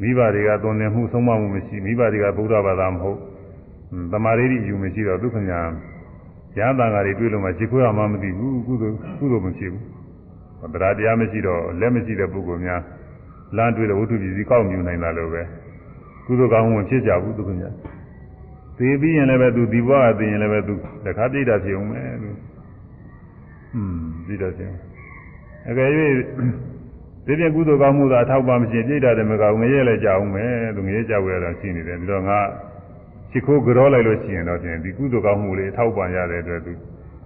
မိဘတွေကသွန်သင်မှုဆုံးမမှုမရှိမိဘတွေကဗုဒ္ဓဘာသာမဟုတ်သမာဓိယူမရှိတော့ဒုက္ခညာရဟန်းတန်ဃာတွေတွေ့လို့မှခြေခွေးမှမသိဘူးကုသိုလ်ကုသိုလ်မရှိဘူးတရားတရားမရှိတော့လက်မရှိတဲ့ပုဂ္ဂိုလ်များလမ်းတွေ့တဲ့ဝိတုပစ္စည်းကောက်မြူနိုင်တာလို့ပဲကုသိုလ်ကောင်းမှုဖြစ်ကြဘူးဒုက္ခညာသိပြီးရင်လည်းပဲသူဒီဘဝကသိရင်လည်းပဲသူတခါပြိတ္တာဖြစ်အောင်မယ်သူอืมပြိတ္တာဖြစ်အောင် အကယ်၍ဒီပြကုသိုလ်ကောင်းမှုသာအထောက်ပံ့မရှိပြိတ္တာတယ်မကောင်းငရဲလည်းကြောက်မယ်သူငရဲကြောက်ရတာရှိနေတယ်ပြီးတော့ငါချစ်ခိုးကြောလိုက်လို့ရှိရင်တော့ဖြင့်ဒီကုသိုလ်ကောင်းမှုလေးအထောက်ပံ့ရတဲ့အတွက်သူ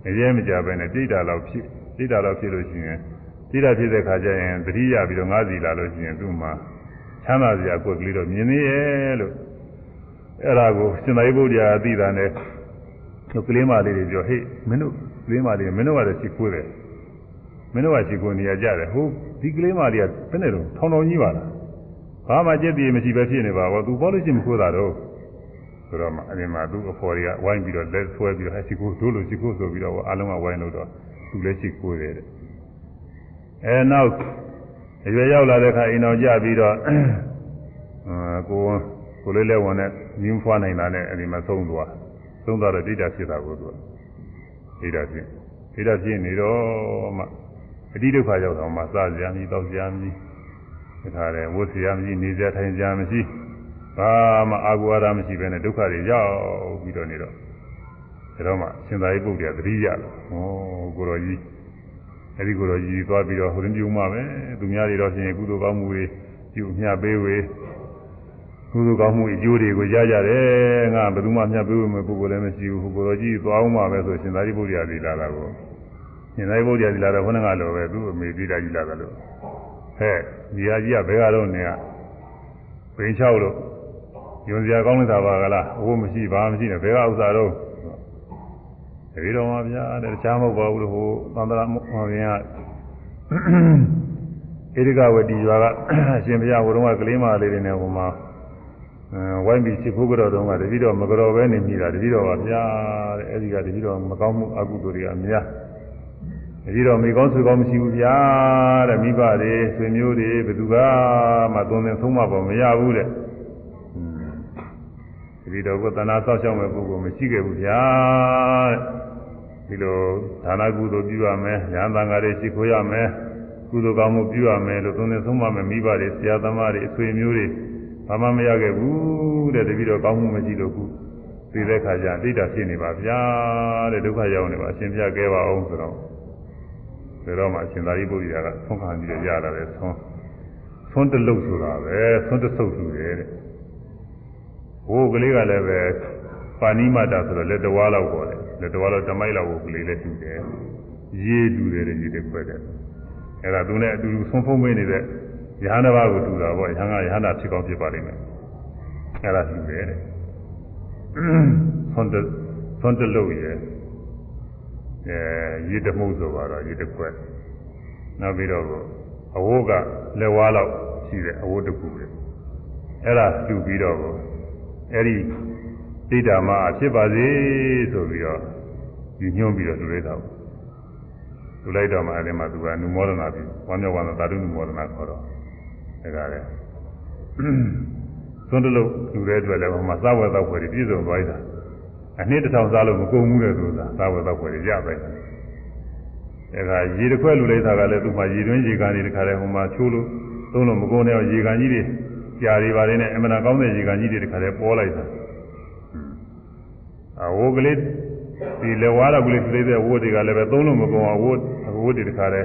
ငရဲမကြပဲနဲ့ပြိတ္တာလောက်ဖြစ်ပြိတ္တာလောက်ဖြစ်လို့ရှိရင်ပြိတ္တာဖြစ်တဲ့ခါကျရင်တတိယပြီးတော့ငါးစီလာလို့ရှိရင်သူ့မှာချမ်းသာစရာကိုယ်ကလေးတော့မြင်နေရဲ့လို့အဲ့ဒါကိုရှင်သာရိပုတ္တရာအသိတာနဲ့သူကလေးမလေးတွေပြောဟေ့မင်းတို့ကလေးမလေးမင်းတို့ကလည်းချစ်ခိုးတယ် မင်းတို့ကချီကိုနေရကြတယ်ဟိုဒီကလေးမလေးကဘယ်နဲ့တော့ထောင်ထောင်ကြီးပါလားဘာမှကြက်ပြေမရှိပဲဖြစ်နေပါဘောသူပေါ်လို့ရှိမခိုးတာတော့ဆိုတော့မှအရင်မှသူ့အဖော်တွေကဝိုင်းပြီးတော့လက်ဆွဲပြီးတော့ဟဲ့ချီကိုတို့လို့ချီကိုဆိုပြီးတော့အားလုံးကဝိုင်းလို့တော့သူလည်းချီကိုတယ်တဲ့အဲနောက်အရွယ်ရောက်လာတဲ့အခါအိမ်တော်ကြပြီးတော့အာကိုကိုလေးလက်ဝင်နဲ့ညင်းဖွားနိုင်တာနဲ့အဲဒီမှာသုံးသွားသုံးသွားတော့ဒိဋ္ဌာဖြစ်တာကိုသူဒိဋ္ဌာဖြစ်ဒိဋ္ဌာဖြစ်နေတော့မှ အတိဒုက္ခရောက်တော့မှစကြရမည်တောက်ကြရမည်ဒါခါတယ်ဝတ်စရာမရှိနေစရာထိုင်စရာမရှိဘာမှအာဟုအာရမရှိပဲနဲ့ဒုက္ခတွေရောက်ပြီးတော့နေတော့ဒါတော့မှရှင်သာရိပုတ္တရာသတိရတော့ဩကိုတော်ကြီးအဲဒီကိုတော်ကြီးသွားပြီးတော့ဟိုရင်ပြုံးမှပဲသူများတွေတော့ရှင်ကုသိုလ်ကောင်းမှုတွေပြုမျှပေးဝေကုသိုလ်ကောင်းမှုအကျိုးတွေကိုရကြတယ်ငါဘယ်သူမှမျှပေးဝင်ပုဂ္ဂိုလ်လည်းမရှိဘူးဘုရားကြီးသွားအောင်ပါပဲဆိုရှင်သာရိပုတ္တရာသီလာတာကို ရှင်သာရိပုတ္တရာသီလာတော့ခဏကလိုပဲသူ့အမေပြတာကြီးလာတယ်လို့ဟဲ့ဒီဟာကြီးကဘယ်ကတော့နေကပင်ချောက်လို့ယွန်စရာကောင်းနေတာပါကလားအိုးမရှိဘာမရှိနဲ့ဘယ်ကဥစ္စာတော့တပည့်တော်မှာဗျာတဲ့တခြားမဟုတ်ပါဘူးလို့ဟိုသံဃာမောင်ရင်ကဧရိကဝတီရွာကအရှင်ဘုရားဟိုတုန်းကကလေးမလေးတွေနဲ့ဟိုမှာဝိုင်းပြီးစစ်ဖို့ကြတော့တုန်းကတတိတော်မကြော်ပဲနေမိတာတတိတော်ပါဗျာတဲ့အဲဒီကတတိတော်မကောင်းမှုအကုသိုလ်တွေအများ တတိတော်မိကောင်းဆွေကောင်းမရှိဘူးဗျာတဲ့မိဘတွေဆွေမျိုးတွေဘယ်သူကမှသွန်သင်ဆုံးမပေါ်မရဘူးတဲ့တတိတော်ကတဏှာဆောက်ရှောက်မဲ့ပုဂ္ဂိုလ်မရှိခဲ့ဘူးဗျာတဲ့ဒီလိုဌာနကုသိုလ်ပြုရမယ်ဉာဏ်သံဃာတွေရှိခိုးရမယ်ကုသိုလ်ကောင်းမှုပြုရမယ်လို့သွန်သင်ဆုံးမမဲ့မိဘတွေဆရာသမားတွေအဆွေမျိုးတွေဘာမှမရခဲ့ဘူးတဲ့တပည့်တော်ကောင်းမှုမရှိလို့ခုသိတဲ့ခါကျဒိဋ္ဌာဖြစ်နေပါဗျာတဲ့ဒုက္ခရောက်နေပါအရှင်ပြခဲ့ပါအောင်ဆိုတော့ ဒါတော့မှအရှင်သာရိပုတ္တရာကဆုံးခံပြီးရလာတယ်ဆုံးဆုံးတလုတ်ဆိုတာပဲဆုံးတဆုပ်လူတယ်တဲ့ဟိုကလေးကလည်းပဲပါဏိမတာဆိုတော့လက်တော်လောက်ပေါ်တယ်လက်တော်လောက်တမိုက်လောက်ကိုကလေးလည်းတူတယ်ရေးတူတယ်ရေးတယ်ခွဲတယ်အဲ့ဒါသူနဲ့အတူတူဆုံးဖုံးမင်းနေတဲ့ယဟန္တာဘာကိုတူတာပေါ့ယဟန်ကယဟန္တာဖြစ်ကောင်းဖြစ်ပါလိမ့်မယ်အဲ့ဒါတူတယ်တဲ့ဆွန်တဆွန်တလို့ရဲ့ အဲရေတမှုဆိုပါတော့ရေတကွက်နောက်ပြီးတော့အဝိုးကလက်ဝါးလောက်ရှိတဲ့အဝိုးတစ်ခုပဲအဲ့ဒါတူပြီးတော့အဲ့ဒီဒိဋ္ဌာမအဖြစ်ပါစေဆိုပြီးတော့ဒီညွှန်းပြီးတော့လူလိုက်တာလူလိုက်တော့မှအဲ့ဒီမှာသူကနုမောဒနာပြီးဝမ်းမြောက်ဝမ်းသာတာတုနုမောဒနာခေါ်တော့ဒါကလည်းသွန်းတလို့လူတဲ့အတွက်လည်းဟိုမှာစားဝယ်တော့ဖွယ်ပြည့်စုံသွားတာ အနှစ်တစ်ထောင်စားလို့မကုန်ဘူးတဲ့ဆိုတာစားဝယ်တော့ဖွယ်ရပဲဒါကရေတစ်ခွက်လူလိုက်တာကလည်းသူ့မှာရေတွင်းရေကန်တွေတခါလဲဟိုမှာချိုးလို့သုံးလို့မကုန်တဲ့ရေကန်ကြီးတွေကြာတွေပါတယ်နဲ့အမှန်ကောင်းတဲ့ရေကန်ကြီးတွေတခါလဲပေါ်လိုက်တာအဝိုးကလေးဒီလေဝါတော့ကလေးပြိတဲ့ဝိုးတွေကလည်းပဲသုံးလို့မကုန်အောင်ဝိုးဝိုးတွေတခါလဲ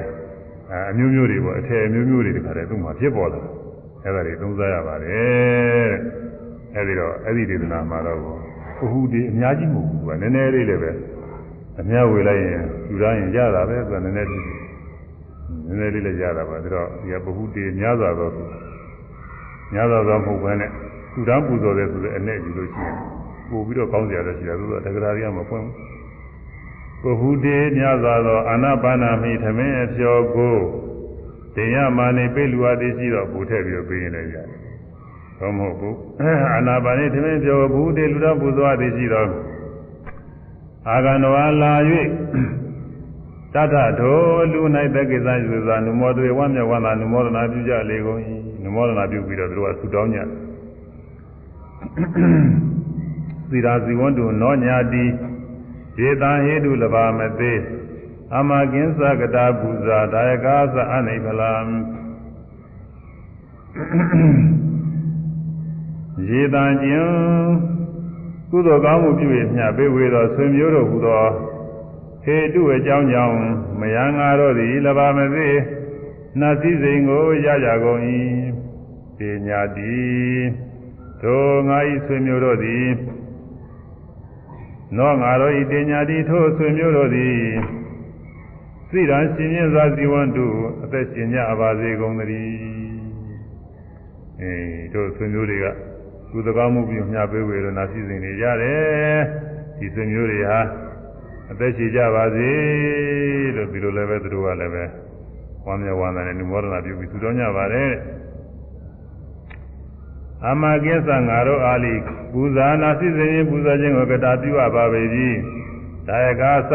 အမျိုးမျိုးတွေပေါ့အထည်အမျိုးမျိုးတွေတခါတည်းသူ့မှာဖြစ်ပေါ်လာအဲ့ဒါတွေသုံးစားရပါတယ်အဲ့ဒီတော့အဲ့ဒီဒေသနာမှာတော့ ဘုဟုဒီအများကြီးမဟုတ်ဘူးကနည်းနည်းလေးလည်းပဲအများဝေလိုက်ရင်ယူရရင်ရတာပဲသူကနည်းနည်းလေးနည်းနည်းလေးလည်းရတာပါဒါတော့ဒီဘုဟုဒီများစွာသောများစွာသောမဟုတ်ဘဲနဲ့သူတန်းပူဇော်တယ်ဆိုတဲ့အနဲ့ယူလို့ရှိရင်ပို့ပြီးတော့ကောင်းစရာလည်းရှိတယ်သူကတက္ကရာတွေကမပွင့်ဘူးဘုဟုတေမြတ်စွာသောအာနာပါနာမိသမင်းအဖျော်ကိုတင်ရမာနေပိလူအသည်ရှိတော့ပူထည့်ပြီးတော့ပေးရင်လည်းရတယ်။ တော့မဟုတ်ဘူး။အာနာပါနေသမင်းပြောဘုဟုတေလူတော်ပူဇော်အသည်ရှိတော့အာဂန္ဓဝါလာ၍တထထိုလူ၌တက္ကိစ္စယူစွာနုမောတွေဝမ်းမြောက်ဝမ်းသာနုမောဒနာပြုကြလေကုန်၏နုမောဒနာပြုပြီးတော့သူတို့ကဆုတောင်းကြသီရာဇီဝန္တုနောညာတိေတံဟေတုလဘာမသေးအမကင်းစကတာပူဇာဒါယကာသအနိဖလံ ရေတံကျင်ကုသိုလ်ကောင်းမှုပြု၍မြတ်ပေးဝေသောဆွေမျိုးတို့ဟူသောဟေတုအကြောင်းကြောင့်မယံငါတို့သည်လဘာမသေးနတ်စည်းစိမ်ကိုရကြကုန်၏ပညာတိတို့ငါ၏ဆွေမျိုးတို့သည်နောငါတို့ဤတင်ညာတိထို့ဆွေမျိုးတို့သည်စိရန်ရှင်မြင့်စွာဇီဝန္တုအသက်ရှင်ကြပါစေကုန်သတည်းအဲတို့ဆွေမျိုးတွေက ကုသကောင်းမှုပြုမြပေးဝေလို့နာစီစဉ်နေကြတယ်ဒီဆွေမျိုးတွေဟာအသက်ရှင်ကြပါစေလို့ဒီလိုလည်းပဲသူတို့ကလည်းပဲဝမ်းမြောက်ဝမ်းသာနဲ့နှမောဒနာပြုပြီးသူတော်ကြပါတယ်အမကိစ္စငါတို့အာလီပူဇာနာစိစဉ်ရင်ပူဇော်ခြင်းကိုကတာပြုအပ်ပါပေပြီဒါယကာသ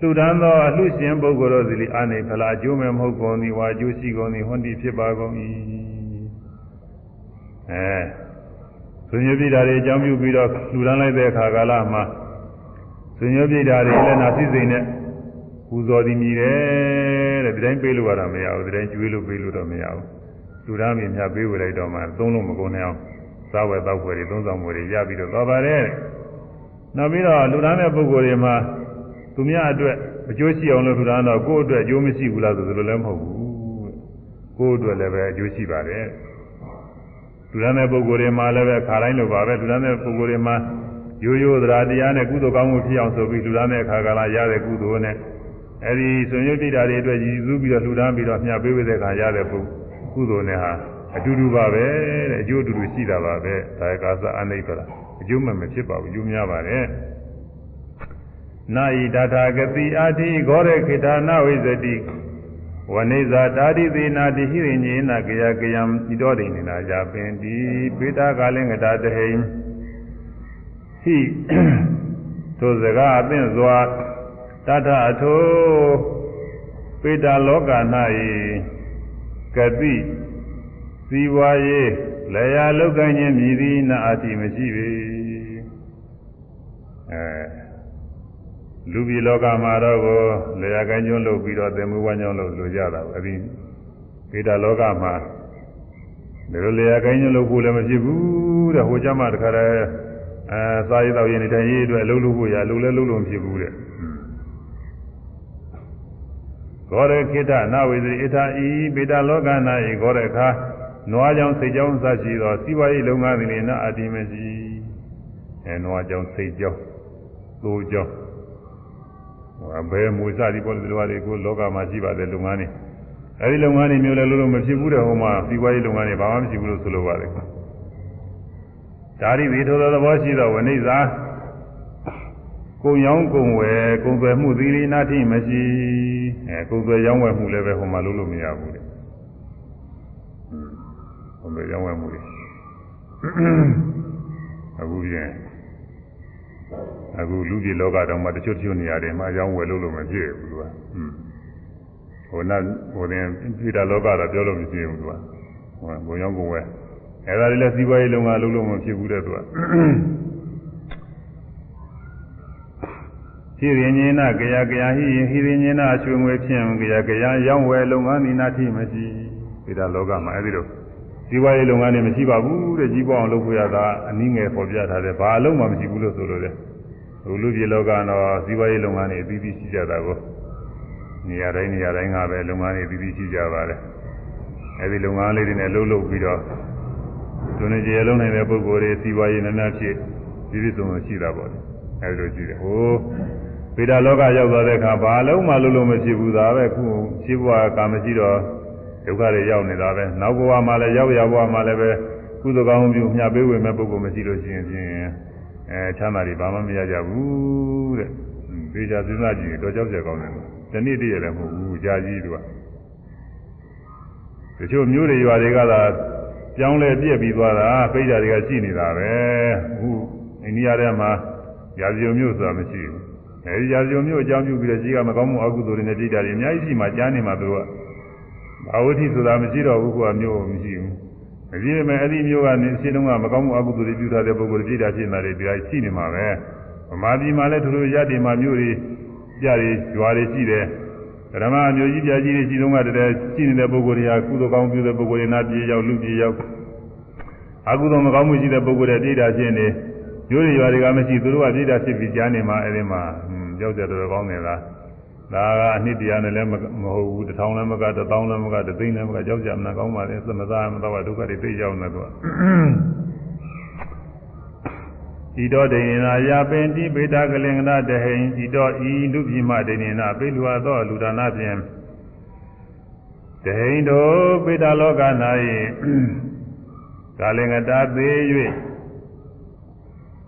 လူတန်းသောအလှရှင်ပုဂ္ဂိုလ်တို့သည်အာနေဖလာအကျိုးမဲ့မဟုတ်ကုန်သည်ဝါအကျိုးရှိကုန်သည်ဟွန်တိဖြစ်ပါကုန်၏အဲ သူညပြတာတွေအကြောင်းပြုပြီးတော့လူတန်းလိုက်တဲ့အခါကာလမှာသူညပြတာတွေလည်းနာစိစဉ်နဲ့ပူဇော်သည်မြည်တယ်တဲ့ဒီတိုင်းပေးလို့ရတာမရဘူးဒီတိုင်းကျွေးလို့ပေးလို့တော့မရဘူးလူသားမင်းများပေးဝေလိုက်တော့မှသုံးလို့မကုန်နိုင်အောင်စားဝယ်တောက်ဝယ်တွေသုံးဆောင်ဝယ်တွေရပြီးတော့သွားပါတယ်နောက်ပြီးတော့လူသားတဲ့ပုဂ္ဂိုလ်တွေမှာသူများအတွက်အကျိုးရှိအောင်လို့လူသားတော့ကိုယ့်အတွက်အကျိုးမရှိဘူးလားဆိုလိုလည်းမဟုတ်ဘူးကိုယ့်အတွက်လည်းပဲအကျိုးရှိပါတယ် လူတန်းတဲ့ပုဂ္ဂိုလ်တွေမှာလည်းပဲခါတိုင်းလိုပါပဲလူတန်းတဲ့ပုဂ္ဂိုလ်တွေမှာရိုးရိုးသရာတရားနဲ့ကုသိုလ်ကောင်းမှုဖြစ်အောင်ဆိုပြီးလူတန်းတဲ့အခါကလာရတဲ့ကုသိုလ်နဲ့အဲဒီဆွေမျိုးတိတာတွေအတွက်ရည်စူးပြီးတော့လူတန်းပြီးတော့မျှပေးဝေတဲ့အခါရတဲ့ပုကုသိုလ်နဲ့ဟာအတူတူပါပဲတဲ့အကျိုးအတူတူရှိတာပါပဲဒါကာသအနိဗ္ဗာန်အကျိုးမဲ့မဖြစ်ပါဘူးကျိုးများပါတယ်နာယိတထာဂတိအာတိဂောရခေတာနဝိဇတိ ဝနိဇာတာတိသေနာတိဟိရိညေနကေယကေယံဤတော်ဒိနေနာယာပင်တိပေတာကာလင်္ကတာတဟိဟိသို့စကားအသင့်စွာတထအထိုပေတာလောက၌ဂတိစီဝါရေးလေယာလောက်ကခြင်းမြည်သည်နာအတိမရှိပေအဲ လူပြည်လောကမှာတော့ကိုလေယာကိုင်းကျွန်းလုပ်ပြီးတော့သင်္မှုဝမ်းကြောင်းလုပ်လို့ရတာပဲအဲဒီဒေတာလောကမှာဒီလိုလေယာကိုင်းကျွန်းလုပ်ဖို့လည်းမရှိဘူးတဲ့ဟိုကြမှာတခါတည်းအဲစာရေးတော်ရင်နေတိုင်းရေးအတွက်အလုပ်လုပ်ဖို့ရအလုပ်လည်းလုပ်လို့မဖြစ်ဘူးတဲ့ဂောရခိတနဝေသရိအထာဤပေတာလောကနာဤဂောရခာနွားကြောင့်စိတ်ကြောင့်စရှိသောစီဝါရေးလုပ်ငန်းတွေနဲ့အတ္တိမရှိအဲနွားကြောင့်စိတ်ကြောင့်သိုးကြောင့် ဘယ်မူစသည်ပေါ်ဒီလိုဟာတွေကိုလောကမှာရှိပါတယ်လုပ်ငန်းတွေအဲဒီလုပ်ငန်းတွေမျိုးလည်းလုံးလုံးမဖြစ်ဘူးတဲ့ဟိုမှာစီးပွားရေးလုပ်ငန်းတွေဘာမှမရှိဘူးလို့ဆိုလိုပါတယ်ဒါရီဝေထိုသောသဘောရှိသောဝိနိဇာကုံရောင်းကုံဝယ်ကုံသွယ်မှုသီရိနာတိမရှိအဲကုံသွယ်ရောင်းဝယ်မှုလည်းပဲဟိုမှာလုံးလို့မရဘူးတဲ့ကုံသွယ်ရောင်းဝယ်မှုတွေအခုပြန် အခုလူပြည်လောကတောင်မှတချို့တချို့နေရာတွေမှာအကြောင်းဝယ်လို့လို့မဖြစ်ဘူးသူကဟိုနာဟိုတင်ပြည်တာလောကတော့ပြောလို့မဖြစ်ဘူးသူကဟိုဘုံရောက်ကိုဝယ်အဲဒါတွေလည်းစီးပွားရေးလုံးဝလုံးလို့မဖြစ်ဘူးတဲ့သူကဟိရိညေနကယကယဟိဟိရိညေနအချွေငွေဖြင့်ကယကယရောင်းဝယ်လုပ်ငန်းဒီနာတိမရှိပြည်တာလောကမှာအဲဒီလိုစီးပွားရေးလုပ်ငန်းတွေမရှိပါဘူးတဲ့ကြီးပွားအောင်လုပ်ဖို့ရတာအနည်းငယ်ပေါ်ပြထားတယ်ဘာအလုံးမှမရှိဘူးလို့ဆိုလို့တယ် ဟိုလူပြည်လောကတော့စီးပွားရေးလုပ်ငန်းတွေအသီးသီးရှိကြတာကိုနေရာတိုင်းနေရာတိုင်းကပဲလုပ်ငန်းတွေအသီးသီးရှိကြပါတယ်အဲဒီလုပ်ငန်းလေးတွေနဲ့လှုပ်လှုပ်ပြီးတော့သူနေကျေလုံးနိုင်တဲ့ပုဂ္ဂိုလ်တွေစီးပွားရေးနည်းနည်းဖြစ်ဒီလိုဆုံးရှိတာပေါ့အဲဒီလိုရှိတယ်ဟိုဗေဒလောကရောက်သွားတဲ့အခါဘာလုံးမှလုံးလုံးမရှိဘူးဒါပဲခုရှိဘဝကာမရှိတော့ဒုက္ခတွေရောက်နေတာပဲနောက်ဘဝမှာလည်းရောက်ရဘဝမှာလည်းပဲကုသကောင်းမှုမျှပေးဝေမဲ့ပုဂ္ဂိုလ်မရှိလို့ရှိရင်ဖြင့် အဲချမ်းသာတွေဘာမှမရကြဘူးတဲ့သေချာစဉ်းစားကြည့်တော့ကြောက်ကြကောင်းတယ်ဒီနေ့တည်းရလည်းမဟုတ်ဘူးကြာကြီးသူကတချို့မျိုးတွေရွာတွေကသာပြောင်းလဲပြက်ပြီးသွားတာပိဋကတွေကရှိနေတာပဲအခုအိန္ဒိယထဲမှာရာဇုံမျိုးဆိုတာမရှိဘူးအဲဒီရာဇုံမျိုးအကြောင်းပြုပြီးတော့ကြီးကမကောင်းမှုအကုသိုလ်တွေနဲ့ပြိတ္တာတွေအများကြီးရှိမှကြားနေမှာသူကဘာဝတိဆိုတာမရှိတော့ဘူးကွာမျိုးမရှိဘူးအ ပြည့်မဲ့အဲ့ဒီမျိုးကနေအရှင်းတုန်းကမကောင်းမှုအကုသိုလ်တွေပြုထားတဲ့ပုဂ္ဂိုလ်ပြိတ္တာဖြစ်နေတာတွေတရားရှိနေမှာပဲဗမာပြည်မှာလည်းထိုလိုရတည်မှာမျိုးတွေကြတွေရွာတွေရှိတယ်ဓမ္မအမျိုးကြီးပြကြီးတွေရှိတုန်းကတည်းကရှိနေတဲ့ပုဂ္ဂိုလ်တွေကကုသိုလ်ကောင်းပြုတဲ့ပုဂ္ဂိုလ်တွေနာပြေရောက်လူပြေရောက်အကုသိုလ်မကောင်းမှုရှိတဲ့ပုဂ္ဂိုလ်တွေပြိတ္တာဖြစ်နေမျိုးတွေရွာတွေကမရှိသူတို့ကပြိတ္တာဖြစ်ပြီးကြားနေမှာအဲ့ဒီမှာကြောက်ကြတော်ကောင်းနေလား ဒါကအနှစ်တရားနဲ့လည်းမဟုတ်ဘူးတစ်ထောင်လည်းမကတစ်သောင်းလည်းမကတစ်သိန်းလည်းမကကြောက်ကြမနာကောင်းပါလေသမသာမတော့ဒုက္ခတွေသိကြောက်နေတော့ဤတော်ဒိနေနာယာပင်တိပေတာကလင်္ကနာတဟိန်ဤတော်ဤလူပြည်မှဒိနေနာပိလူအသောလူဒါနာဖြင့်တဟိန်တို့ပေတာလောက၌ကာလင်္ကတာသေး၍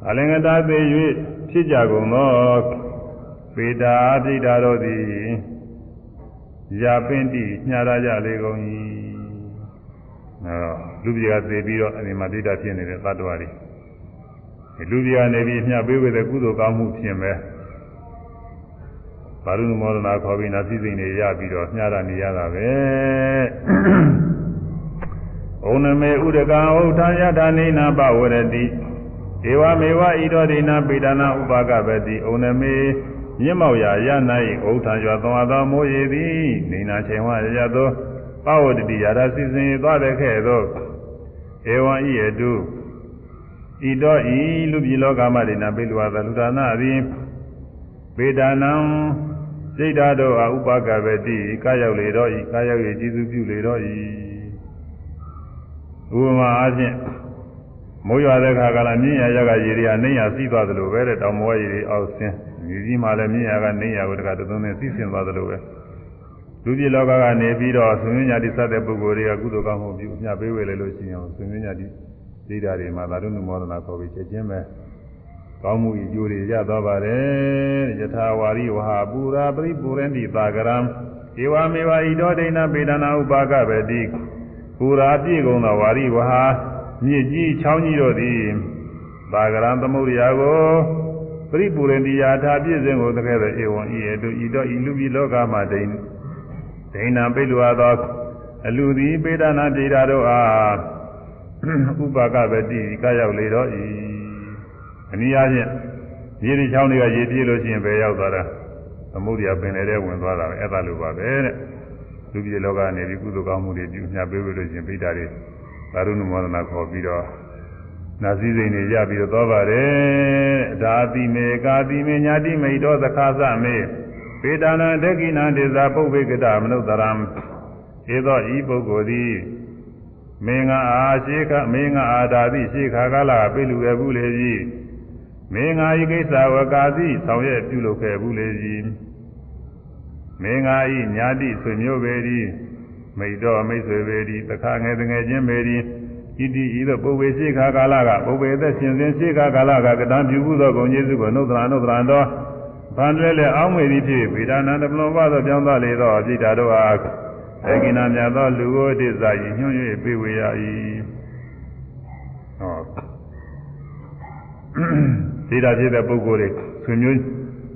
ကာလင်္ကတာသေး၍ဖြစ်ကြကုန်သော ပေတာပိတာတို့သည်ယာပင်တိညှာရကြလေကုန်၏အဲလူပြည်ကသေပြီးတော့အဲဒီမှာပိတာဖြစ်နေတဲ့သတ္တဝါတွေလူပြည်ကနေပြီးမျှပေးဝေတဲ့ကုသိုလ်ကောင်းမှုဖြင့်ပဲဘာလို့မောဒနာခေါ်ပြီးနာသိစိတ်တွေရပြီးတော့မျှတာနေရတာပဲဩနမေဥဒကံဥထာယတာနေနာပဝရတိဧဝမေဝဣတောဒိနာပေဒနာဥပါကပတိဩနမေ မြင့်မောက်ရာရ၌ဥထာရွာသောအသောမိုးရည်သည်နေနာချိန်ဝရသောပဝတတိရာသာစီစဉ်သွားတဲ့ခဲ့သောဧဝံဤအတုဤတော့ဤလူပြည်လောကမှာဒိနာပိလူဝါသလူဒါနာသည်ပေဒနာစိတ်ဓာတ်တို့အဥပါကပဲတိကာရောက်လေတော့ဤကာရောက်ရည်ကျေစုပြုလေတော့ဤဥပမာအားဖြင့် မိုးရွာတဲ့ခါကလာမြင့်ရရကရေတွေကနေရစီးသွားသလိုပဲတဲ့တောင်မောရေတွေအောက်ဆင်းမြေကြီးမှာလည်းမြင့်ရကနေရကိုတကတသွန်းနဲ့စီးဆင်းသွားသလိုပဲလူပြည်လောကကနေပြီးတော့ဆွေမျိုးညာတိစတဲ့ပုဂ္ဂိုလ်တွေကကုသိုလ်ကောင်းမှုပြုညပေးဝေလေလို့ရှိရင်ဆွေမျိုးညာတိဒိဋ္ဌာတွေမှာသာဓုနုမောဒနာခေါ်ပြီးချက်ချင်းပဲကောင်းမှုအကျိုးတွေရသွားပါတယ်ယထာဝါရိဝဟာပူရာပရိပူရန္တိသာကရံဧဝမေဝဣတောဒိဏပေဒနာဥပါကဗတိပူရာပြည့်ကုန်သောဝါရိဝဟာ မြစ်ကြီးချောင်းကြီးတို့သည်သာကရံသမုဒ္ဒရာကိုပရိပူရန္တိယာထာပြည့်စုံကိုတကယ်ပဲဧဝံဤအတုဤတော့ဤလူပြည်လောကမှာဒိဏဒိဏပိလွာသောအလူသည်ပေဒနာပြေတာတို့အားဥပါကဗတိကရောက်လေတော့ဤအနည်းအားဖြင့်ရေဒီချောင်းတွေကရေပြေးလို့ရှိရင်ပဲရောက်သွားတာသမုဒ္ဒရာပင်လေတဲ့ဝင်သွားတာပဲအဲ့ဒါလိုပါပဲတဲ့လူပြည်လောကနေဒီကုသိုလ်ကောင်းမှုတွေပြုမြတ်ပေးလို့ရှိရင်ပိဋကတွေ သာရုဏမောဒနာခေါ်ပြီးတော့နာစည်းစိမ်တွေရပြီးတော့သွားပါတယ်ဒါတိမေကာတိမေညာတိမိတောသခာသမေပေတနာဒက္ခိနာဒေဇာပုဗ္ဗေကတမနုဿရံဧသောဤပုဂ္ဂိုလ်သည်မင်္ဂအာရှိခမင်္ဂအာဓာတိရှိခါကာလပိလူခဲ့ဘူးလေကြီးမင်္ဂာဤကိစ္စဝကာတိဆောင်ရွက်ပြုလုပ်ခဲ့ဘူးလေကြီးမင်္ဂာဤညာတိဆွေမျိုးပေသည် မိတ်တော်မိတ်ဆွေပေသည်တခါငယ်တငယ်ချင်းပေသည်ဣတိဤသို့ပုဗ္ဗေရှိခါကာလကပုဗ္ဗေသက်ရှင်စဉ်ရှိခါကာလကကတံပြုဘူးသောဂုဏ်ကျေးဇူးကိုနှုတ်သရာနှုတ်သရာတော်ဗန္တွေလည်းအောင်းမေသည်ဖြစ်ဗေဒနာတပလွန်ပါသောပြောင်းသွားလေသောအပြိတာတို့အားဧကိနာမြတ်သောလူကိုတိဇာယညွှန်း၍ပြေဝေရ၏ဟောဒီတာဖြစ်တဲ့ပုဂ္ဂိုလ်တွေဆွေမျိုး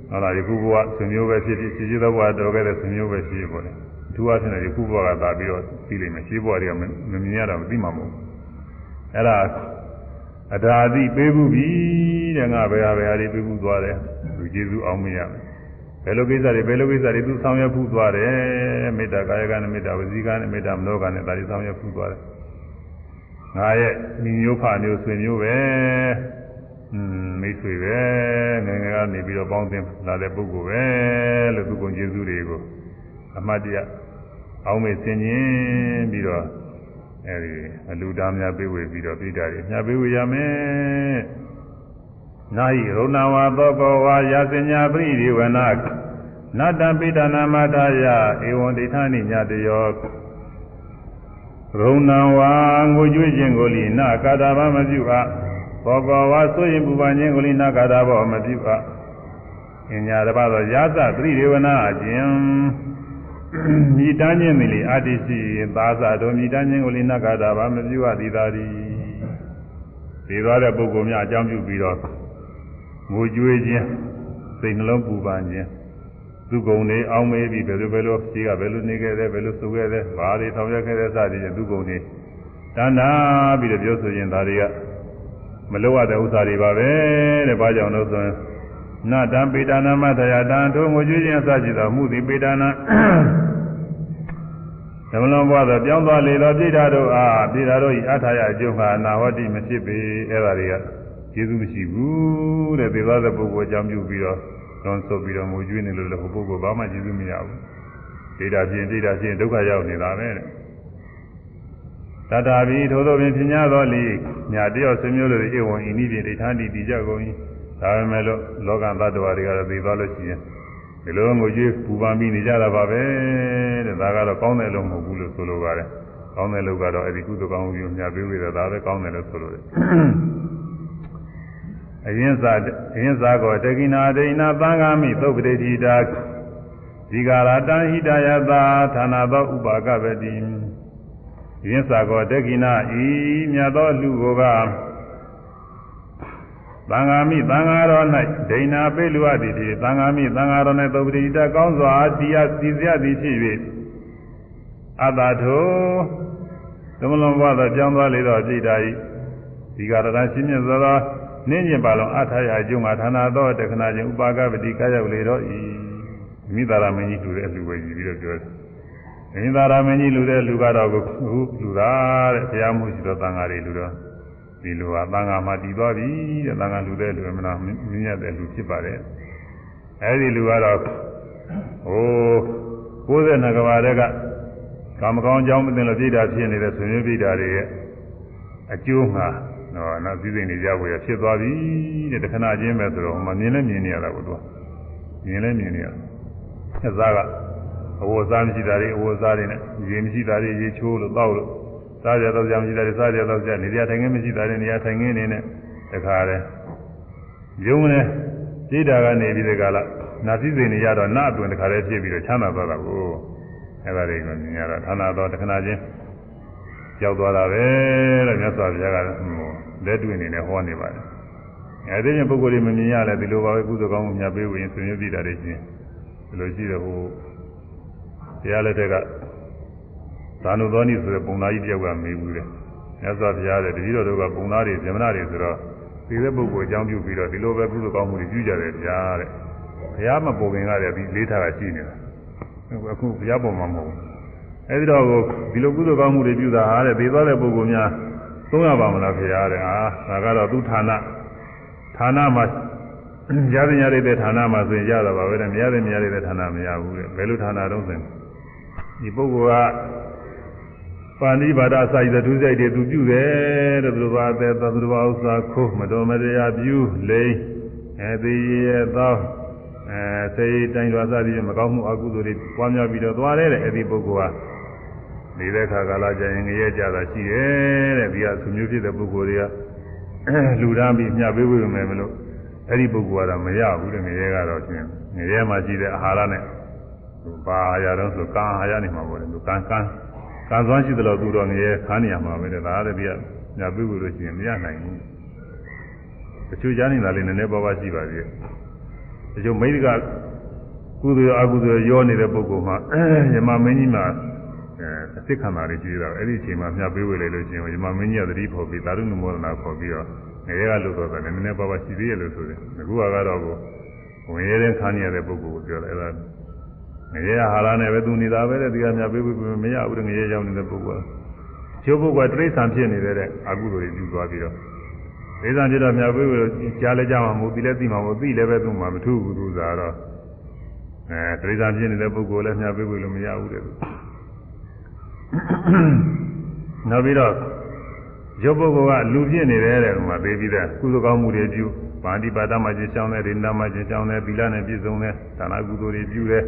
ဟောလားဒီခုဘဝဆွေမျိုးပဲဖြစ်ဖြစ်ရှိရှိသောဘဝတော်ခဲ့တဲ့ဆွေမျိုးပဲရှိပေါ်တ ယ်အထူးအဖြင့်ဒီခုဘဝကသာပြီးတော့သိလိမ့်မယ်ရှိဘဝတွေကမမြင်ရတော့မသိမှာမဟုတ်ဘူးအဲ့ဒါအဒါအသိပေးဘူးပြီတဲ့ငါဘယ်ဟာဘယ်ဟာတွေပေးဘူးသွားတယ်လူကျေးဇူးအောင်မရမယ်ဘယ်လိုကိစ္စတွေဘယ်လိုကိစ္စတွေသူဆောင်ရွက်ဖူးသွားတယ်မေတ္တာကာယကနဲ့မေတ္တာဝစီကနဲ့မေတ္တာမနောကနဲ့ဒါတွေဆောင်ရွက်ဖူးသွားတယ်ငါရဲ့မိမျိုးဖမျိုးဆွေမျိုးပဲอืมမိတ်ဆွေပဲငယ်ငယ်ကနေပြီးတော့ပေါင်းသင်းလာတဲ့ပုဂ္ဂိုလ်ပဲလို့သူကုန်ကျေးဇူးတွေကိုအမှတ်တရ အောင်မေစင်ခြင်းပြီးတော့အဲဒီအလူသားများပြေဝေပြီးတော့ပြည်တာတွေညာပြေဝေရမယ်နာယိရုဏဝါသောကောဝါယာစညာပရိဒီဝနာနတ္တပိဋနာမထာယဧဝံဒိဋ္ဌာနိညတယောရုဏဝါငိုကြွေးခြင်းကိုလိနာကာတာဘာမပြုအပ်သောကောဝါဆိုရင်ပူပန်ခြင်းကိုလိနာကာတာဘောမပြုအပ်အညာတပါသောယာသပရိဒီဝနာအခြင်း မြည်တမ်းခြင်းသည်လေအတ္တိရှိသာသတော်မြည်တမ်းခြင်းကိုလိနာကာတာဘာမပြုအပ်သည်သာသည်ဒီသွားတဲ့ပုဂ္ဂိုလ်များအကြောင်းပြုပြီးတော့ငိုကြွေးခြင်းစိတ်နှလုံးပူပန်ခြင်းသူကုံတွေအောင်းမေးပြီးဘယ်လိုဘယ်လိုရှိကဘယ်လိုနေခဲ့တယ်ဘယ်လိုဆိုခဲ့တယ်ဘာတွေဆောင်ရွက်ခဲ့တဲ့စသည်ဖြင့်သူကုံတွေတဏ္ဍာပြီးတော့ပြောဆိုရင်ဒါတွေကမလိုအပ်တဲ့ဥစ္စာတွေပါပဲတဲ့ဘာကြောင့်လို့ဆိုရင် နတံပေတနာမတယတံထိုငိုကြွေးခြင်းအစရှိသောမှုသည်ပေတနာသမလုံးဘွားသောပြောင်းသွားလေသောပြိဋ္ဌာတို့အားပြိဋ္ဌာတို့၏အထာယအကျိုးမှာအနာဟောတိမဖြစ်ပေအဲ့ဒါတွေကကျေးဇူးမရှိဘူးတဲ့သေသွားတဲ့ပုဂ္ဂိုလ်အကြောင်းပြုပြီးတော့လွန်ဆုပ်ပြီးတော့ငိုကြွေးနေလို့လည်းဟိုပုဂ္ဂိုလ်ဘာမှကျေးဇူးမရဘူးဒိဋ္ဌာဖြင့်ဒိဋ္ဌာဖြင့်ဒုက္ခရောက်နေတာပဲတဲ့တတ္တာဘိထိုသောပင်ပညာတော်လီညာတယောက်ဆွေမျိုးတို့ဧဝံဤနည်းဖြင့်ဒိဋ္ဌာတိတည်ကြကုန်၏ ဒါပေမဲ့လို့လောကသတ္တဝါတွေကတော့သိသွားလို့ရှိရင်ဒီလိုငိုကြွေးပူပန်ပြီးနေကြတာပါပဲတဲ့ဒါကတော့ကောင်းတယ်လို့မဟုတ်ဘူးလို့ဆိုလိုပါတယ်ကောင်းတယ်လို့ကတော့အဲဒီကုသကောင်းမှုညာပေးဝေတာဒါပဲကောင်းတယ်လို့ဆိုလိုတယ်အရင်စာအရင်စာကောတကိနာဒိနာသံဃာမိသုတ်ပတိတိတာဒီကာရတံဟိတယတာဌာနာသောဥပါကပတိအရင်စာကောတကိနာဤမြတ်သောလူကိုက သံဃာမိသံဃာတော်၌ဒိနာပိလူအပ်သည်ဖြစ်သံဃာမိသံဃာတော်၌သုတ်ပတိတကောင်းစွာတိယစီစရသည်ဖြစ်၍အတ္တထိုသမလုံးဘဝသောကြောင်းသွားလေသောစိတ်ဓာတ်ဤဒီကာရတံရှင်းမြတ်သောနင်းကျင်ပါလုံးအထာယအကျုံးငါဌာနာသောတခဏချင်းဥပါကပတိကာရောက်လေတော့ဤမိသားရမင်းကြီးလူတဲ့လူပဲကြီးပြီးတော့ပြောတယ်မိသားရမင်းကြီးလူတဲ့လူကတော့ခုလူတာတဲ့ဘုရားမှုရှိတော့တန်ဃာတွေလူတော့ ဒီလူဟာတန်ဃာမှာတည်သွားပြီတဲ့တန်ဃာလူတဲ့လူမနာမြင့်ရတဲ့လူဖြစ်ပါတယ်အဲဒီလူကတော့ဟို92ကဘာတဲ့ကကာမကောင်းအကြောင်းမသိလို့ပြိတာဖြစ်နေတဲ့ဆွေမျိုးပြိတာတွေရဲ့အကျိုးငါနော်နောက်စည်းစိမ်နေကြဖို့ရဖြစ်သွားပြီတဲ့တခဏချင်းပဲဆိုတော့ဟိုမှာမြင်လဲမြင်နေရတာကိုသူကမြင်လဲမြင်နေရဆက်စားကအဝတ်စားမရှိတာတွေအဝတ်စားတွေနဲ့ရေမရှိတာတွေရေချိုးလို့တောက်လို့ စားကြတော့ကြမရှိတာတွေစားကြတော့ကြနေကြထိုင်ခင်းမရှိတာတွေနေရာထိုင်ခင်းနေနဲ့တခါတည်းယုံနဲ့ကြည်တာကနေပြီးဒီကလာနာစည်းစိမ်နေရတော့နာအတွင်တခါတည်းဖြစ်ပြီးတော့ချမ်းသာသွားတာကိုအဲ့ဒါတွေကိုမြင်ရတော့ဌာနတော်တခဏချင်းရောက်သွားတာပဲတဲ့မြတ်စွာဘုရားကလက်တွေ့အနေနဲ့ဟောနေပါတယ်အဲဒီပြင်ပုဂ္ဂိုလ်တွေမမြင်ရလဲဒီလိုပါပဲကုသိုလ်ကောင်းမှုများပေးဝင်ဆွေမျိုးပြည်တာတွေချင်းဒီလိုရှိတော့ဟိုတရားလက်ထက်က သာနုသောနိဆိုတဲ့ပုံသားကြီးတယောက်ကမေးဘူးလေမြတ်စွာဘုရားတဲ့တတိတော်တို့ကပုံသားတွေဇမနာတွေဆိုတော့ဒီတဲ့ပုဂ္ဂိုလ်အကြောင်းပြုပြီးတော့ဒီလိုပဲကုသိုလ်ကောင်းမှုတွေပြုကြတယ်ဗျာတဲ့ဘုရားမပေါ်ခင်ကတည်းကဒီလေးထားတာရှိနေတာအခုဘုရားပေါ်မှာမဟုတ်ဘူးအဲဒီတော့ဒီလိုကုသိုလ်ကောင်းမှုတွေပြုတာဟာတဲ့သိသွားတဲ့ပုဂ္ဂိုလ်များသုံးရပါမလားခင်ဗျာတဲ့ဟာဒါကတော့သူဌာနဌာနမှာရတဲ့ရတဲ့ဌာနမှာဆိုရင်ရတာပါပဲတဲ့မရတဲ့မရတဲ့ဌာနမရဘူးတဲ့ဘယ်လိုဌာနတော့ဆိုရင်ဒီပုဂ္ဂိုလ်က ပါဠိဘာသာစာရည်သူစိတ်တွေသူပြုတယ်တဲ့သူဘာတဲ့သူဘာဥစ္စာခိုးမတော်မတရားပြုလိမ့်အဲသိရဲ့သောအဲစိတ်တိုင်းသွားစားပြီးမကောင်းမှုအကုသိုလ်တွေပွားများပြီးတော့သွားတယ်တဲ့အဲဒီပုဂ္ဂိုလ်ကနေတဲ့ခါကာလကျရင်ငရဲကြတာရှိတယ်တဲ့ဒီကသူမျိုးဖြစ်တဲ့ပုဂ္ဂိုလ်တွေကလူတန်းပြီးမျှပေးဝေမယ်မလို့အဲ့ဒီပုဂ္ဂိုလ်ကတော့မရဘူးတဲ့ငရဲကတော့ချင်းငရဲမှာရှိတဲ့အာဟာရနဲ့သူဘာအာဟာရတော့ဆိုကံအာဟာရနေမှာပေါ့လေသူကံကံ ကံစွမ်းရှိတယ်လို့သူတော့ငရဲခါနေရမှာပဲတဲ့ဒါလည်းဒီကမျှပေးဝေလို့ရှိရင်မရနိုင်ဘူးတချို့ကြားနေတာလေးနည်းနည်းပါးပါးရှိပါသေးတယ်တချို့မိဒကကုသိုလ်အကုသိုလ်ရောနေတဲ့ပုဂ္ဂိုလ်မှာယမမင်းကြီးမှာအဲအစ်စ်ခန္ဓာတွေကြီးတာအဲ့ဒီအချိန်မှာမျှပေးဝေလိုက်လို့ရှိရင်ယမမင်းကြီးကသတိဖို့ပြီးသာရုဏမောဒနာခေါ်ပြီးတော့ငရဲကလို့ဆိုတော့လည်းနည်းနည်းပါးပါးရှိသေးရဲ့လို့ဆိုတယ်အခုကတော့ကိုဝင်ရဲတဲ့ခါနေရတဲ့ပုဂ္ဂိုလ်ကိုပြောတယ်အဲ့ဒါ ငရဲဟာရနဲ့ပဲသူနေတာပဲတဲ့ဒီကမျှပေးဝေမရဘူးတဲ့ငရဲရောက်နေတဲ့ပုဂ္ဂိုလ်ကချိုးပုဂ္ဂိုလ်ကတိရစ္ဆာန်ဖြစ်နေတဲ့အကုသိုလ်တွေပြုသွားပြီးတော့ဒေသပြတော့မြတ်ပေးလို့ကြားလဲကြမှာမဟုတ်ပြီလဲသိမှာမဟုတ်သိလည်းပဲသူ့မှာမထူးဘူးသူစားတော့အဲတိရစ္ဆာန်ဖြစ်နေတဲ့ပုဂ္ဂိုလ်လည်းမြတ်ပေးလို့မရဘူးတဲ့နောက်ပြီးတော့ရုပ်ပုဂ္ဂိုလ်ကလူဖြစ်နေတယ်တဲ့ဒီမှာသိပြီးတဲ့ကုသကောင်းမှုတွေပြုပါဠိပါဒမှာကျင့်ဆောင်တယ်ဒိန္ဒမှာကျင့်ဆောင်တယ်သီလနဲ့ပြည့်စုံတယ်ဒါနကုသိုလ်တွေပြုတယ်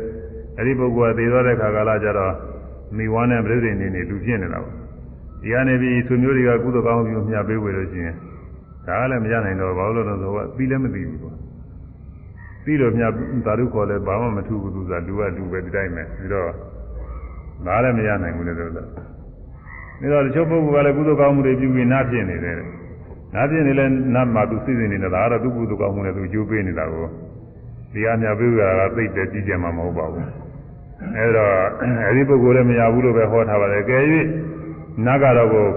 အဲဒီပုဂ္ဂိုလ်ကသိသွားတဲ့ခါကာလကျတော့မိဝါနဲ့ပြိဋိနေနေလူဖြစ်နေတာပေါ့ဒီကနေပြီးသူမျိုးတွေကကုသကောင်းမှုပြုမြတ်ပေးဝေလို့ရှိရင်ဒါကလည်းမရနိုင်တော့ဘာလို့လဲဆိုတော့ပြီးလည်းမသိဘူးကွာပြီးတော့မြတ်သာဓုခေါ်လဲဘာမှမထူးဘူးသူကလူကလူပဲဒီတိုင်းပဲပြီးတော့ဒါလည်းမရနိုင်ဘူးလေဆိုတော့ဒါတော့တချို့ပုဂ္ဂိုလ်ကလည်းကုသိုလ်ကောင်းမှုတွေပြုပြီးနားဖြစ်နေတယ်နားဖြစ်နေလဲနားမှာသူစိစိနေတာဒါကတော့သူကုသိုလ်ကောင်းမှုနဲ့သူကြိုးပေးနေတာကိုဒီအမြတ်ပေးတာကသိတဲ့ကြည့်ကြမှာမဟုတ်ပါဘူး အဲဒါအဲဒီပုဂ္ဂိုလ်လည်းမရဘူးလို့ပဲဟောထားပါတယ်ကဲ၍နာကတော့ကို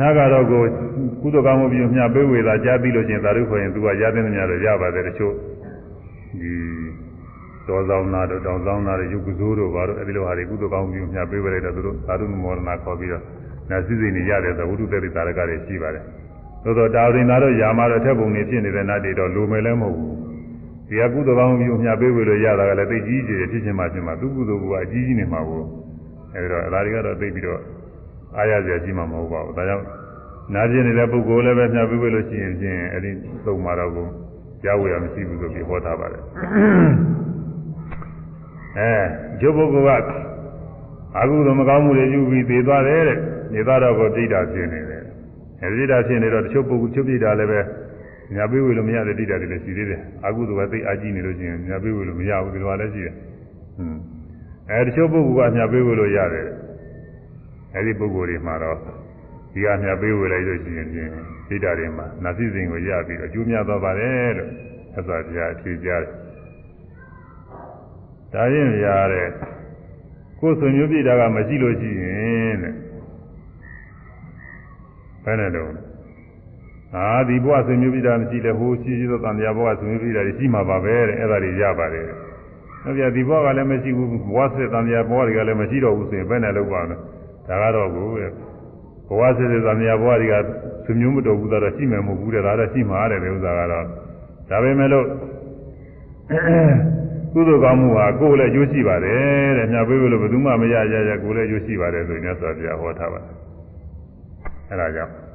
နာကတော့ကိုကုသကောင်းမှုပြုမြပေးဝေတာကြားပြီးလို့ချင်းသာဓုခေါ်ရင်သူကရတဲ့နေများတော့ရပါတယ်တချို့ဒီတော်ဆောင်နာတို့တောင်ဆောင်နာတို့ယုတ်ကစိုးတို့ဘာလို့အဲဒီလိုဟာတွေကုသကောင်းမှုပြုမြပေးဝေလိုက်တော့သူတို့သာဓုမောရဏခေါ်ပြီးတော့နာစည်းစိမ်နေရတယ်ဆိုဝိတုတ္တိသာရကတွေရှိပါတယ်သို့သောတာဝရင်သားတို့ယာမတော့ထက်ပုံနေဖြစ်နေတဲ့နတ်တွေတော့လိုမယ်လည်းမဟုတ်ဘူး ဒီကကုသကောင်းမှုပြုမြပေးဝေလို့ရတာကလည်းသိကြီးကြီးဖြစ်ချင်းမှဖြစ်မှသူကုသကအကြီးကြီးနေမှာကိုအဲဒီတော့အလားတွေကတော့သိပြီးတော့အားရစရာကြီးမှမဟုတ်ပါဘူးဒါကြောင့်နာကျင်နေတဲ့ပုဂ္ဂိုလ်လည်းပဲမြတ်ပြီးလို့ရှိရင်ဖြင့်အဲ့ဒီသုံးမှာတော့ကိုကြားဝေရမရှိဘူးဆိုပြီးဟောထားပါတယ်အဲကျုပ်ပုဂ္ဂိုလ်ကအကုသိုလ်မကောင်းမှုတွေယူပြီးသေသွားတယ်တဲ့နေသွားတော့ကိုတိတ်တာဖြစ်နေတယ်အဲဒီတိတ်တာဖြစ်နေတော့တချို့ပုဂ္ဂိုလ်ချုပ်ပြတာလည်းပဲ ညာပေးဝေလို့မရတဲ့တိတ်တာတွေလည်းရှိသေးတယ်အကုသိုလ်ကသိအားကြီးနေလို့ရှိရင်ညာပေးဝေလို့မရဘူးဒီလိုလည်းရှိတယ်ဟွန်းအဲတချို့ပုဂ္ဂိုလ်ကညာပေးဝေလို့ရတယ်အဲဒီပုဂ္ဂိုလ်တွေမှာတော့ဒီကမြပေးဝေလိုက်လို့ရှိရင်ဖြင့်ဒိဋ္ဌာတွေမှာနာသိစဉ်ကိုရပြီးအကျိုးများသွားပါတယ်လို့သက်သာပြားဖြေကြတယ်ဒါရင်ရတဲ့ကိုယ်ဆွေမျိုးပြတာကမရှိလို့ရှိရင်တဲ့ဘယ်နဲ့တော့ အာဒီဘဝဆွေမျိုးပြတာမရှိလဲဟိုရှိရှိသောတန်မြာဘဝဆွေမျိုးပြတာရှိမှာပါပဲတဲ့အဲ့ဒါတွေရပါတယ်ဟုတ်ပြဒီဘဝကလည်းမရှိဘူးဘဝစစ်တန်မြာဘဝတွေကလည်းမရှိတော့ဘူးဆိုရင်ဘယ်နဲ့လုပ်ပါမလဲဒါကတော့ကိုတဲ့ဘဝစစ်စစ်သံဃာဘဝတွေကသူမျိုးမတော်ဘူးတော့ရှိမယ်မဟုတ်ဘူးတဲ့ဒါတော့ရှိမှာတဲ့ဥစ္စာကတော့ဒါပေမဲ့လို့ကုသိုလ်ကောင်းမှုဟာကိုယ်လည်းကျိုးရှိပါတယ်တဲ့မြတ်ပေးလို့ဘယ်သူမှမရရရကိုယ်လည်းကျိုးရှိပါတယ်ဆိုရင်မြတ်စွာဘုရားဟောထားပါတယ်အဲဒါကြောင့်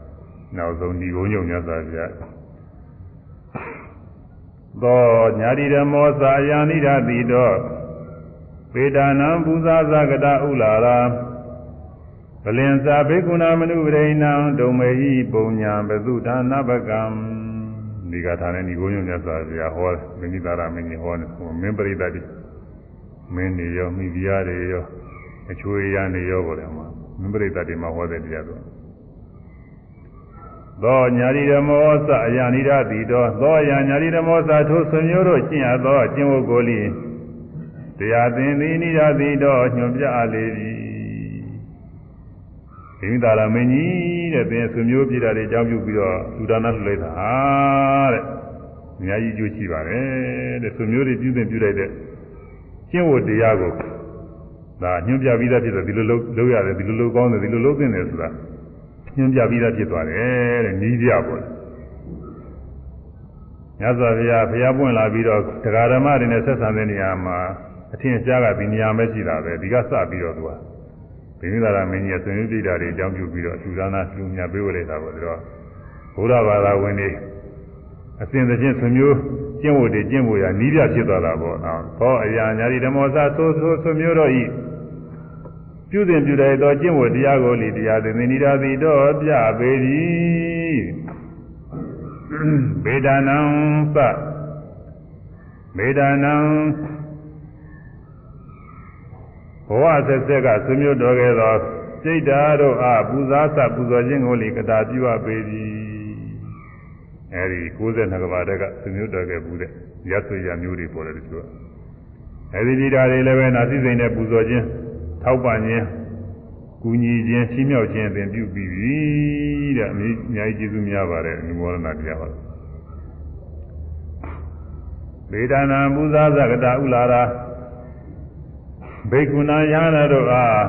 နောက်ဆုံးဒီဘုံညုံမြတ်စွာဘုရားသောညာတိဓမ္မောသာယာနိဒတိတောပေတာနံပူဇာသကတဥလာရာပလင်စာဘေကုဏမနုပရိဏံဒုံမေဟိပုံညာဘသုဒါနပကံဒီကထာနဲ့ဒီဘုန်းကြီးမြတ်စွာဘုရားဟောမိမိသားရမင်းကြီးဟောနေမင်းပရိသတ်မင်းနေရောမိဖုရားတွေရောအချွေရနေရောပေါ်တယ်မှာမင်းပရိသတ်တွေမှာဟောတဲ့တရားတော့ သောညာတိဓမ္မောသအယနိဒတိတောသောအယညာတိဓမ္မောသထိုဆွမျိုးတို့ကျင့်ရသောကျင့်ဝတ်ကိုလီတရားသင်သည်နိဒတိတောညွန်ပြအပ်လေသည်ဒိဋ္ဌာရမင်းကြီးတဲ့သင်ဆွမျိုးပြတာတွေအကြောင်းပြုပြီးတော့လူဒါနလှလိုက်တာတဲ့အများကြီးကျိုးရှိပါတယ်တဲ့ဆွမျိုးတွေပြုသင်ပြုလိုက်တဲ့ကျင့်ဝတ်တရားကိုဒါညွှန်ပြပြီးသားဖြစ်တော့ဒီလိုလုပ်လုပ်ရတယ်ဒီလိုလုပ်ကောင်းတယ်ဒီလိုလုပ်သင့်တယ်ဆိုတာ ညွှန်ပြပြီးသားဖြစ်သွားတယ်တဲ့နီးပြပေါ့ညဇောဘုရားဘုရားပွင့်လာပြီးတော့တရားဓမ္မတွေနဲ့ဆက်ဆံတဲ့နေရာမှာအထင်ရှားကဒီနေရာပဲရှိတာပဲဒီကစပြီးတော့သူကဘိမိသာရမင်းကြီးဆွေမျိုးပြတာတွေအကြောင်းပြုပြီးတော့သူဒါနာလူမြပေးဝလိုက်တာပေါ့ဒါတော့ဘုရားဘာသာဝင်တွေအစဉ်သဖြင့်ဆွေမျိုးကျင့်ဝတ်တွေကျင့်ဝတ်ရနီးပြဖြစ်သွားတာပေါ့နော်သောအရာညာတိဓမ္မောသသို့သို့ဆွေမျိုးတို့ဤ ပြုစဉ်ပြုတဲ့သောကျင့်ဝတ်တရားကိုလီတရားသင်္နိဒာတိတော့ပြပေသည်ဗေဒနံသဗေဒနံဘဝဆက်ဆက်ကဆွမျိုးတော်ခဲ့သောစိတ်ဓာတ်တို့အားပူဇာစပူဇော်ခြင်းကိုလီကတာပြုအပ်ပေသည်အဲဒီ62ကဘာတက်ကဆွမျိုးတော်ခဲ့ဘူးတဲ့ရဆွေရမျိုးတွေပေါ်တယ်သူကအဲဒီဒီဓာတ်တွေလည်းပဲနာသိစိတ်နဲ့ပူဇော်ခြင်း ထောက်ပံ့ခြင်းကူညီခြင်းချီးမြှောက်ခြင်းအပြင်ပြုပြီးပြီတဲ့အများကြီးကျေးဇူးများပါတယ်အနုမောဒနာတရားပါဗေဒနာပူဇာသကတာဥလာရာဘေကုဏယဟနာတို့အား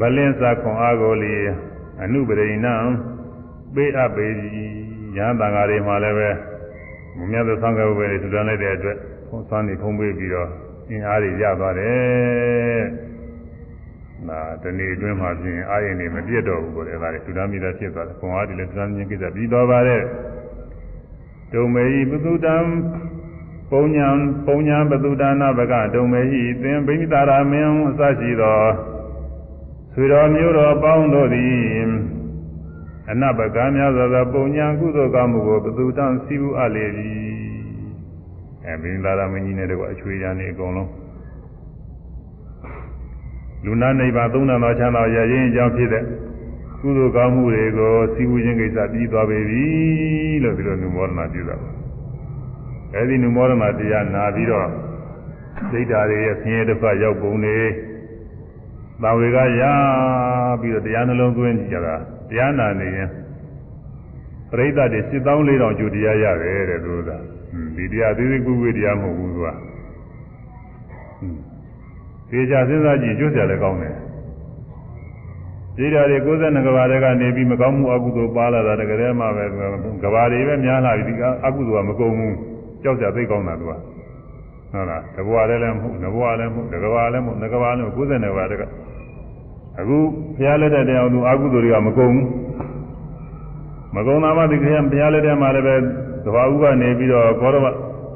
ဗလင်းစာခွန်အားကိုလေအနုပရိဏံပေးအပ်ပေသည်ယဟန်တန်ဃာတွေမှာလည်းပဲမြတ်သောသံဃာဘုရားတွေထူထောင်လိုက်တဲ့အတွက်ဖုံးဆွမ်းနေဖုံးပေးပြီးတော့အင်အားတွေရသွားတယ် နာတနေ့အတွင်းမှာပြင်အာရင်တွေမပြတ်တော့ဘူးကိုလည်းဒါတွေထူထောင်မိတာဖြစ်သွားတယ်ခွန်အားတွေလည်းထူထောင်ခြင်းကိစ္စပြီးသွားပါတယ်ဒုံမေယိပုသုတံပုံညာပုံညာပတုဒါနဘကဒုံမေဟိသင်ဗိမိတာရမင်းအစရှိသောဆွေတော်မျိုးတော်ပေါင်းတို့သည်အနဘကများသောသောပုံညာကုသိုလ်ကောင်းမှုကိုပတုတံစီဘူးအလေသည်အဲဗိမိတာရမင်းကြီးနဲ့တော့အချွေရနေအကုန်လုံး လူနာနိဗ္ဗာန်သုံးနာသောချမ်းသာရရင်အကြောင်းဖြစ်တဲ့ကုသိုလ်ကောင်းမှုတွေကိုစီဘူးခြင်းကိစ္စပြီးသွားပေပြီလို့ဒီလိုနုမောဒနာပြုတာပါအဲဒီနုမောဒနာတရားနာပြီးတော့ဒိဋ္ဌာတွေရဲ့ဆင်းရဲဒုက္ခရောက်ပုံတွေသံဝေကရပြီးတော့တရားနှလုံးသွင်းကြတာတရားနာနေရင်ပရိသတ်တွေ7400ကျူတရားရတယ်တဲ့သူကဒီတရားသေးသေးကုကွေတရားမဟုတ်ဘူးသူက သေချာစဉ်းစားကြည့်ကျွတ်ကြလည်းကောင်းတယ်ဒီဓာတ်တွေ62ကဘာတွေကနေပြီးမကောင်းမှုအကုသိုလ်ပါလာတာတကယ်တည်းမှပဲကဘာတွေပဲများလာပြီဒီအကုသိုလ်ကမကုန်ဘူးကြောက်ကြသိကောင်းတာသူကဟုတ်လားတဘွားလည်းလည်းမဟုတ်ငဘွားလည်းမဟုတ်တကဘာလည်းမဟုတ်ငကဘာလည်းမဟုတ်90ဘာတကအခုဘုရားလက်ထက်တရားသူအကုသိုလ်တွေကမကုန်ဘူးမကုန်တာမှဒီခရဘုရားလက်ထက်မှာလည်းပဲသဘာဝကနေပြီးတော့ဘောရမ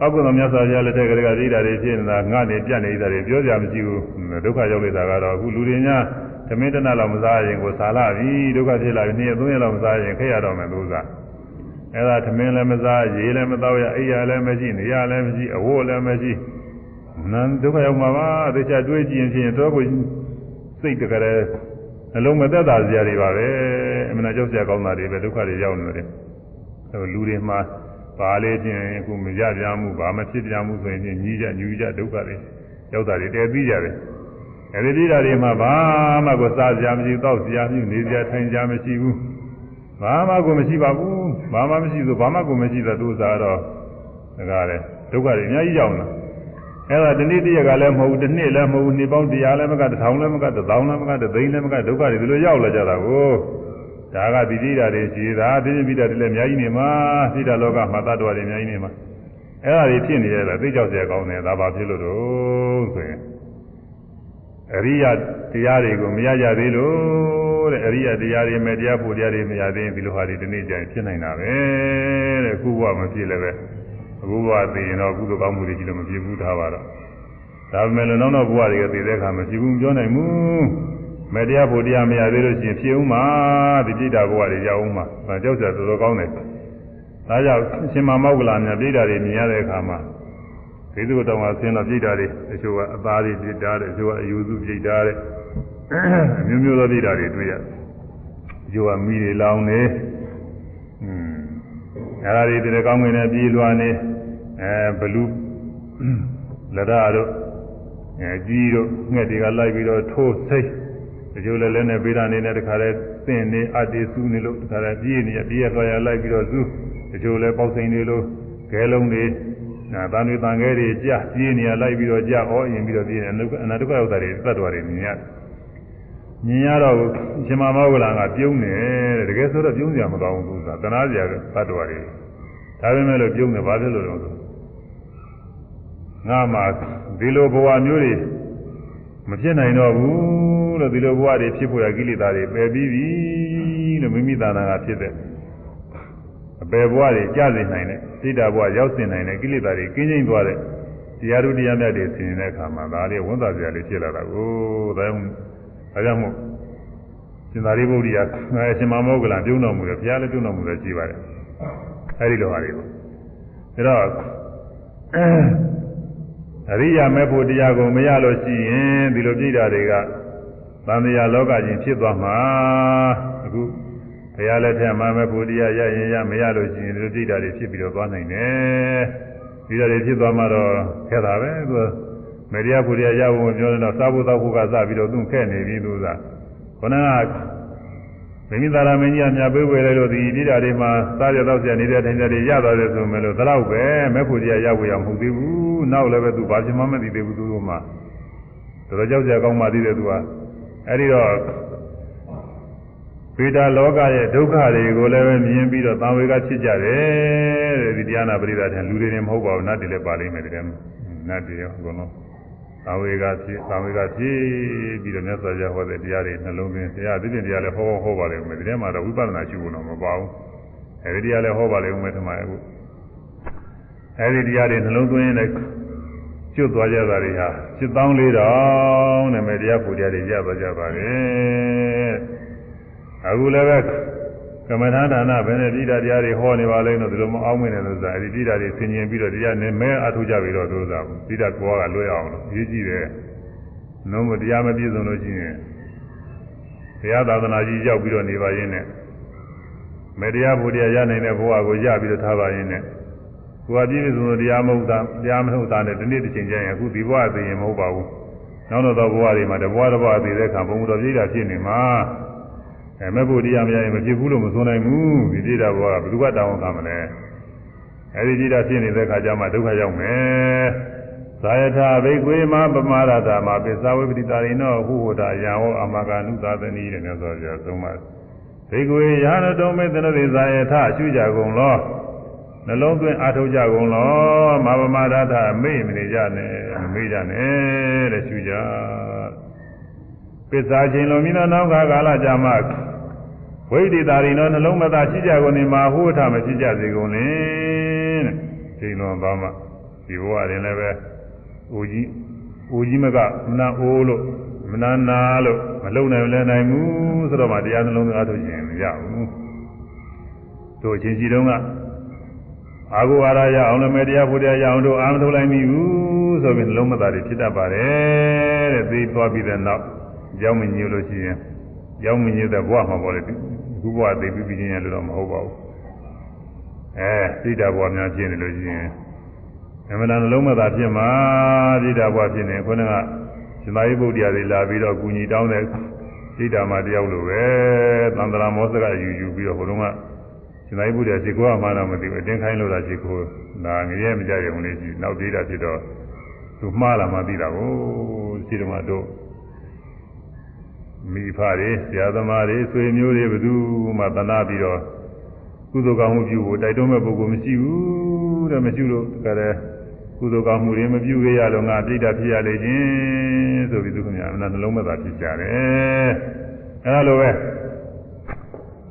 အကုသိုလ်မြတ်စွာဘုရားလက်ထက်ကလေးကဒိဋ္ဌာတွေဖြစ်နေတာငါနေပြတ်နေတာတွေပြောကြမရှိဘူးဒုက္ခရောက်နေတာကတော့အခုလူတွေများသမင်းတနလောက်မစားရင်ကိုစားလာပြီဒုက္ခဖြစ်လာပြီနှစ်ရက်သုံးရက်လောက်မစားရင်ခက်ရတော့မယ်လို့စားအဲ့ဒါသမင်းလည်းမစားရေလည်းမတော့ရအိယာလည်းမရှိနေရလည်းမရှိအဝတ်လည်းမရှိနန်းဒုက္ခရောက်မှာပါသေချာတွေးကြည့်ရင်ဖြင့်တော့ကိုစိတ်တကယ်နှလုံးမသက်သာစရာတွေပါပဲအမှန်ကြောက်စရာကောင်းတာတွေပဲဒုက္ခတွေရောက်နေတယ်အဲလူတွေမှာ ပါလေချင်းအခုမရကြမှုဘာမဖြစ်ကြမှုဆိုရင်ညီကြညူကြဒုက္ခတွေရောက်တာတွေတည်ပြီးကြတယ်အဲဒီပြည်ဓာတွေမှာဘာမှကိုစားစရာမရှိတော့စရာမရှိနေစရာထိုင်စရာမရှိဘူးဘာမှကိုမရှိပါဘူးဘာမှမရှိဆိုဘာမှကိုမရှိတဲ့သူစားတော့ဒါကလည်းဒုက္ခတွေအများကြီးရောက်လာအဲ့ဒါဒီနေ့တရက်ကလည်းမဟုတ်ဘူးတစ်နှစ်လည်းမဟုတ်ဘူးနှစ်ပေါင်းတရားလည်းမကတစ်ထောင်လည်းမကတစ်သောင်းလည်းမကတစ်သိန်းလည်းမကဒုက္ခတွေဒီလိုရောက်လာကြတာကို ဒါကဒီတိတာတွေရှိတာဒီနေ့ပိတာတွေလည်းအများကြီးနေမှာသိတာလောကမှာတတ်တော်တွေအများကြီးနေမှာအဲ့ဒါတွေဖြစ်နေရတာသိကြောက်เสียကောင်းတယ်ဒါပါဖြစ်လို့တော့ဆိုရင်အရိယတရားတွေကိုမရကြသေးလို့ တဲ့အရိယတရားတွေမဲ့တရားဖို့တရားတွေမရသေးရင်ဒီလိုဟာတွေဒီနေ့ကျရင်ဖြစ်နိုင်တာပဲတဲ့အခုဘဝမဖြစ်လည်းပဲအခုဘဝသိရင်တော့ကုသိုလ်ကောင်းမှုတွေကြီးလို့မဖြစ်ဘူးထားပါတော့ဒါပေမဲ့လည်းနောက်နောက်ဘဝတွေကသိတဲ့အခါမဖြစ်ဘူးပြောနိုင်ဘူး မဲ့တရားဖို့တရားမရသေးလို့ရှိရင်ဖြစ်ဦးမှာဒီပြိတ္တာဘဝတွေရောက်ဦးမှာဒါကြောက်ကြတော်တော်ကောင်းတယ်ဒါကြောင့်ရှင်မမောက္ကလာများပြိတ္တာတွေမြင်ရတဲ့အခါမှာဒီလိုတောင်မှဆင်းတော့ပြိတ္တာတွေအချို့ကအသားတွေပြိတ္တာတွေအချို့ကအယူစုပြိတ္တာတွေအမျိုးမျိုးသောပြိတ္တာတွေတွေ့ရတယ်အချို့ကမိတွေလောင်နေอืมအဲဒါတွေတည်းကောင်းငင်နဲ့ပြေးလွှာနေအဲဘလူလရတို့အဲကြီးတို့ငှက်တွေကလိုက်ပြီးတော့ထိုးစိတ် တချို့လည်းလည်းနဲ့ဗေဒနေနဲ့တခါလဲသင်နေအတေစူးနေလို့တခါလဲပြေးနေပြေးရသွားရလိုက်ပြီးတော့စူးတချို့လည်းပေါက်စိန်တွေလို့ခဲလုံးတွေနာတန်တွေတန်ခဲတွေကြာပြေးနေရလိုက်ပြီးတော့ကြာဟောရင်ပြီးတော့ပြေးနေအနာတုကရောက်တာတွေတတ်တော်တွေမြင်ရတယ်မြင်ရတော့ရှင်မမောဂလန်ကပြုံးတယ်တကယ်ဆိုတော့ပြုံးစရာမကောင်းဘူးသာတနာစရာတတ်တော်တွေဒါပေမဲ့လို့ပြုံးတယ်ဘာဖြစ်လို့လဲဆိုငါမှဒီလိုဘဝမျိုးတွေ မဖြစ်နိုင်တော့ဘူးလို့ဒီလိုဘဝတွေဖြစ်ဖို့ရကိလေသာတွေပယ်ပြီးပြီလို့မိမိသာနာကဖြစ်တဲ့အပယ်ဘဝတွေကြာစေနိုင်တဲ့စိတ်ဓာတ်ဘဝရောက်စေနိုင်တဲ့ကိလေသာတွေကင်းကျင်းသွားတဲ့တရားတို့တရားမြတ်တွေဆင်နေတဲ့အခါမှာဒါလေးဝန်သာစရာလေးဖြစ်လာတာကိုဒါကြောင့်ဒါကြောင့်မို့ရှင်သာရိပုတ္တရာအဲရှင်မမောဂလပြုံးတော်မူတယ်ဘုရားလည်းပြုံးတော်မူတယ်ရှိပါတယ်အဲဒီလိုဟာတွေကိုဒါတော့ အရိယာမဲ့ဖို့တရားကိုမရလို့ရှိရင်ဒီလိုပြိတာတွေကသံဃာလောကကြီးဖြစ်သွားမှာအခုဘုရားလက်ထက်မှာမဲ့ဖို့တရားရရင်ရမရလို့ရှိရင်ဒီလိုပြိတာတွေဖြစ်ပြီးတော့သွားနိုင်တယ်ပြိတာတွေဖြစ်သွားမှတော့ခဲတာပဲသူမေရိယဖို့တရားရဖို့ပြောတော့စားဖို့တောက်ဖို့ကစပြီးတော့သူခက်နေပြီသူကခဏကမိမိသာရမင်းကြီးအများပေးဝေလိုက်လို့ဒီပြိတာတွေမှာစားရတော့ဆရာနေတဲ့ထိုင်တဲ့တွေရသွားတယ်ဆိုမှလို့ဒါတော့ပဲမဲ့ဖို့တရားရဖို့ရမဟုတ်သေးဘူး နောက်လည်းပဲသူဘာဖြစ်မှမသိသေးဘူးသူတို့မှတော်တော်ကြောက်ကြကောင်းမှသိတယ်သူကအဲဒီတော့ပေတာလောကရဲ့ဒုက္ခတွေကိုလည်းပဲမြင်ပြီးတော့သံဝေကဖြစ်ကြတယ်တဲ့ဒီတရားနာပရိသတ်တဲ့လူတွေနေမဟုတ်ပါဘူးနတ်တွေလည်းပါလိမ့်မယ်တဲ့နတ်တွေရောအကုန်လုံးသံဝေကဖြစ်သံဝေကဖြစ်ပြီးတော့မြတ်စွာဘုရားဟောတဲ့တရားတွေနှလုံးသွင်းတရားသိတဲ့တရားလည်းဟောဟောပါလိမ့်မယ်ဒီထဲမှာတော့ဝိပဿနာရှုဖို့တော့မပါဘူးအဲဒီတရားလည်းဟောပါလိမ့်မယ်ထင်ပါရဲ့အခုအဲဒီတရားတွေနှလုံးသွင်းရင်လည်း ကျွတ်သွားကြတာတွေဟာ7400တဲ့မဲ့တရားပူတရားတွေရသွားကြပါလေအခုလည်းပဲကမ္မထာဒါနဘယ်နဲ့ပြည်တာတရားတွေဟောနေပါလဲတော့ဒီလိုမအောင်မင်းနဲ့လို့ဆိုတာအဲဒီပြည်တာတွေဆင်ញင်ပြီးတော့တရားနဲ့မဲအထုကြပြီးတော့လို့ဆိုတာပြည်တာကောကလွဲအောင်လို့ရေးကြည့်တယ်နှုံးမတရားမပြည့်စုံလို့ရှိရင်တရားသာသနာကြီးရောက်ပြီးတော့နေပါရင်နဲ့မေတရားဘုရားရနိုင်တဲ့ဘဝကိုရပြီးတော့ထားပါရင်နဲ့ ကိုယ်အပြည့်စုံတရားမဟုတ်တာတရားမဟုတ်တာနဲ့ဒီနေ့တစ်ချိန်ကျရင်အခုဒီဘဝသိရင်မဟုတ်ပါဘူးနောက်တော့ဘဝတွေမှာတဘဝတစ်ဘဝသိတဲ့အခါဘုံတော်ပြည့်တာဖြစ်နေမှာအဲမဲ့ဖို့တရားမရရင်မဖြစ်ဘူးလို့မဆိုနိုင်ဘူးဒီပြည့်တာဘဝကဘယ်သူကတောင်းခံမလဲအဲဒီပြည့်တာဖြစ်နေတဲ့အခါကျမှဒုက္ခရောက်မယ်သာယထာဘိကွေမပမာရတာမှာပစ္စဝေပတိတာရိနောဟုဟောတာယံဟောအမကနုသာသနီတဲ့မြတ်စွာဘုရားသုံးပါဘိကွေယဟနတုံမေတနတိသာယထရှုကြကုန်လော နှလုံးသွင်းအားထုတ်ကြကုန်လောမပမာဒထမေ့မနေကြနဲ့မေ့ကြနဲ့တဲ့ရှုကြပစ္စာချင်းလုံးမိသောနောက်ကကာလကြမှာဝိဒိတာရိနောနှလုံးမသာရှိကြကုန်နေမှာဟိုးထမရှိကြစေကုန်လေတဲ့ချိန်လွန်သွားမှဒီဘဝရင်လည်းပဲအိုကြီးအိုကြီးမကမနာအိုးလို့မနာနာလို့မလုံနိုင်လည်းနိုင်ဘူးဆိုတော့မှတရားနှလုံးသွင်းအားထုတ်ခြင်းမရဘူးတို့ချင်းစီတုန်းက အာဟုအာရရအောင်လည်းမတရားဘုရားရအောင်တို့အာမထုတ်လိုက်မိဘူးဆိုပြီးလုံးမသားတွေဖြစ်တတ်ပါတယ်တဲ့သိသွားပြီးတဲ့နောက်ကြောင်းမညို့လို့ရှိရင်ကြောင်းမညို့တဲ့ဘဝမှာပေါ့လေခုဘဝသိပြီးပြီးချင်းရလို့တော့မဟုတ်ပါဘူးအဲသိတာဘဝများဖြစ်နေလို့ရှိရင်အမှန်တန်လုံးမသားဖြစ်မှာသိတာဘဝဖြစ်နေခုနကရှင်သာရိပုတ္တရာတွေလာပြီးတော့ကုညီတောင်းတဲ့သိတာမှတယောက်လိုပဲသံတရာမောစကယူယူပြီးတော့ဘုလုံးက ရှင်သာရိပုတ္တရာရှိခိုးမှတော့မသိဘူးအတင်းခိုင်းလို့တာရှိခိုးဒါငရဲမကြရုံလေးရှိနောက်သေးတာဖြစ်တော့သူမှားလာမှသိတာကိုရှိတော့မှတို့မိဖတွေဆရာသမားတွေဆွေမျိုးတွေဘယ်သူမှသနာပြီးတော့ကုသိုလ်ကောင်းမှုပြုဖို့တိုက်တွန်းမဲ့ပုဂ္ဂိုလ်မရှိဘူးတဲ့မရှိလို့တကယ်ကုသိုလ်ကောင်းမှုတွေမပြုရရတော့ငါပြိတ္တာဖြစ်ရလေခြင်းဆိုပြီးသူကများအမှန်နှလုံးမသာဖြစ်ကြတယ်အဲလိုပဲ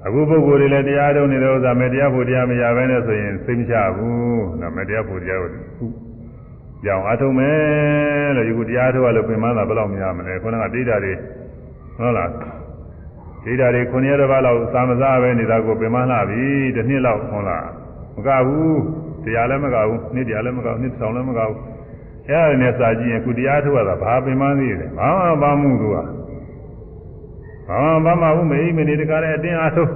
အခုပုဂ္ဂိုလ်တွေလည်းတရားထုတ်နေတဲ့ဥစ္စာမတရားဖို့တရားမရဘဲနဲ့ဆိုရင်သိမချဘူးနော်မတရားဖို့တရားကိုခုကြောင်အထုံးမယ်လို့ဒီခုတရားထုတ်ရလို့ပြင်မသာဘယ်လောက်များမလဲခုနကဒိဋ္ဌာတွေဟုတ်လားဒိဋ္ဌာတွေခုနှစ်ရက်တစ်ပတ်လောက်သာမစားပဲနေတာကိုပြင်မလာပြီတစ်နှစ်လောက်ဟုတ်လားမကဘူးတရားလည်းမကဘူးနှစ်တရားလည်းမကဘူးနှစ်ဆောင်လည်းမကဘူးအဲ့ဒါနဲ့စာကြည့်ရင်ခုတရားထုတ်ရတာဘာပြင်မသေးလဲဘာမှမမှုသူက ဘာမှမမှုမအိမနေတကားလည်းအတင်းအားထုတ်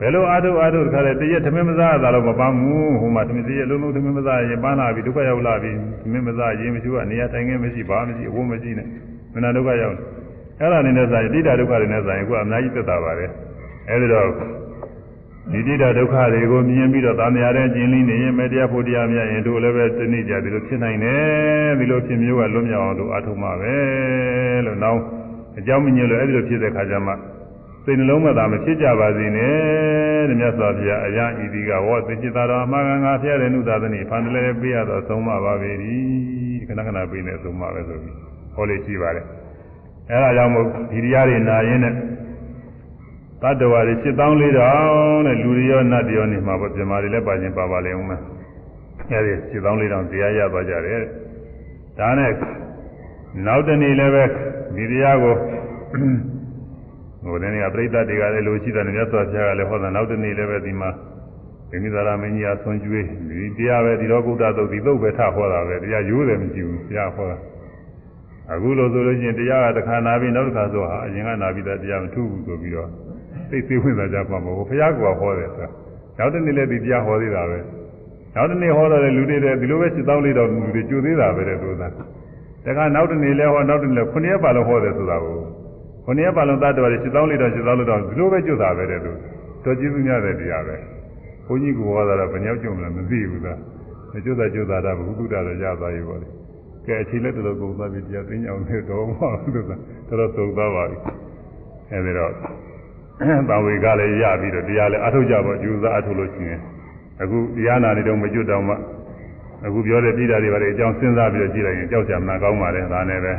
ဘယ်လိုအားထုတ်အားထုတ်တခါလဲတရက်သမင်းမစားတာတော့မပန်းဘူးဟိုမှာသမင်းတရက်လုံးလုံးသမင်းမစားရင်ပန်းလာပြီဒုက္ခရောက်လာပြီသမင်းမစားရင်မရှိဘူးကနေရာတိုင်ငယ်မရှိဘာမရှိအဝတ်မရှိနဲ့မနာဒုက္ခရောက်အဲ့ဒါနေနဲ့စားရင်တိတာဒုက္ခတွေနဲ့စားရင်ကိုယ်အများကြီးသက်သာပါတယ်အဲ့ဒါတော့ဒီတိတာဒုက္ခတွေကိုမြင်ပြီးတော့သာမယာတဲ့ကျင်လင်းနေရင်မတရားဖို့တရားများရင်တို့လည်းပဲတနည်းကြဒီလိုဖြစ်နိုင်တယ်ဒီလိုဖြစ်မျိုးကလွတ်မြောက်အောင်တို့အားထုတ်မှာပဲလို့နောက် အကြောင်းမညွှန်လို့အဲ့ဒီလိုဖြစ်တဲ့ခါကျမှစိတ်နှလုံးမသာမဖြစ်ကြပါစေနဲ့တဲ့မြတ်စွာဘုရားအရာဤဒီကဝေါသိจิตတော်အမှားကံငါဖျက်တဲ့နုသာသနိဖန်တလဲပေးရတော့သုံးမပါပေ၏ခဏခဏပေးနေသုံးမပဲဆိုပြီးဟောလေးရှိပါတယ်အဲဒါကြောင့်မို့ဒီတရားတွေနာရင်နဲ့တတ္တဝါတွေ7400တဲ့လူတွေရောနတ်တွေရောနေမှာပေါ့ပြမာတွေလည်းပါခြင်းပါပါလေဦးမယ်အဲဒီ7400တရားရသွားကြတယ်ဒါနဲ့နောက်တနေ့လည်းပဲ ဒီတရားကိုဟိုတနေ့ကပြိဿတွေကလည်းလိုရှိတယ်မြတ်စွာဘုရားကလည်းဟောတာနောက်တနေ့လည်းပဲဒီမှာဗိမိသာရမင်းကြီးအဆွန်ကျွေးဒီတရားပဲဒီတော့ကုဋ္ဌသုတ်ဒီသုတ်ပဲထဟောတာပဲတရားရိုးတယ်မကြည့်ဘူးဘုရားဟောတာအခုလို့ဆိုလို့ချင်းတရားကတစ်ခါနာပြီးနောက်တစ်ခါဆိုဟာအရင်ကနာပြီးသားတရားမထူးဘူးဆိုပြီးတော့သိသိဝင်သာကြပါမဟုတ်ဘုရားကဟောတယ်ဆိုတာနောက်တနေ့လည်းဒီတရားဟောသေးတာပဲနောက်တနေ့ဟောတော့လူတွေတဲ့ဒီလိုပဲစစ်တောင်းလေးတော့လူတွေကြိုသေးတာပဲတဲ့သူက တခါနောက်တနေ့လဲဟောနောက်တနေ့လဲခုနှစ်ရက်ပါလို့ဟောတယ်ဆိုတာကိုခုနှစ်ရက်ပါလုံးသတ္တဝါတွေစစ်တောင်းလေးတော့စစ်တောင်းလို့တော့ဒီလိုပဲကျွတ်တာပဲတဲ့သူတော်ကျေးဇူးများတဲ့တရားပဲဘုန်းကြီးကဟောတာတော့ဘယ်ရောက်ကြုံလဲမသိဘူးလားမကျွတ်တာကျွတ်တာတော့ဘုဟုတ္တတော့ရသွားပြီပေါ့လေကဲအချိန်လက်တော်ကုန်သွားပြီတရားသိညာအောင်နေတော့မှသူကတော်တော်သုံးသွားပါပြီအဲဒီတော့ဘာဝေကလည်းရပြီးတော့တရားလည်းအထုတ်ကြပါကျူစားအထုတ်လို့ရှိရင်အခုတရားနာနေတော့မကျွတ်တော့မှ အခုပြောတဲ့ပြည်သားတွေဘာတွေအကြောင်းစဉ်းစားပြီးတော့ကြည့်လိုက်ရင်ကြောက်ကြမနာကောင်းပါလေဒါနဲ့ပဲ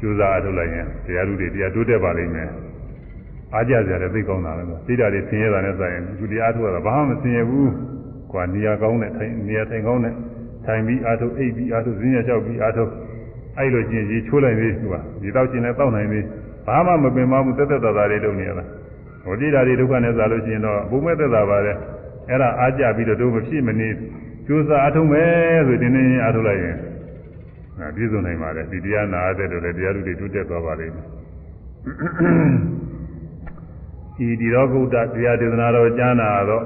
ကျူစားအထုတ်လိုက်ရင်တရားဓုတွေတရားတိုးတက်ပါလိမ့်မယ်အားကြစရာလည်းသိကောင်းတာပဲသိတာတွေဆင်းရဲတာနဲ့ဆိုရင်ဒီတရားထုတ်ရတာဘာမှမဆင်းရဲဘူးကွာနေရာကောင်းတဲ့ထိုင်နေရာထိုင်ကောင်းတဲ့ထိုင်ပြီးအားထုတ်အိပ်ပြီးအားထုတ်ဈဉ္ညာလျှောက်ပြီးအားထုတ်အဲ့လိုချင်းရေချိုးလိုက်ပြီးသူကဒီတော့ချင်းလည်းတောက်နိုင်ပြီးဘာမှမပင်မမှုတက်တက်တာတာလေးလုပ်နေရတာဟိုတိတာတွေဒုက္ခနဲ့စားလို့ရှိရင်တော့ဘုံမဲ့သက်သာပါတယ်အဲ့ဒါအားကြပြီးတော့တို့မဖြစ်မနေ ကျိုးစားအားထုတ်မယ်ဆိုတင်းတင်းအားထုတ်လိုက်ရင်ပြည့်စုံနိုင်ပါတယ်ဒီတရားနာရတဲ့တို့လည်းတရားလူတွေတိုးတက်သွားပါလိမ့်မယ်ဤဒီရောဂုတ္တတရားဒေသနာတော်ကြားနာတော့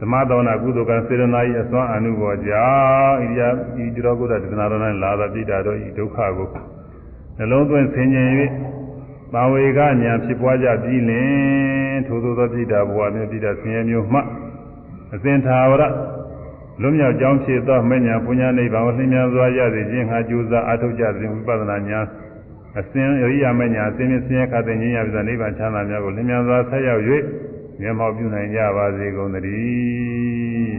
သမသောနာကုသိုလ်ကစေရနာ၏အစွမ်းအနုဘောကြောင့်ဤတရားဤဒီရောဂုတ္တဒေသနာတော်၌လာသောပြိတာတော်ဤဒုက္ခကိုနှလုံးသွင်းဆင်ခြင်၍ပါဝေကညာဖြစ်ပွားကြပြီးလင်ထိုသို့သောပြိတာဘဝနှင့်ပြိတာဆင်းရဲမျိုးမှအစဉ်သာဝရ လွတ်မြောက်ကြောင်းဖြစ်သောမဉ္ဇဉ်ပုညနိဗ္ဗာန်ကိုလင်းမြန်စွာရသည်ခြင်းဟာကြိုးစားအားထုတ်ကြခြင်းဝိပဿနာညာအစဉ်ရိယာမဉ္ဇဉ်အစဉ်ဆင်းရဲခတဲ့ဉာဏ်ရပြီသောနိဗ္ဗာန်ချမ်းသာများကိုလင်းမြန်စွာဆက်ရောက်၍မျက်မှောက်ပြုနိုင်ကြပါစေကုန်သတည်း